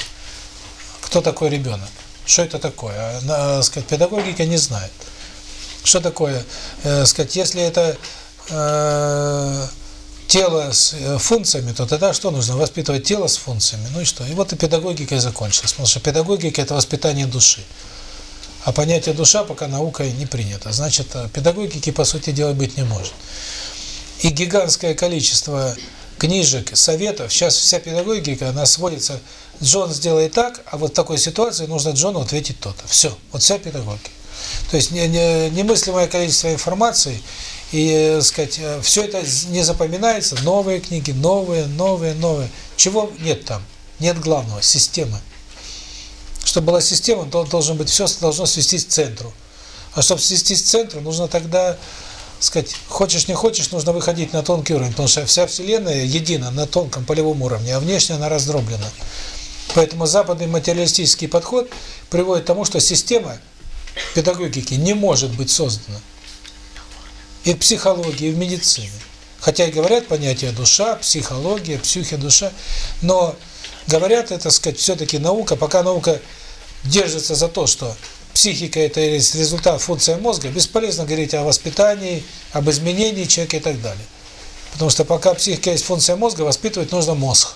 кто такой ребенок, что это такое. А, так сказать, педагогика не знает. Что такое? Э, сказать, если это э, тело с э, функциями, то тогда что нужно? Воспитывать тело с функциями. Ну и что? И вот и педагогика и закончилась. Потому что педагогика – это воспитание души. А понятие душа пока наукой не принято. Значит, э, педагогики, по сути дела, быть не может. И гигантское количество книжек, советов, сейчас вся педагогика, она сводится, Джон сделай так, а вот в такой ситуации нужно Джону ответить то-то. Все, вот вся педагогика. То есть не, не, немыслимое количество информации, и, э, сказать, э, все это не запоминается, новые книги, новые, новые, новые. Чего нет там? Нет главного, системы. Чтобы была система, то должен быть все должно свестись к центру. А чтобы свестись к центру, нужно тогда, сказать, хочешь не хочешь, нужно выходить на тонкий уровень, потому что вся Вселенная едина на тонком полевом уровне, а внешне она раздроблена. Поэтому западный материалистический подход приводит к тому, что система педагогики не может быть создана. И в психологии, и в медицине. Хотя и говорят понятие душа, психология, психи, душа, но говорят это, сказать, все-таки наука, пока наука держится за то, что психика – это результат, функция мозга, бесполезно говорить о воспитании, об изменении человека и так далее. Потому что пока психика есть функция мозга, воспитывать нужно мозг.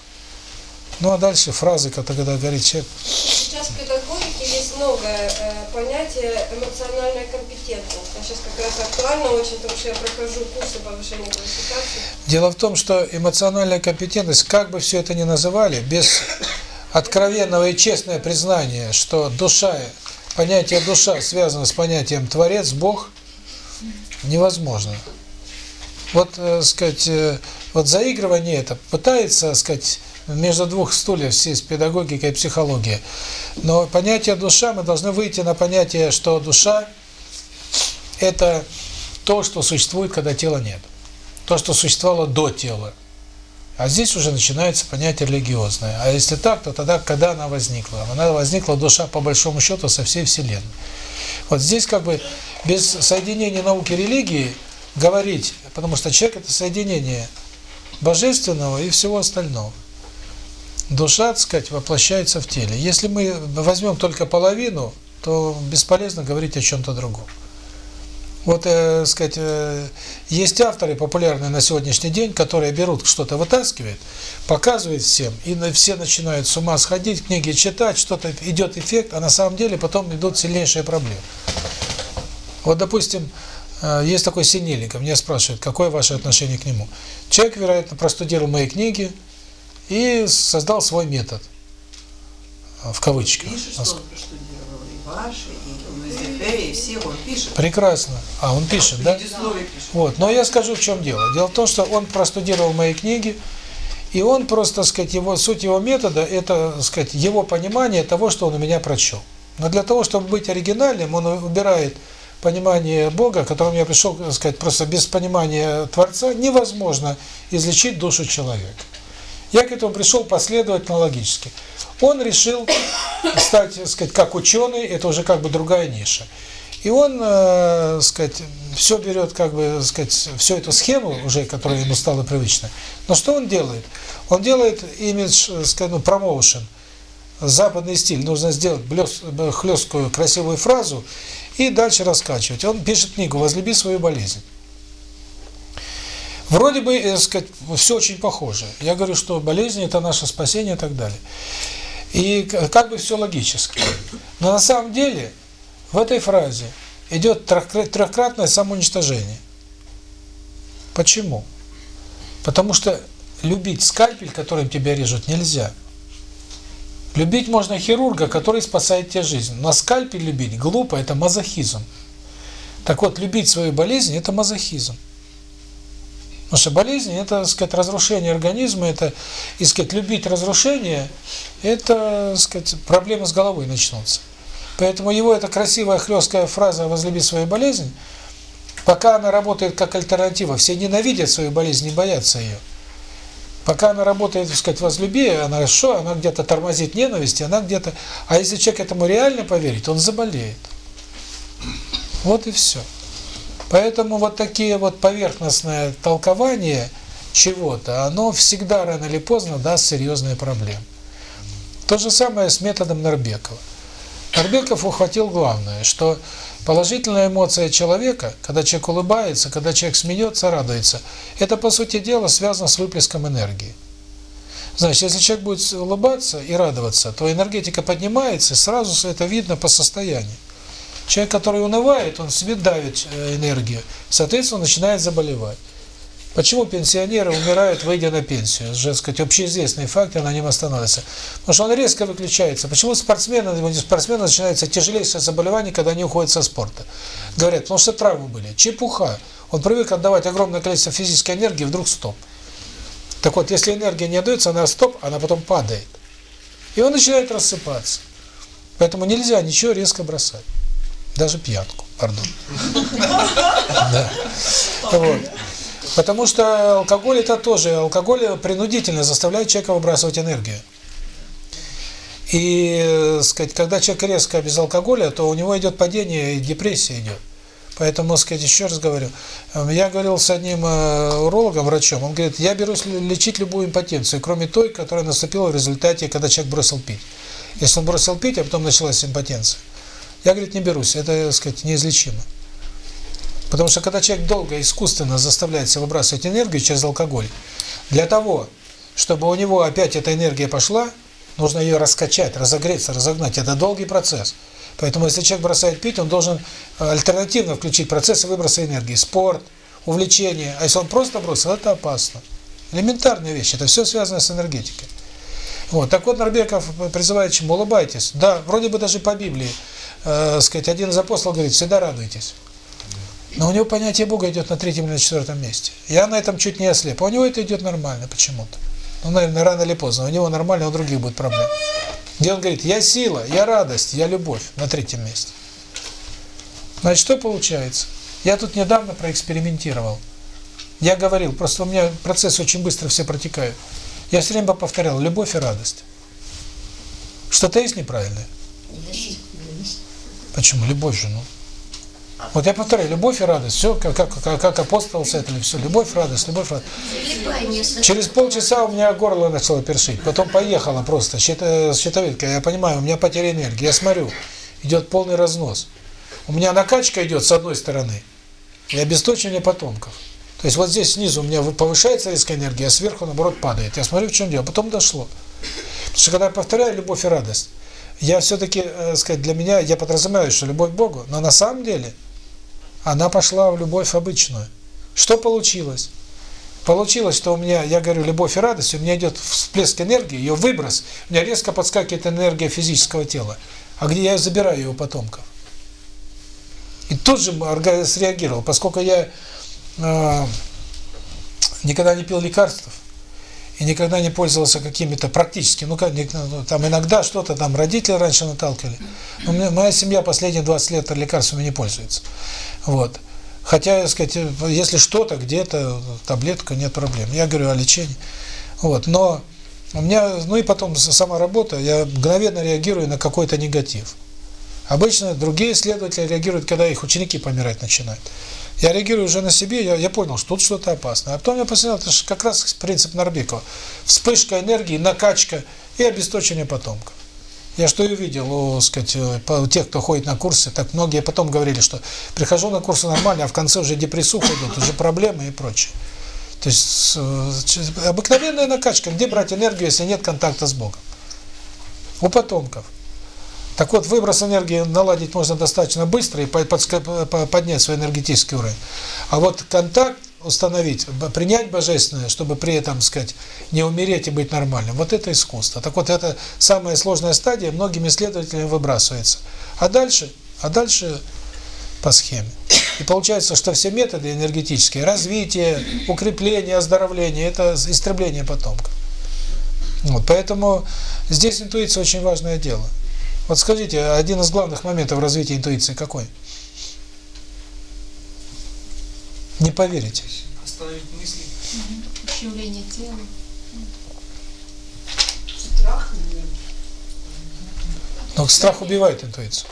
Ну а дальше фразы, когда говорит человек. Сейчас в педагогике есть многое э, понятие эмоциональная компетентность. А сейчас как раз актуально очень, потому что я прохожу курсы повышения квалификации. Дело в том, что эмоциональная компетентность, как бы все это ни называли, без откровенного и честного признания, что душа, понятие душа связано с понятием Творец, Бог, невозможно. Вот, э, сказать, э, вот заигрывание это пытается, сказать, между двух стульев сесть педагогика и психология. Но понятие душа, мы должны выйти на понятие, что душа – это то, что существует, когда тела нет. То, что существовало до тела. А здесь уже начинается понятие религиозное. А если так, то тогда, когда она возникла? Она возникла, душа, по большому счету, со всей Вселенной. Вот здесь как бы без соединения науки и религии говорить, потому что человек – это соединение божественного и всего остального. Душа, так сказать, воплощается в теле. Если мы возьмем только половину, то бесполезно говорить о чем-то другом. Вот, э, сказать, э, есть авторы популярные на сегодняшний день, которые берут что-то, вытаскивают, показывают всем, и все начинают с ума сходить, книги читать, что-то идет эффект, а на самом деле потом идут сильнейшие проблемы. Вот, допустим, э, есть такой Синельников, меня спрашивают, какое ваше отношение к нему. Человек, вероятно, простудировал мои книги, и создал свой метод. В кавычках. Пишет, что он проштудировал и ваши, и и всех он пишет. Прекрасно. А, он пишет, да? пишет. Вот. Но я скажу, в чем дело. Дело в том, что он простудировал мои книги, и он просто, сказать, его, суть его метода, это, сказать, его понимание того, что он у меня прочел. Но для того, чтобы быть оригинальным, он убирает понимание Бога, к которому я пришел, сказать, просто без понимания Творца невозможно излечить душу человека. Я к этому пришел последовательно, логически. Он решил стать, так сказать, как ученый, это уже как бы другая ниша. И он, э, сказать, все берет, как бы, сказать, всю эту схему уже, которая ему стала привычна. Но что он делает? Он делает имидж, сказать, ну, промоушен, западный стиль. Нужно сделать блес, хлесткую, красивую фразу и дальше раскачивать. Он пишет книгу «Возлюби свою болезнь». Вроде бы, э, сказать, все очень похоже. Я говорю, что болезнь – это наше спасение и так далее. И как бы все логически. Но на самом деле в этой фразе идет трехкратное самоуничтожение. Почему? Потому что любить скальпель, которым тебя режут, нельзя. Любить можно хирурга, который спасает тебе жизнь. Но скальпель любить глупо, это мазохизм. Так вот, любить свою болезнь – это мазохизм. Потому что болезнь – это, так сказать, разрушение организма, это, и, сказать, любить разрушение – это, так сказать, проблемы с головой начнутся. Поэтому его эта красивая хлесткая фраза «возлюби свою болезнь», пока она работает как альтернатива, все ненавидят свою болезнь, не боятся ее. Пока она работает, так сказать, возлюби, она что, она где-то тормозит ненависть, она где-то... А если человек этому реально поверит, он заболеет. Вот и все. Поэтому вот такие вот поверхностное толкование чего-то, оно всегда рано или поздно даст серьезные проблемы. То же самое с методом Нарбекова. Арбеков ухватил главное, что положительная эмоция человека, когда человек улыбается, когда человек смеется, радуется, это, по сути дела, связано с выплеском энергии. Значит, если человек будет улыбаться и радоваться, то энергетика поднимается, и сразу это видно по состоянию. Человек, который унывает, он себе давит э, энергию, соответственно, начинает заболевать. Почему пенсионеры умирают, выйдя на пенсию? Это же, сказать, общеизвестный факт, и на нем остановится. Потому что он резко выключается. Почему спортсмены, у спортсменов начинается тяжелейшее заболевание, когда они уходят со спорта? Говорят, потому что травмы были. Чепуха. Он привык отдавать огромное количество физической энергии, вдруг стоп. Так вот, если энергия не отдается, она стоп, она потом падает. И он начинает рассыпаться. Поэтому нельзя ничего резко бросать. Даже пьянку, пардон. Потому что алкоголь это тоже, алкоголь принудительно заставляет человека выбрасывать энергию. И, э, сказать, когда человек резко без алкоголя, то у него идет падение и депрессия идет. Поэтому, сказать, еще раз говорю, э, я говорил с одним э, урологом, врачом, он говорит, я берусь лечить любую импотенцию, кроме той, которая наступила в результате, когда человек бросил пить. Если он бросил пить, а потом началась импотенция, я, говорит, не берусь, это, так сказать, неизлечимо. Потому что когда человек долго искусственно заставляет себя выбрасывать энергию через алкоголь, для того, чтобы у него опять эта энергия пошла, нужно ее раскачать, разогреться, разогнать. Это долгий процесс. Поэтому если человек бросает пить, он должен альтернативно включить процессы выброса энергии. Спорт, увлечение. А если он просто бросил, это опасно. Элементарная вещь. Это все связано с энергетикой. Вот. Так вот, Нарбеков призывает чему? Улыбайтесь. Да, вроде бы даже по Библии э, сказать, один из апостолов говорит, всегда радуйтесь. Но у него понятие Бога идет на третьем или на четвертом месте. Я на этом чуть не ослеп. А у него это идет нормально почему-то. Ну, наверное, рано или поздно. У него нормально, у других будет проблем. Где он говорит, я сила, я радость, я любовь на третьем месте. Значит, что получается? Я тут недавно проэкспериментировал. Я говорил, просто у меня процесс очень быстро все протекают. Я все время повторял, любовь и радость. Что-то есть неправильное? Почему? Любовь же, ну. Вот я повторяю, любовь и радость. Все, как, как, как апостол с этого, все. Любовь, радость, любовь, радость. Через полчаса у меня горло начало першить. Потом поехала просто щитовидка. Я понимаю, у меня потеря энергии. Я смотрю, идет полный разнос. У меня накачка идет с одной стороны и обесточение потомков. То есть вот здесь снизу у меня повышается резкая энергия, а сверху, наоборот, падает. Я смотрю, в чем дело. Потом дошло. Потому что когда я повторяю любовь и радость, я все-таки, э, сказать, для меня, я подразумеваю, что любовь к Богу, но на самом деле она пошла в любовь обычную. Что получилось? Получилось, что у меня, я говорю, любовь и радость, у меня идет всплеск энергии, ее выброс, у меня резко подскакивает энергия физического тела. А где я забираю у потомков? И тут же среагировал, поскольку я э, никогда не пил лекарств и никогда не пользовался какими-то практически, ну, как, ну, там иногда что-то там родители раньше наталкивали. Но моя семья последние 20 лет лекарствами не пользуется. Вот. Хотя, сказать, если что-то, где-то, таблетка, нет проблем. Я говорю о лечении. Вот. Но у меня, ну и потом сама работа, я мгновенно реагирую на какой-то негатив. Обычно другие исследователи реагируют, когда их ученики помирать начинают. Я реагирую уже на себе, я, я понял, что тут что-то опасное. А потом я посмотрел, это же как раз принцип Нарбекова. Вспышка энергии, накачка и обесточение потомков. Я что и увидел у, сказать, э, у тех, кто ходит на курсы, так многие потом говорили, что прихожу на курсы нормально, а в конце уже депрессуха идут, уже проблемы и прочее. То есть э, обыкновенная накачка, где брать энергию, если нет контакта с Богом? У потомков. Так вот, выброс энергии наладить можно достаточно быстро и поднять свой энергетический уровень. А вот контакт установить, принять божественное, чтобы при этом, сказать, не умереть и быть нормальным. Вот это искусство. Так вот, это самая сложная стадия, многими исследователями выбрасывается. А дальше, а дальше по схеме. И получается, что все методы энергетические, развитие, укрепление, оздоровление, это истребление потомков. Вот, поэтому здесь интуиция очень важное дело. Вот скажите, один из главных моментов развития интуиции какой? Не поверите. Остановить мысли. Ущемление тела. Страх, Но страх убивает интуицию.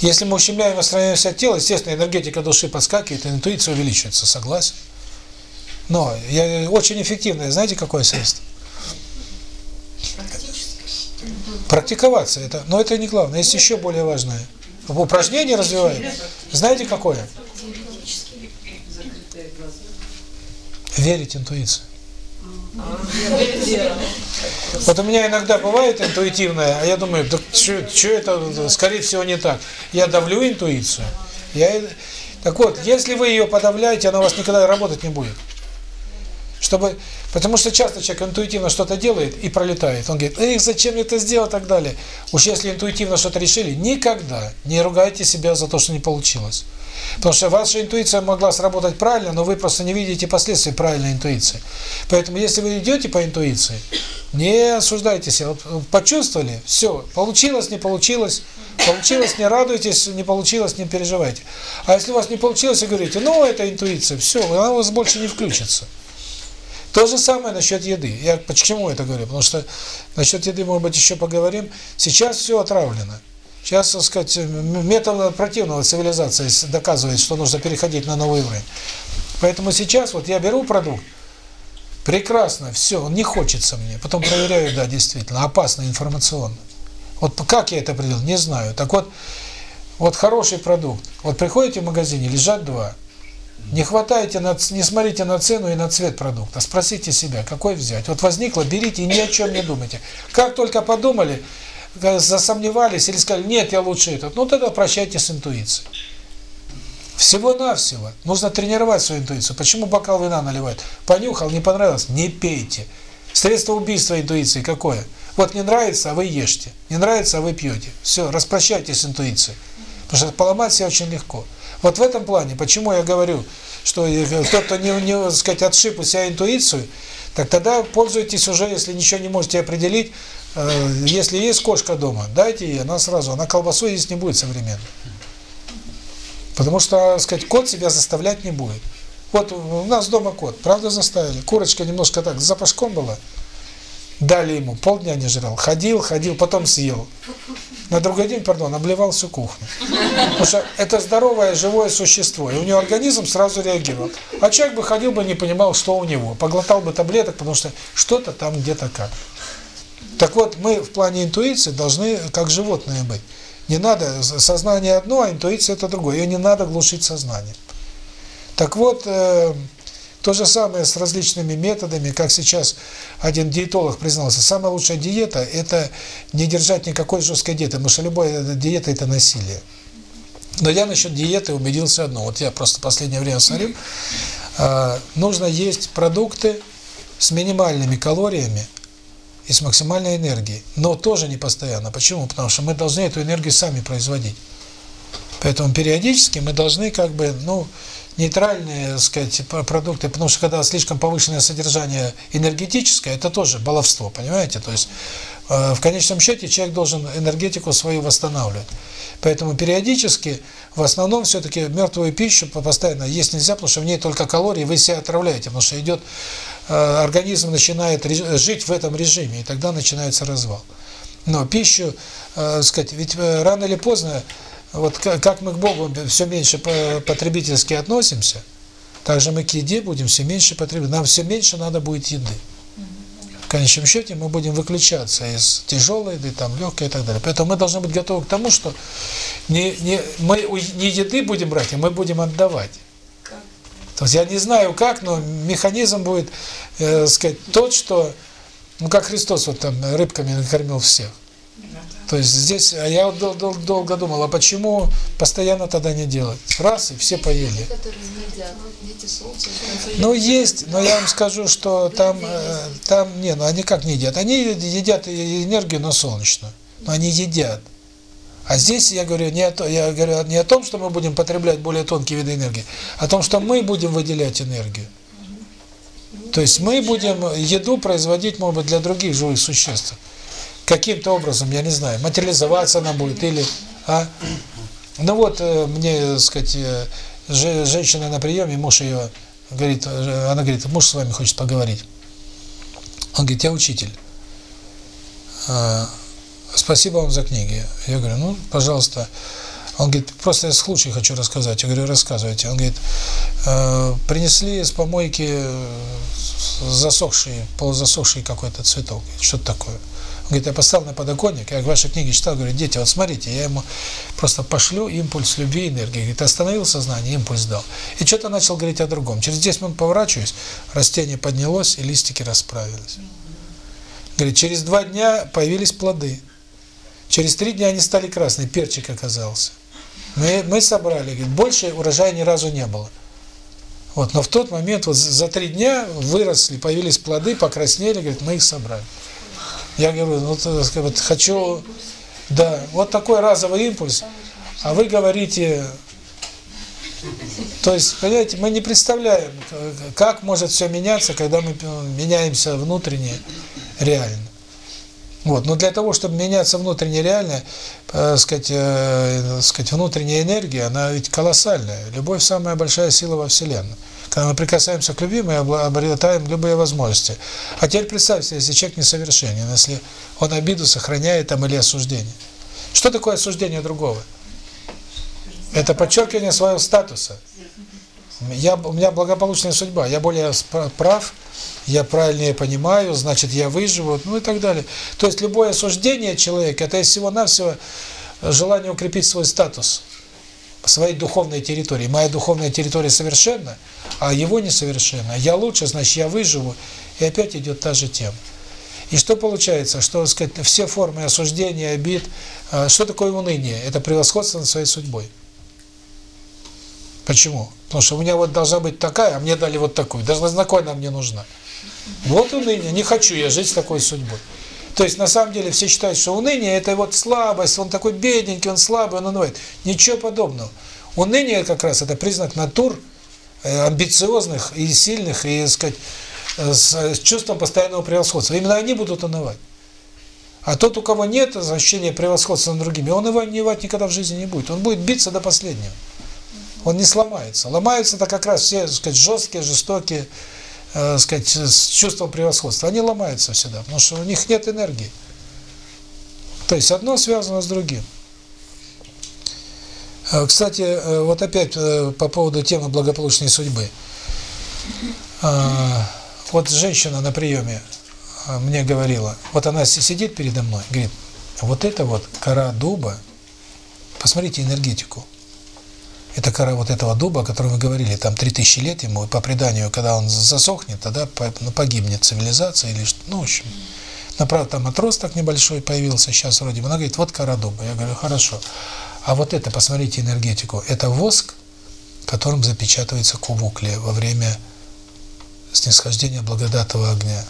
Если мы ущемляем настроение себя тела, естественно, энергетика души подскакивает, и интуиция увеличивается, согласен. Но я, очень эффективное, знаете, какое средство? Практически. Практиковаться это, но это не главное. Есть еще более важное. Упражнение развивает. Знаете какое? Верить интуиции. Вот у меня иногда бывает интуитивное, а я думаю, да что это, скорее всего, не так. Я давлю интуицию. Я, так вот, если вы ее подавляете, она у вас никогда работать не будет. Чтобы, потому что часто человек интуитивно что-то делает и пролетает. Он говорит, эх, зачем я это сделал и так далее. Уж если интуитивно что-то решили, никогда не ругайте себя за то, что не получилось. Потому что ваша интуиция могла сработать правильно, но вы просто не видите последствий правильной интуиции. Поэтому, если вы идете по интуиции, не осуждайте себя. Вот почувствовали, все, получилось, не получилось, получилось, не радуйтесь, не получилось, не переживайте. А если у вас не получилось, вы говорите, ну, это интуиция, все, она у вас больше не включится. То же самое насчет еды. Я почему это говорю? Потому что насчет еды, может быть, еще поговорим. Сейчас все отравлено. Сейчас, так сказать, метод противного цивилизации доказывает, что нужно переходить на новый уровень. Поэтому сейчас вот я беру продукт, прекрасно, все, он не хочется мне. Потом проверяю, да, действительно, опасно информационно. Вот как я это определил, не знаю. Так вот, вот хороший продукт. Вот приходите в магазине, лежат два. Не хватайте, на, не смотрите на цену и на цвет продукта. Спросите себя, какой взять. Вот возникло, берите и ни о чем не думайте. Как только подумали, засомневались или сказали, нет, я лучше этот, ну тогда прощайте с интуицией. Всего-навсего. Нужно тренировать свою интуицию. Почему бокал вина наливают? Понюхал, не понравилось, не пейте. Средство убийства интуиции какое? Вот не нравится, а вы ешьте. Не нравится, а вы пьете. Все, распрощайтесь с интуицией. Потому что поломать себя очень легко. Вот в этом плане, почему я говорю, что тот, кто не, не так сказать, отшиб у себя интуицию, так тогда пользуйтесь уже, если ничего не можете определить, э, если есть кошка дома, дайте ей, она сразу, она колбасу есть не будет современно. Потому что, сказать, кот себя заставлять не будет. Вот у нас дома кот, правда заставили. Курочка немножко так с запашком была. Дали ему, полдня не жрал. Ходил, ходил, потом съел. На другой день, пардон, обливал всю кухню. Потому что это здоровое, живое существо. И у него организм сразу реагировал. А человек бы ходил бы, не понимал, что у него. Поглотал бы таблеток, потому что что-то там где-то как. Так вот, мы в плане интуиции должны как животные быть. Не надо, сознание одно, а интуиция это другое. Ее не надо глушить сознание. Так вот, э, то же самое с различными методами, как сейчас один диетолог признался, самая лучшая диета – это не держать никакой жесткой диеты, потому что любая диета – это насилие. Но я насчет диеты убедился одно. Вот я просто последнее время смотрю, э, нужно есть продукты с минимальными калориями, и с максимальной энергией. Но тоже не постоянно. Почему? Потому что мы должны эту энергию сами производить. Поэтому периодически мы должны как бы, ну, нейтральные, так сказать, продукты, потому что когда слишком повышенное содержание энергетическое, это тоже баловство, понимаете? То есть э, в конечном счете человек должен энергетику свою восстанавливать. Поэтому периодически, в основном, все-таки мертвую пищу постоянно есть нельзя, потому что в ней только калории, вы себя отравляете, потому что идет Э, организм начинает жить в этом режиме, и тогда начинается развал. Но пищу, э, сказать, ведь э, рано или поздно, вот как мы к Богу все меньше потребительски относимся, так же мы к еде будем все меньше потреблять. Нам все меньше надо будет еды. В конечном счете мы будем выключаться из тяжелой еды, там, легкой и так далее. Поэтому мы должны быть готовы к тому, что не, не, мы не еды будем брать, а мы будем отдавать. То есть я не знаю как, но механизм будет, э, сказать, тот, что, ну как Христос вот там рыбками накормил всех. То есть здесь, а я дол дол долго думал, а почему постоянно тогда не делать? Раз, и все поели. Ну, есть, но я вам скажу, что там, э, там, не, ну они как не едят? Они едят энергию, но солнечную. Но они едят. А здесь я говорю не о том, я говорю не о том, что мы будем потреблять более тонкие виды энергии, а о том, что мы будем выделять энергию. То есть мы будем еду производить, может быть, для других живых существ. Каким-то образом, я не знаю, материализоваться она будет или а ну вот э, мне, так сказать, э, женщина на приеме, муж ее говорит, э, она говорит, муж с вами хочет поговорить. Он говорит, я учитель. А, спасибо вам за книги. Я говорю, ну, пожалуйста. Он говорит, просто я случай хочу рассказать. Я говорю, рассказывайте. Он говорит, принесли с помойки засохший, полузасохший какой-то цветок. Что-то такое. Он говорит, я поставил на подоконник, я ваши книги читал, говорю, дети, вот смотрите, я ему просто пошлю импульс любви, энергии. Говорит, остановил сознание, импульс дал. И что-то начал говорить о другом. Через 10 минут поворачиваюсь, растение поднялось, и листики расправились. Говорит, через два дня появились плоды. Через три дня они стали красные, перчик оказался. Мы, мы собрали, говорит, больше урожая ни разу не было. Вот, но в тот момент, вот за три дня выросли, появились плоды, покраснели, говорит, мы их собрали. Я говорю, ну, вот хочу, да, вот такой разовый импульс, а вы говорите, то есть, понимаете, мы не представляем, как может все меняться, когда мы меняемся внутренне, реально. Вот, но для того, чтобы меняться внутренне реально, э, сказать, э, сказать, внутренняя энергия, она ведь колоссальная. Любовь самая большая сила во Вселенной. Когда мы прикасаемся к любви, мы обретаем любые возможности. А теперь представьте, если человек несовершенен, если он обиду сохраняет там или осуждение. Что такое осуждение другого? Это подчеркивание своего статуса. Я, у меня благополучная судьба, я более прав, я правильнее понимаю, значит, я выживу, ну и так далее. То есть любое осуждение человека – это всего-навсего желание укрепить свой статус, своей духовной территории. Моя духовная территория совершенна, а его несовершенна. Я лучше, значит, я выживу, и опять идет та же тема. И что получается? Что, сказать, все формы осуждения, обид, а, что такое уныние? Это превосходство над своей судьбой. Почему? Потому что у меня вот должна быть такая, а мне дали вот такую. Даже такой нам не нужна. Вот уныние. Не хочу я жить с такой судьбой. То есть, на самом деле, все считают, что уныние – это вот слабость, он такой бедненький, он слабый, он унывает. Ничего подобного. Уныние как раз – это признак натур, э, амбициозных и сильных, и, так сказать, э, с чувством постоянного превосходства. Именно они будут унывать. А тот, у кого нет ощущения превосходства над другими, он унывать никогда в жизни не будет. Он будет биться до последнего. Он не сломается. Ломаются-то как раз все, так сказать, жесткие, жестокие, э, сказать, с чувством превосходства, они ломаются всегда, потому что у них нет энергии. То есть одно связано с другим. Э, кстати, э, вот опять э, по поводу темы благополучной судьбы. Вот женщина на приеме мне говорила, вот она сидит передо мной, говорит, вот это вот кора дуба, посмотрите энергетику, это кора вот этого дуба, о котором вы говорили, там 3000 лет ему, и по преданию, когда он засохнет, тогда ну, погибнет цивилизация или что, ну, в общем. Но, правда, там отросток небольшой появился сейчас вроде бы. Она говорит, вот кора дуба. Я говорю, хорошо. А вот это, посмотрите энергетику, это воск, которым запечатывается кубуклия во время снисхождения благодатного огня.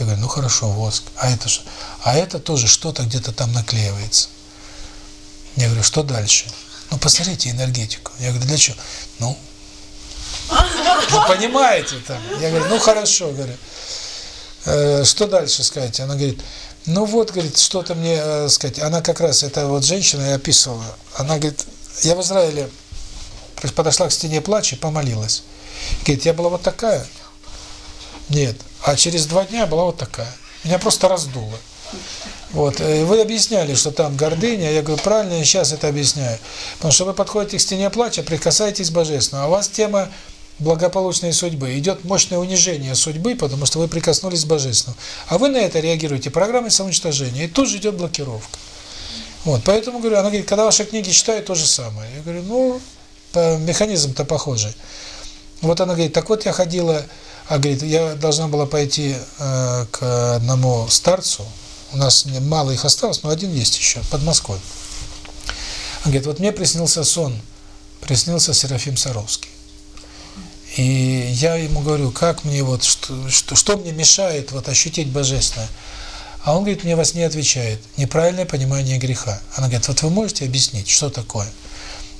Я говорю, ну хорошо, воск. А это что? А это тоже что-то где-то там наклеивается. Я говорю, что дальше? Ну, посмотрите энергетику. Я говорю, для чего? Ну, вы понимаете там. Я говорю, ну, хорошо, говорю. Э, что дальше сказать? Она говорит, ну вот, говорит, что-то мне э, сказать. Она как раз, это вот женщина, я описывала. Она говорит, я в Израиле подошла к стене плача и помолилась. Говорит, я была вот такая. Нет. А через два дня была вот такая. Меня просто раздуло. Вот. Э, вы объясняли, что там гордыня. Я говорю, правильно, я сейчас это объясняю. Потому что вы подходите к стене плача, прикасаетесь к Божественному. А у вас тема благополучной судьбы. Идет мощное унижение судьбы, потому что вы прикоснулись к Божественному. А вы на это реагируете программой самоуничтожения. И тут же идет блокировка. Вот. Поэтому, говорю, она говорит, когда ваши книги читают, то же самое. Я говорю, ну, механизм-то похожий. Вот она говорит, так вот я ходила, а говорит, я должна была пойти э, к одному старцу, у нас мало их осталось, но один есть еще, под Москвой. Он говорит, вот мне приснился сон, приснился Серафим Саровский. И я ему говорю, как мне вот, что, что, что мне мешает вот ощутить Божественное? А он говорит, мне вас не отвечает. Неправильное понимание греха. Она говорит, вот вы можете объяснить, что такое?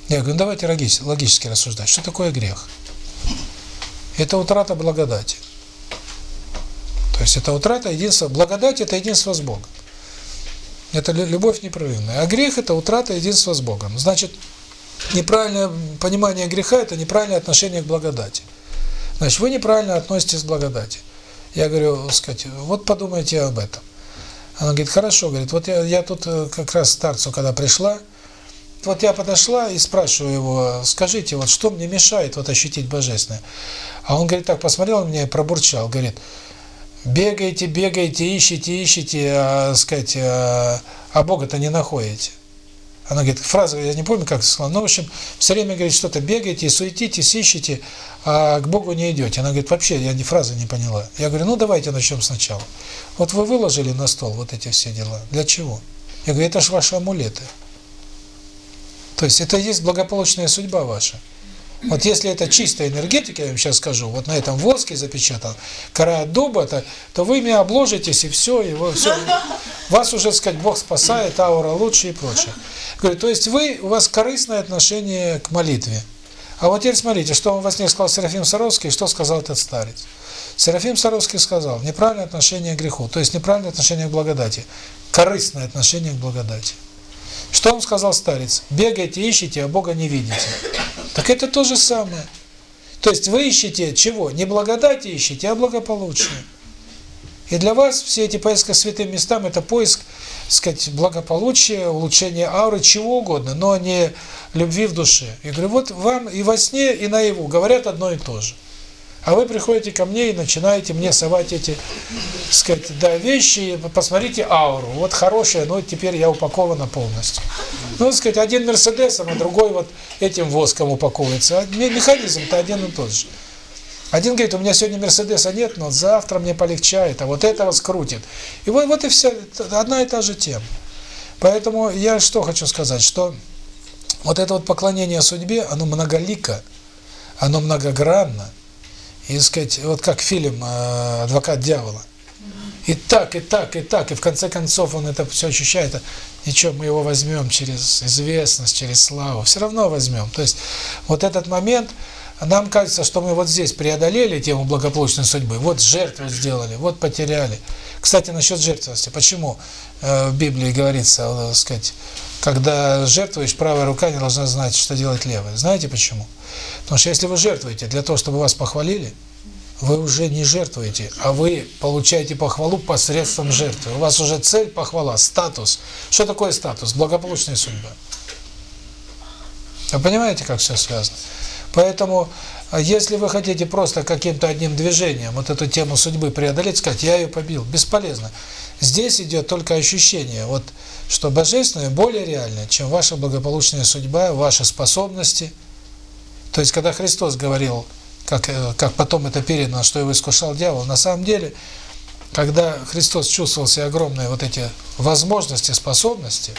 Я говорю, ну давайте логически рассуждать. Что такое грех? Это утрата благодати. То есть это утрата единства. Благодать – это единство с Богом. Это любовь непрерывная. А грех – это утрата единства с Богом. Значит, неправильное понимание греха – это неправильное отношение к благодати. Значит, вы неправильно относитесь к благодати. Я говорю, сказать, вот подумайте об этом. Она говорит, хорошо, говорит, вот я, я тут э, как раз старцу, когда пришла, вот я подошла и спрашиваю его, скажите, вот что мне мешает вот ощутить Божественное? А он, говорит, так посмотрел на меня и пробурчал, говорит, Бегаете, бегаете, ищете, ищете, а, сказать, а, а Бога-то не находите. Она говорит, фраза, я не помню, как сказала, но, в общем, все время, говорит, что-то бегаете, суетитесь, ищете, а к Богу не идете. Она говорит, вообще, я ни фразы не поняла. Я говорю, ну, давайте начнем сначала. Вот вы выложили на стол вот эти все дела. Для чего? Я говорю, это же ваши амулеты. То есть это есть благополучная судьба ваша. Вот если это чистая энергетика, я вам сейчас скажу, вот на этом воске запечатан, кора дуба, то, то вы ими обложитесь, и все, и вы, все. Вас уже, сказать, Бог спасает, аура лучше и прочее. Говорю, то есть вы, у вас корыстное отношение к молитве. А вот теперь смотрите, что он во сне сказал Серафим Саровский, что сказал этот старец. Серафим Саровский сказал, неправильное отношение к греху, то есть неправильное отношение к благодати, корыстное отношение к благодати. Что он сказал старец? Бегаете, ищете, а Бога не видите. Так это то же самое. То есть вы ищете чего? Не благодати ищете, а благополучие. И для вас все эти поиски к святым местам – это поиск, сказать, благополучия, улучшения ауры, чего угодно, но не любви в душе. Я говорю, вот вам и во сне, и наяву говорят одно и то же. А вы приходите ко мне и начинаете мне совать эти, сказать, да, вещи, посмотрите ауру. Вот хорошая, но теперь я упакована полностью. Ну, сказать, один Мерседесом, а другой вот этим воском упаковывается. А механизм-то один и тот же. Один говорит, у меня сегодня Мерседеса нет, но завтра мне полегчает, а вот это вот скрутит. И вот, вот и вся, одна и та же тема. Поэтому я что хочу сказать, что вот это вот поклонение судьбе, оно многолико, оно многогранно, и сказать, вот как фильм «Адвокат дьявола». И так, и так, и так, и в конце концов он это все ощущает. Ничего, мы его возьмем через известность, через славу, все равно возьмем. То есть вот этот момент, нам кажется, что мы вот здесь преодолели тему благополучной судьбы, вот жертву сделали, вот потеряли. Кстати, насчет жертвенности. Почему в Библии говорится, сказать, когда жертвуешь, правая рука не должна знать, что делать левая. Знаете почему? Потому что если вы жертвуете для того, чтобы вас похвалили, вы уже не жертвуете, а вы получаете похвалу посредством жертвы. У вас уже цель похвала, статус. Что такое статус? Благополучная судьба. Вы понимаете, как все связано? Поэтому, если вы хотите просто каким-то одним движением вот эту тему судьбы преодолеть, сказать, я ее побил, бесполезно. Здесь идет только ощущение, вот, что божественное более реальное, чем ваша благополучная судьба, ваши способности. То есть, когда Христос говорил, как, как потом это передано, что его искушал дьявол, на самом деле, когда Христос чувствовал себе огромные вот эти возможности, способности,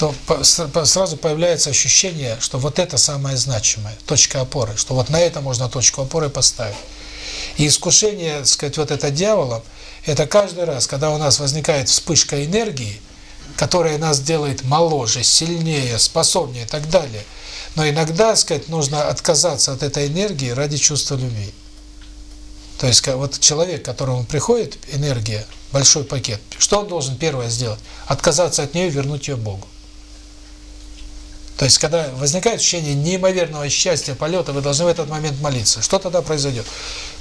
то сразу появляется ощущение, что вот это самое значимое, точка опоры, что вот на это можно точку опоры поставить. И искушение, так сказать, вот это дьяволом, это каждый раз, когда у нас возникает вспышка энергии, которая нас делает моложе, сильнее, способнее и так далее – но иногда, сказать, нужно отказаться от этой энергии ради чувства любви. То есть вот человек, к которому приходит энергия, большой пакет, что он должен первое сделать? Отказаться от нее и вернуть ее Богу. То есть, когда возникает ощущение неимоверного счастья, полета, вы должны в этот момент молиться. Что тогда произойдет?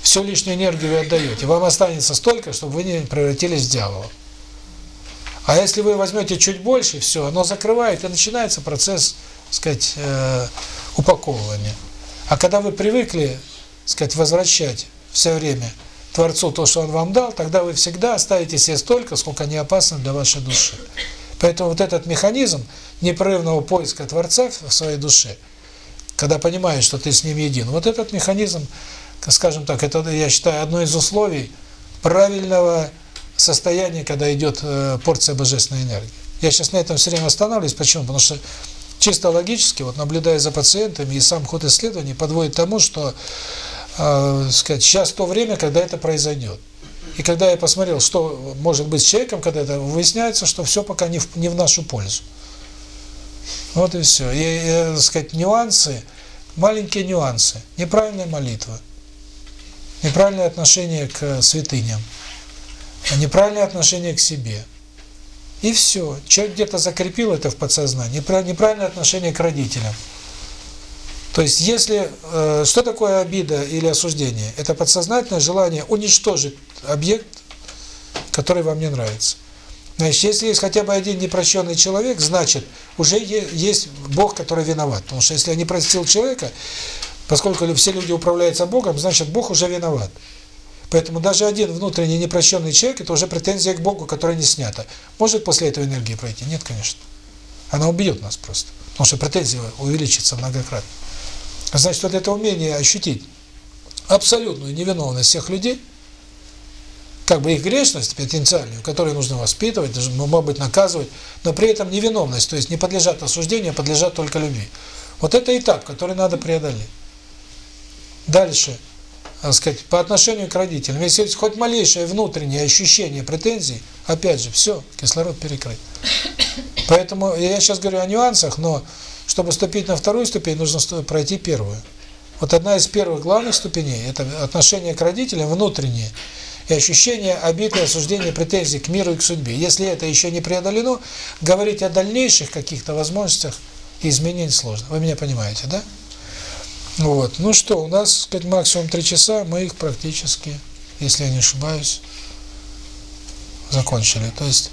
Всю лишнюю энергию вы отдаете. Вам останется столько, чтобы вы не превратились в дьявола. А если вы возьмете чуть больше, все, оно закрывает, и начинается процесс сказать, э, упаковывания. А когда вы привыкли, сказать, возвращать все время Творцу то, что Он вам дал, тогда вы всегда оставите себе столько, сколько не опасно для вашей души. Поэтому вот этот механизм непрерывного поиска Творца в своей душе, когда понимаешь, что ты с Ним един, вот этот механизм, скажем так, это, я считаю, одно из условий правильного состояния, когда идет э, порция божественной энергии. Я сейчас на этом все время останавливаюсь. Почему? Потому что чисто логически, вот наблюдая за пациентами, и сам ход исследований подводит к тому, что э, сказать, сейчас то время, когда это произойдет. И когда я посмотрел, что может быть с человеком, когда это выясняется, что все пока не в, не в нашу пользу. Вот и все. И, и э, сказать, нюансы, маленькие нюансы. Неправильная молитва, неправильное отношение к святыням, неправильное отношение к себе – и все. Человек где-то закрепил это в подсознании. Неправильное отношение к родителям. То есть, если... Э, что такое обида или осуждение? Это подсознательное желание уничтожить объект, который вам не нравится. Значит, если есть хотя бы один непрощенный человек, значит, уже есть Бог, который виноват. Потому что если я не простил человека, поскольку все люди управляются Богом, значит, Бог уже виноват. Поэтому даже один внутренний непрощенный человек – это уже претензия к Богу, которая не снята. Может после этого энергии пройти? Нет, конечно. Она убьет нас просто. Потому что претензия увеличится многократно. Значит, вот это умение ощутить абсолютную невиновность всех людей, как бы их грешность потенциальную, которую нужно воспитывать, может быть, наказывать, но при этом невиновность, то есть не подлежат осуждению, а подлежат только любви. Вот это этап, который надо преодолеть. Дальше, так сказать, по отношению к родителям, если есть хоть малейшее внутреннее ощущение претензий, опять же, все, кислород перекрыт. Поэтому я сейчас говорю о нюансах, но чтобы ступить на вторую ступень, нужно пройти первую. Вот одна из первых главных ступеней – это отношение к родителям внутреннее и ощущение обиды, осуждения, претензий к миру и к судьбе. Если это еще не преодолено, говорить о дальнейших каких-то возможностях и изменениях сложно. Вы меня понимаете, да? Вот. Ну что, у нас, сказать, максимум три часа, мы их практически, если я не ошибаюсь, закончили. То есть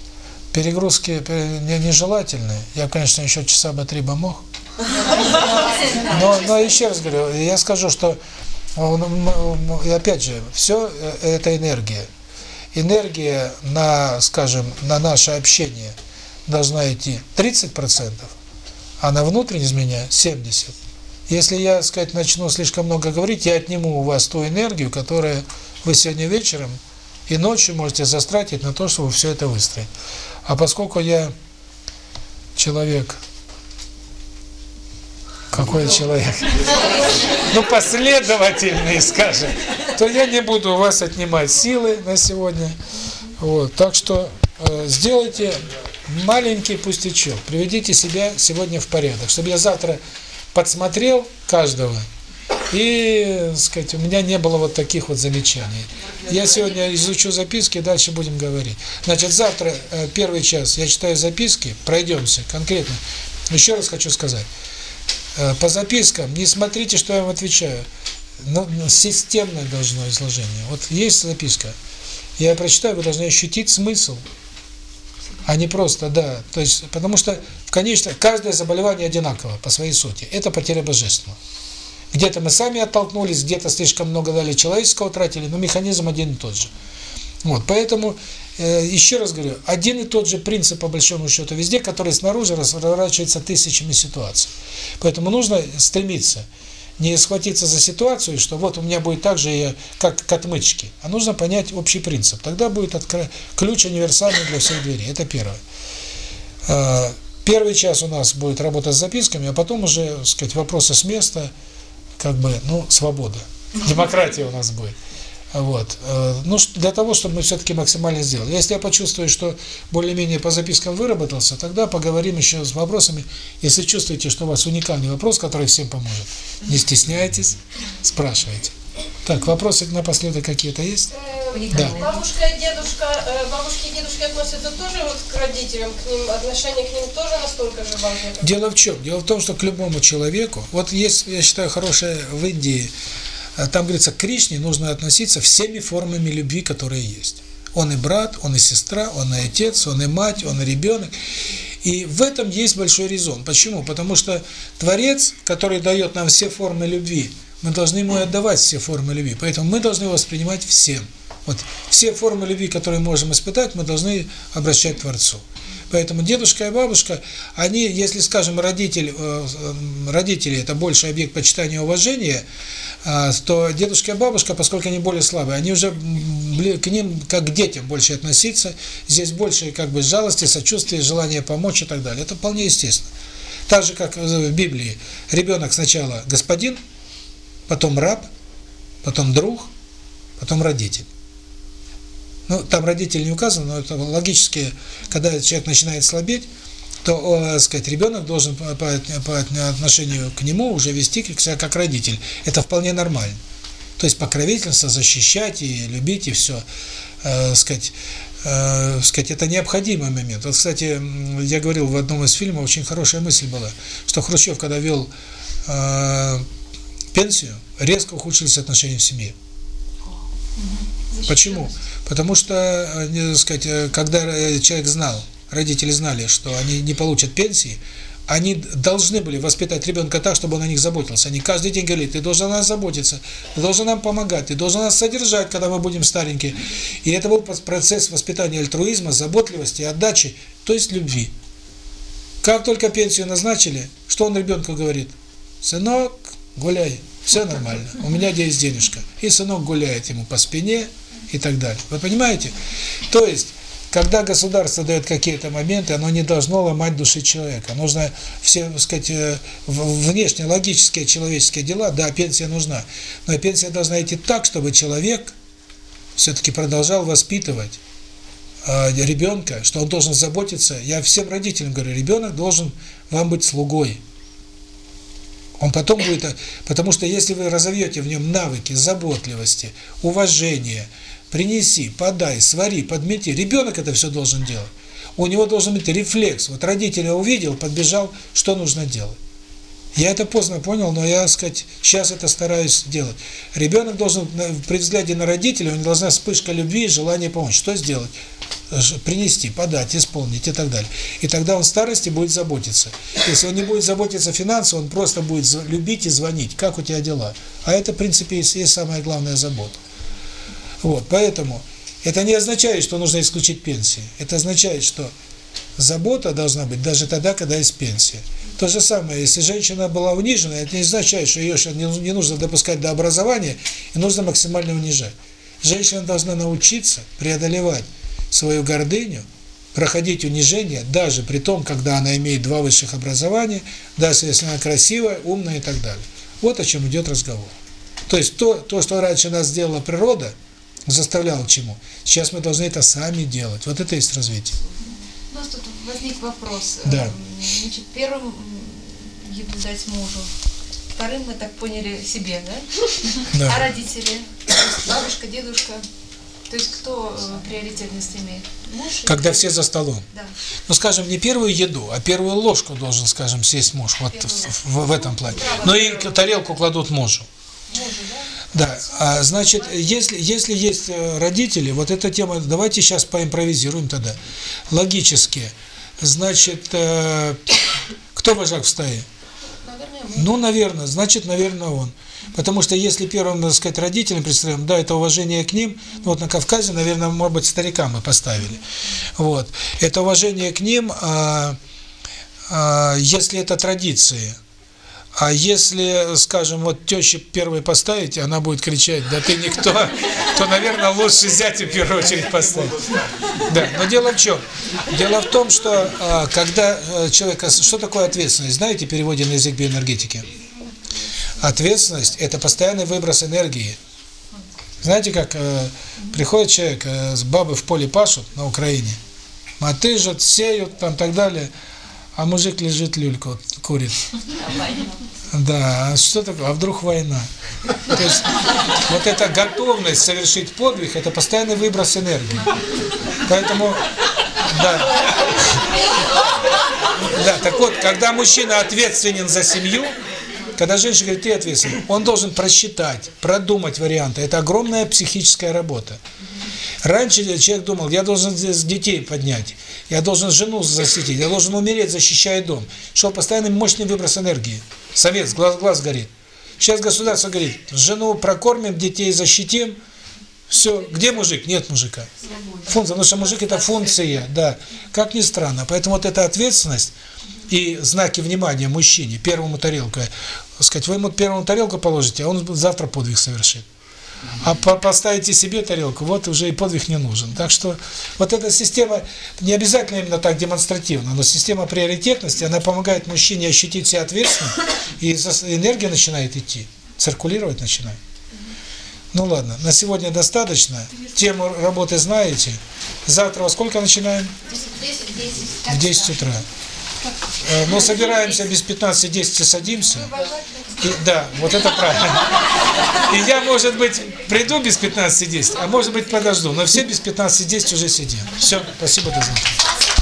перегрузки нежелательные. Я, конечно, еще часа бы три бы мог. (laughs) Но, но еще раз говорю, я скажу, что и опять же, все это энергия. Энергия на, скажем, на наше общение должна идти 30%, а на внутреннее изменения 70%. Если я, сказать, начну слишком много говорить, я отниму у вас ту энергию, которую вы сегодня вечером и ночью можете застратить на то, чтобы все это выстроить. А поскольку я человек какой человек? Ну, последовательный, скажем. То я не буду у вас отнимать силы на сегодня. Вот. Так что э, сделайте маленький пустячок. Приведите себя сегодня в порядок. Чтобы я завтра подсмотрел каждого и, сказать, у меня не было вот таких вот замечаний. Я сегодня изучу записки, дальше будем говорить. Значит, завтра э, первый час я читаю записки, пройдемся конкретно. Еще раз хочу сказать. Э, по запискам, не смотрите, что я вам отвечаю. Но, но системное должно изложение. Вот есть записка, я прочитаю, вы должны ощутить смысл, а не просто, да. То есть, потому что в конечном каждое заболевание одинаково по своей сути. Это потеря божественного. Где-то мы сами оттолкнулись, где-то слишком много дали человеческого тратили, но механизм один и тот же. Вот, поэтому э, еще раз говорю, один и тот же принцип по большому счету везде, который снаружи разворачивается тысячами ситуаций. Поэтому нужно стремиться не схватиться за ситуацию, что вот у меня будет так же, как к отмычке, а нужно понять общий принцип. Тогда будет откры... ключ универсальный для всех дверей. Это первое. Э, первый час у нас будет работа с записками, а потом уже, так сказать, вопросы с места, как бы, ну, свобода. (laughs) Демократия у нас будет. Вот. Э, ну, для того, чтобы мы все-таки максимально сделали. Если я почувствую, что более-менее по запискам выработался, тогда поговорим еще с вопросами. Если чувствуете, что у вас уникальный вопрос, который всем поможет, не стесняйтесь, спрашивайте. Так, вопросы напоследок какие-то есть? Да. Бабушка и дедушка, э, бабушки и дедушки относятся тоже вот к родителям, к ним, отношение к ним тоже настолько же важно? Дело в чем? Дело в том, что к любому человеку, вот есть, я считаю, хорошая в Индии там говорится, к Кришне нужно относиться всеми формами любви, которые есть. Он и брат, он и сестра, он и отец, он и мать, он и ребенок. И в этом есть большой резон. Почему? Потому что Творец, который дает нам все формы любви, мы должны ему отдавать все формы любви. Поэтому мы должны воспринимать всем. Вот все формы любви, которые можем испытать, мы должны обращать к Творцу. Поэтому дедушка и бабушка, они, если, скажем, родитель, э, родители – это больше объект почитания и уважения, то дедушка и бабушка, поскольку они более слабые, они уже к ним как к детям больше относиться, здесь больше как бы жалости, сочувствия, желания помочь и так далее. Это вполне естественно. Так же, как в Библии, ребенок сначала господин, потом раб, потом друг, потом родитель. Ну, там родитель не указан, но это логически, когда человек начинает слабеть, то, э, сказать, ребенок должен по, по, по отношению к нему уже вести себя как родитель. Это вполне нормально. То есть покровительство, защищать и любить, и все. Э, сказать, э, сказать, это необходимый момент. Вот, кстати, я говорил в одном из фильмов, очень хорошая мысль была, что Хрущев, когда вел э, пенсию, резко ухудшились отношения в семье. Почему? Потому что, э, сказать, э, когда человек знал, родители знали, что они не получат пенсии, они должны были воспитать ребенка так, чтобы он о них заботился. Они каждый день говорили, ты должен о нас заботиться, ты должен нам помогать, ты должен нас содержать, когда мы будем старенькие. И это был процесс воспитания альтруизма, заботливости, отдачи, то есть любви. Как только пенсию назначили, что он ребенку говорит? Сынок, гуляй, все нормально, у меня есть денежка. И сынок гуляет ему по спине и так далее. Вы понимаете? То есть, когда государство дает какие-то моменты, оно не должно ломать души человека. Нужно все, так сказать, э, внешне логические человеческие дела, да, пенсия нужна, но пенсия должна идти так, чтобы человек все-таки продолжал воспитывать э, ребенка, что он должен заботиться. Я всем родителям говорю, ребенок должен вам быть слугой. Он потом будет, э, потому что если вы разовьете в нем навыки заботливости, уважения, принеси, подай, свари, подмети, ребенок это все должен делать. У него должен быть рефлекс. Вот родителя увидел, подбежал, что нужно делать. Я это поздно понял, но я, сказать, сейчас это стараюсь делать. Ребенок должен, при взгляде на родителя, у него должна вспышка любви и желание помочь. Что сделать? Принести, подать, исполнить и так далее. И тогда он в старости будет заботиться. Если он не будет заботиться финансово, он просто будет любить и звонить. Как у тебя дела? А это, в принципе, и есть самая главная забота. Вот, поэтому это не означает, что нужно исключить пенсии. Это означает, что забота должна быть даже тогда, когда есть пенсия. То же самое, если женщина была унижена, это не означает, что ее не нужно допускать до образования и нужно максимально унижать. Женщина должна научиться преодолевать свою гордыню, проходить унижение, даже при том, когда она имеет два высших образования, даже если она красивая, умная и так далее. Вот о чем идет разговор. То есть то, то что раньше нас сделала природа, заставляла чему, сейчас мы должны это сами делать. Вот это и есть развитие. У нас тут возник вопрос. Да. Эм, Значит, первым еду дать мужу. Вторым, мы так поняли, себе, да? А Да. родители? То есть бабушка, дедушка? То есть кто э, приоритетность имеет? Муж? Когда родители? все за столом. Да. Ну, скажем, не первую еду, а первую ложку должен, скажем, съесть муж. Вот в, в- в этом плане. Но и тарелку кладут мужу. Да? А, значит, если если есть э, родители, вот эта тема, давайте сейчас поимпровизируем тогда. Логически, значит, э, кто вожак в стае? Наверное. Ну, наверное, значит, наверное, он. Потому что если первым, так сказать, родителям представляем, да, это уважение к ним, ну, вот на Кавказе, наверное, может быть, старикам мы поставили. Вот. Это уважение к ним, а, а, если это традиции. А если, скажем, вот тещи первой поставить, она будет кричать, да ты никто, то, наверное, лучше зятя в первую очередь поставить. Да, но дело в чем? Дело в том, что а, когда э, человека... Что такое ответственность? Знаете, в переводе на язык биоэнергетики? Ответственность – это постоянный выброс энергии. Знаете, как э, приходит человек, э, с бабы в поле пашут на Украине, мотыжат, сеют, там так далее, а мужик лежит, люльку курит. Да, а что такое? А вдруг война? То есть вот эта готовность совершить подвиг – это постоянный выброс энергии. Поэтому, да. Да, так вот, когда мужчина ответственен за семью, когда женщина говорит, ты ответственен, он должен просчитать, продумать варианты. Это огромная психическая работа. Раньше человек думал, я должен здесь детей поднять, я должен жену защитить, я должен умереть, защищая дом. Шел постоянный мощный выброс энергии. Совет, глаз, глаз горит. Сейчас государство говорит, жену прокормим, детей защитим, все. Где мужик? Нет мужика. Функция, потому что мужик это функция, да. Как ни странно. Поэтому вот эта ответственность и знаки внимания мужчине, первому тарелку, сказать, вы ему первому тарелку положите, а он завтра подвиг совершит. А по поставите себе тарелку, вот уже и подвиг не нужен. Так что вот эта система, не обязательно именно так демонстративно, но система приоритетности, она помогает мужчине ощутить себя ответственным, и энергия начинает идти, циркулировать начинает. Ну ладно, на сегодня достаточно. Тему работы знаете. Завтра во сколько начинаем? 10, 10. В 10 утра. Э, Ну, собираемся без 15-10 садимся. И, да, вот это правильно. И я, может быть, приду без 15-10, а может быть, подожду. Но все без 15-10 уже сидим. Все, спасибо, до завтра.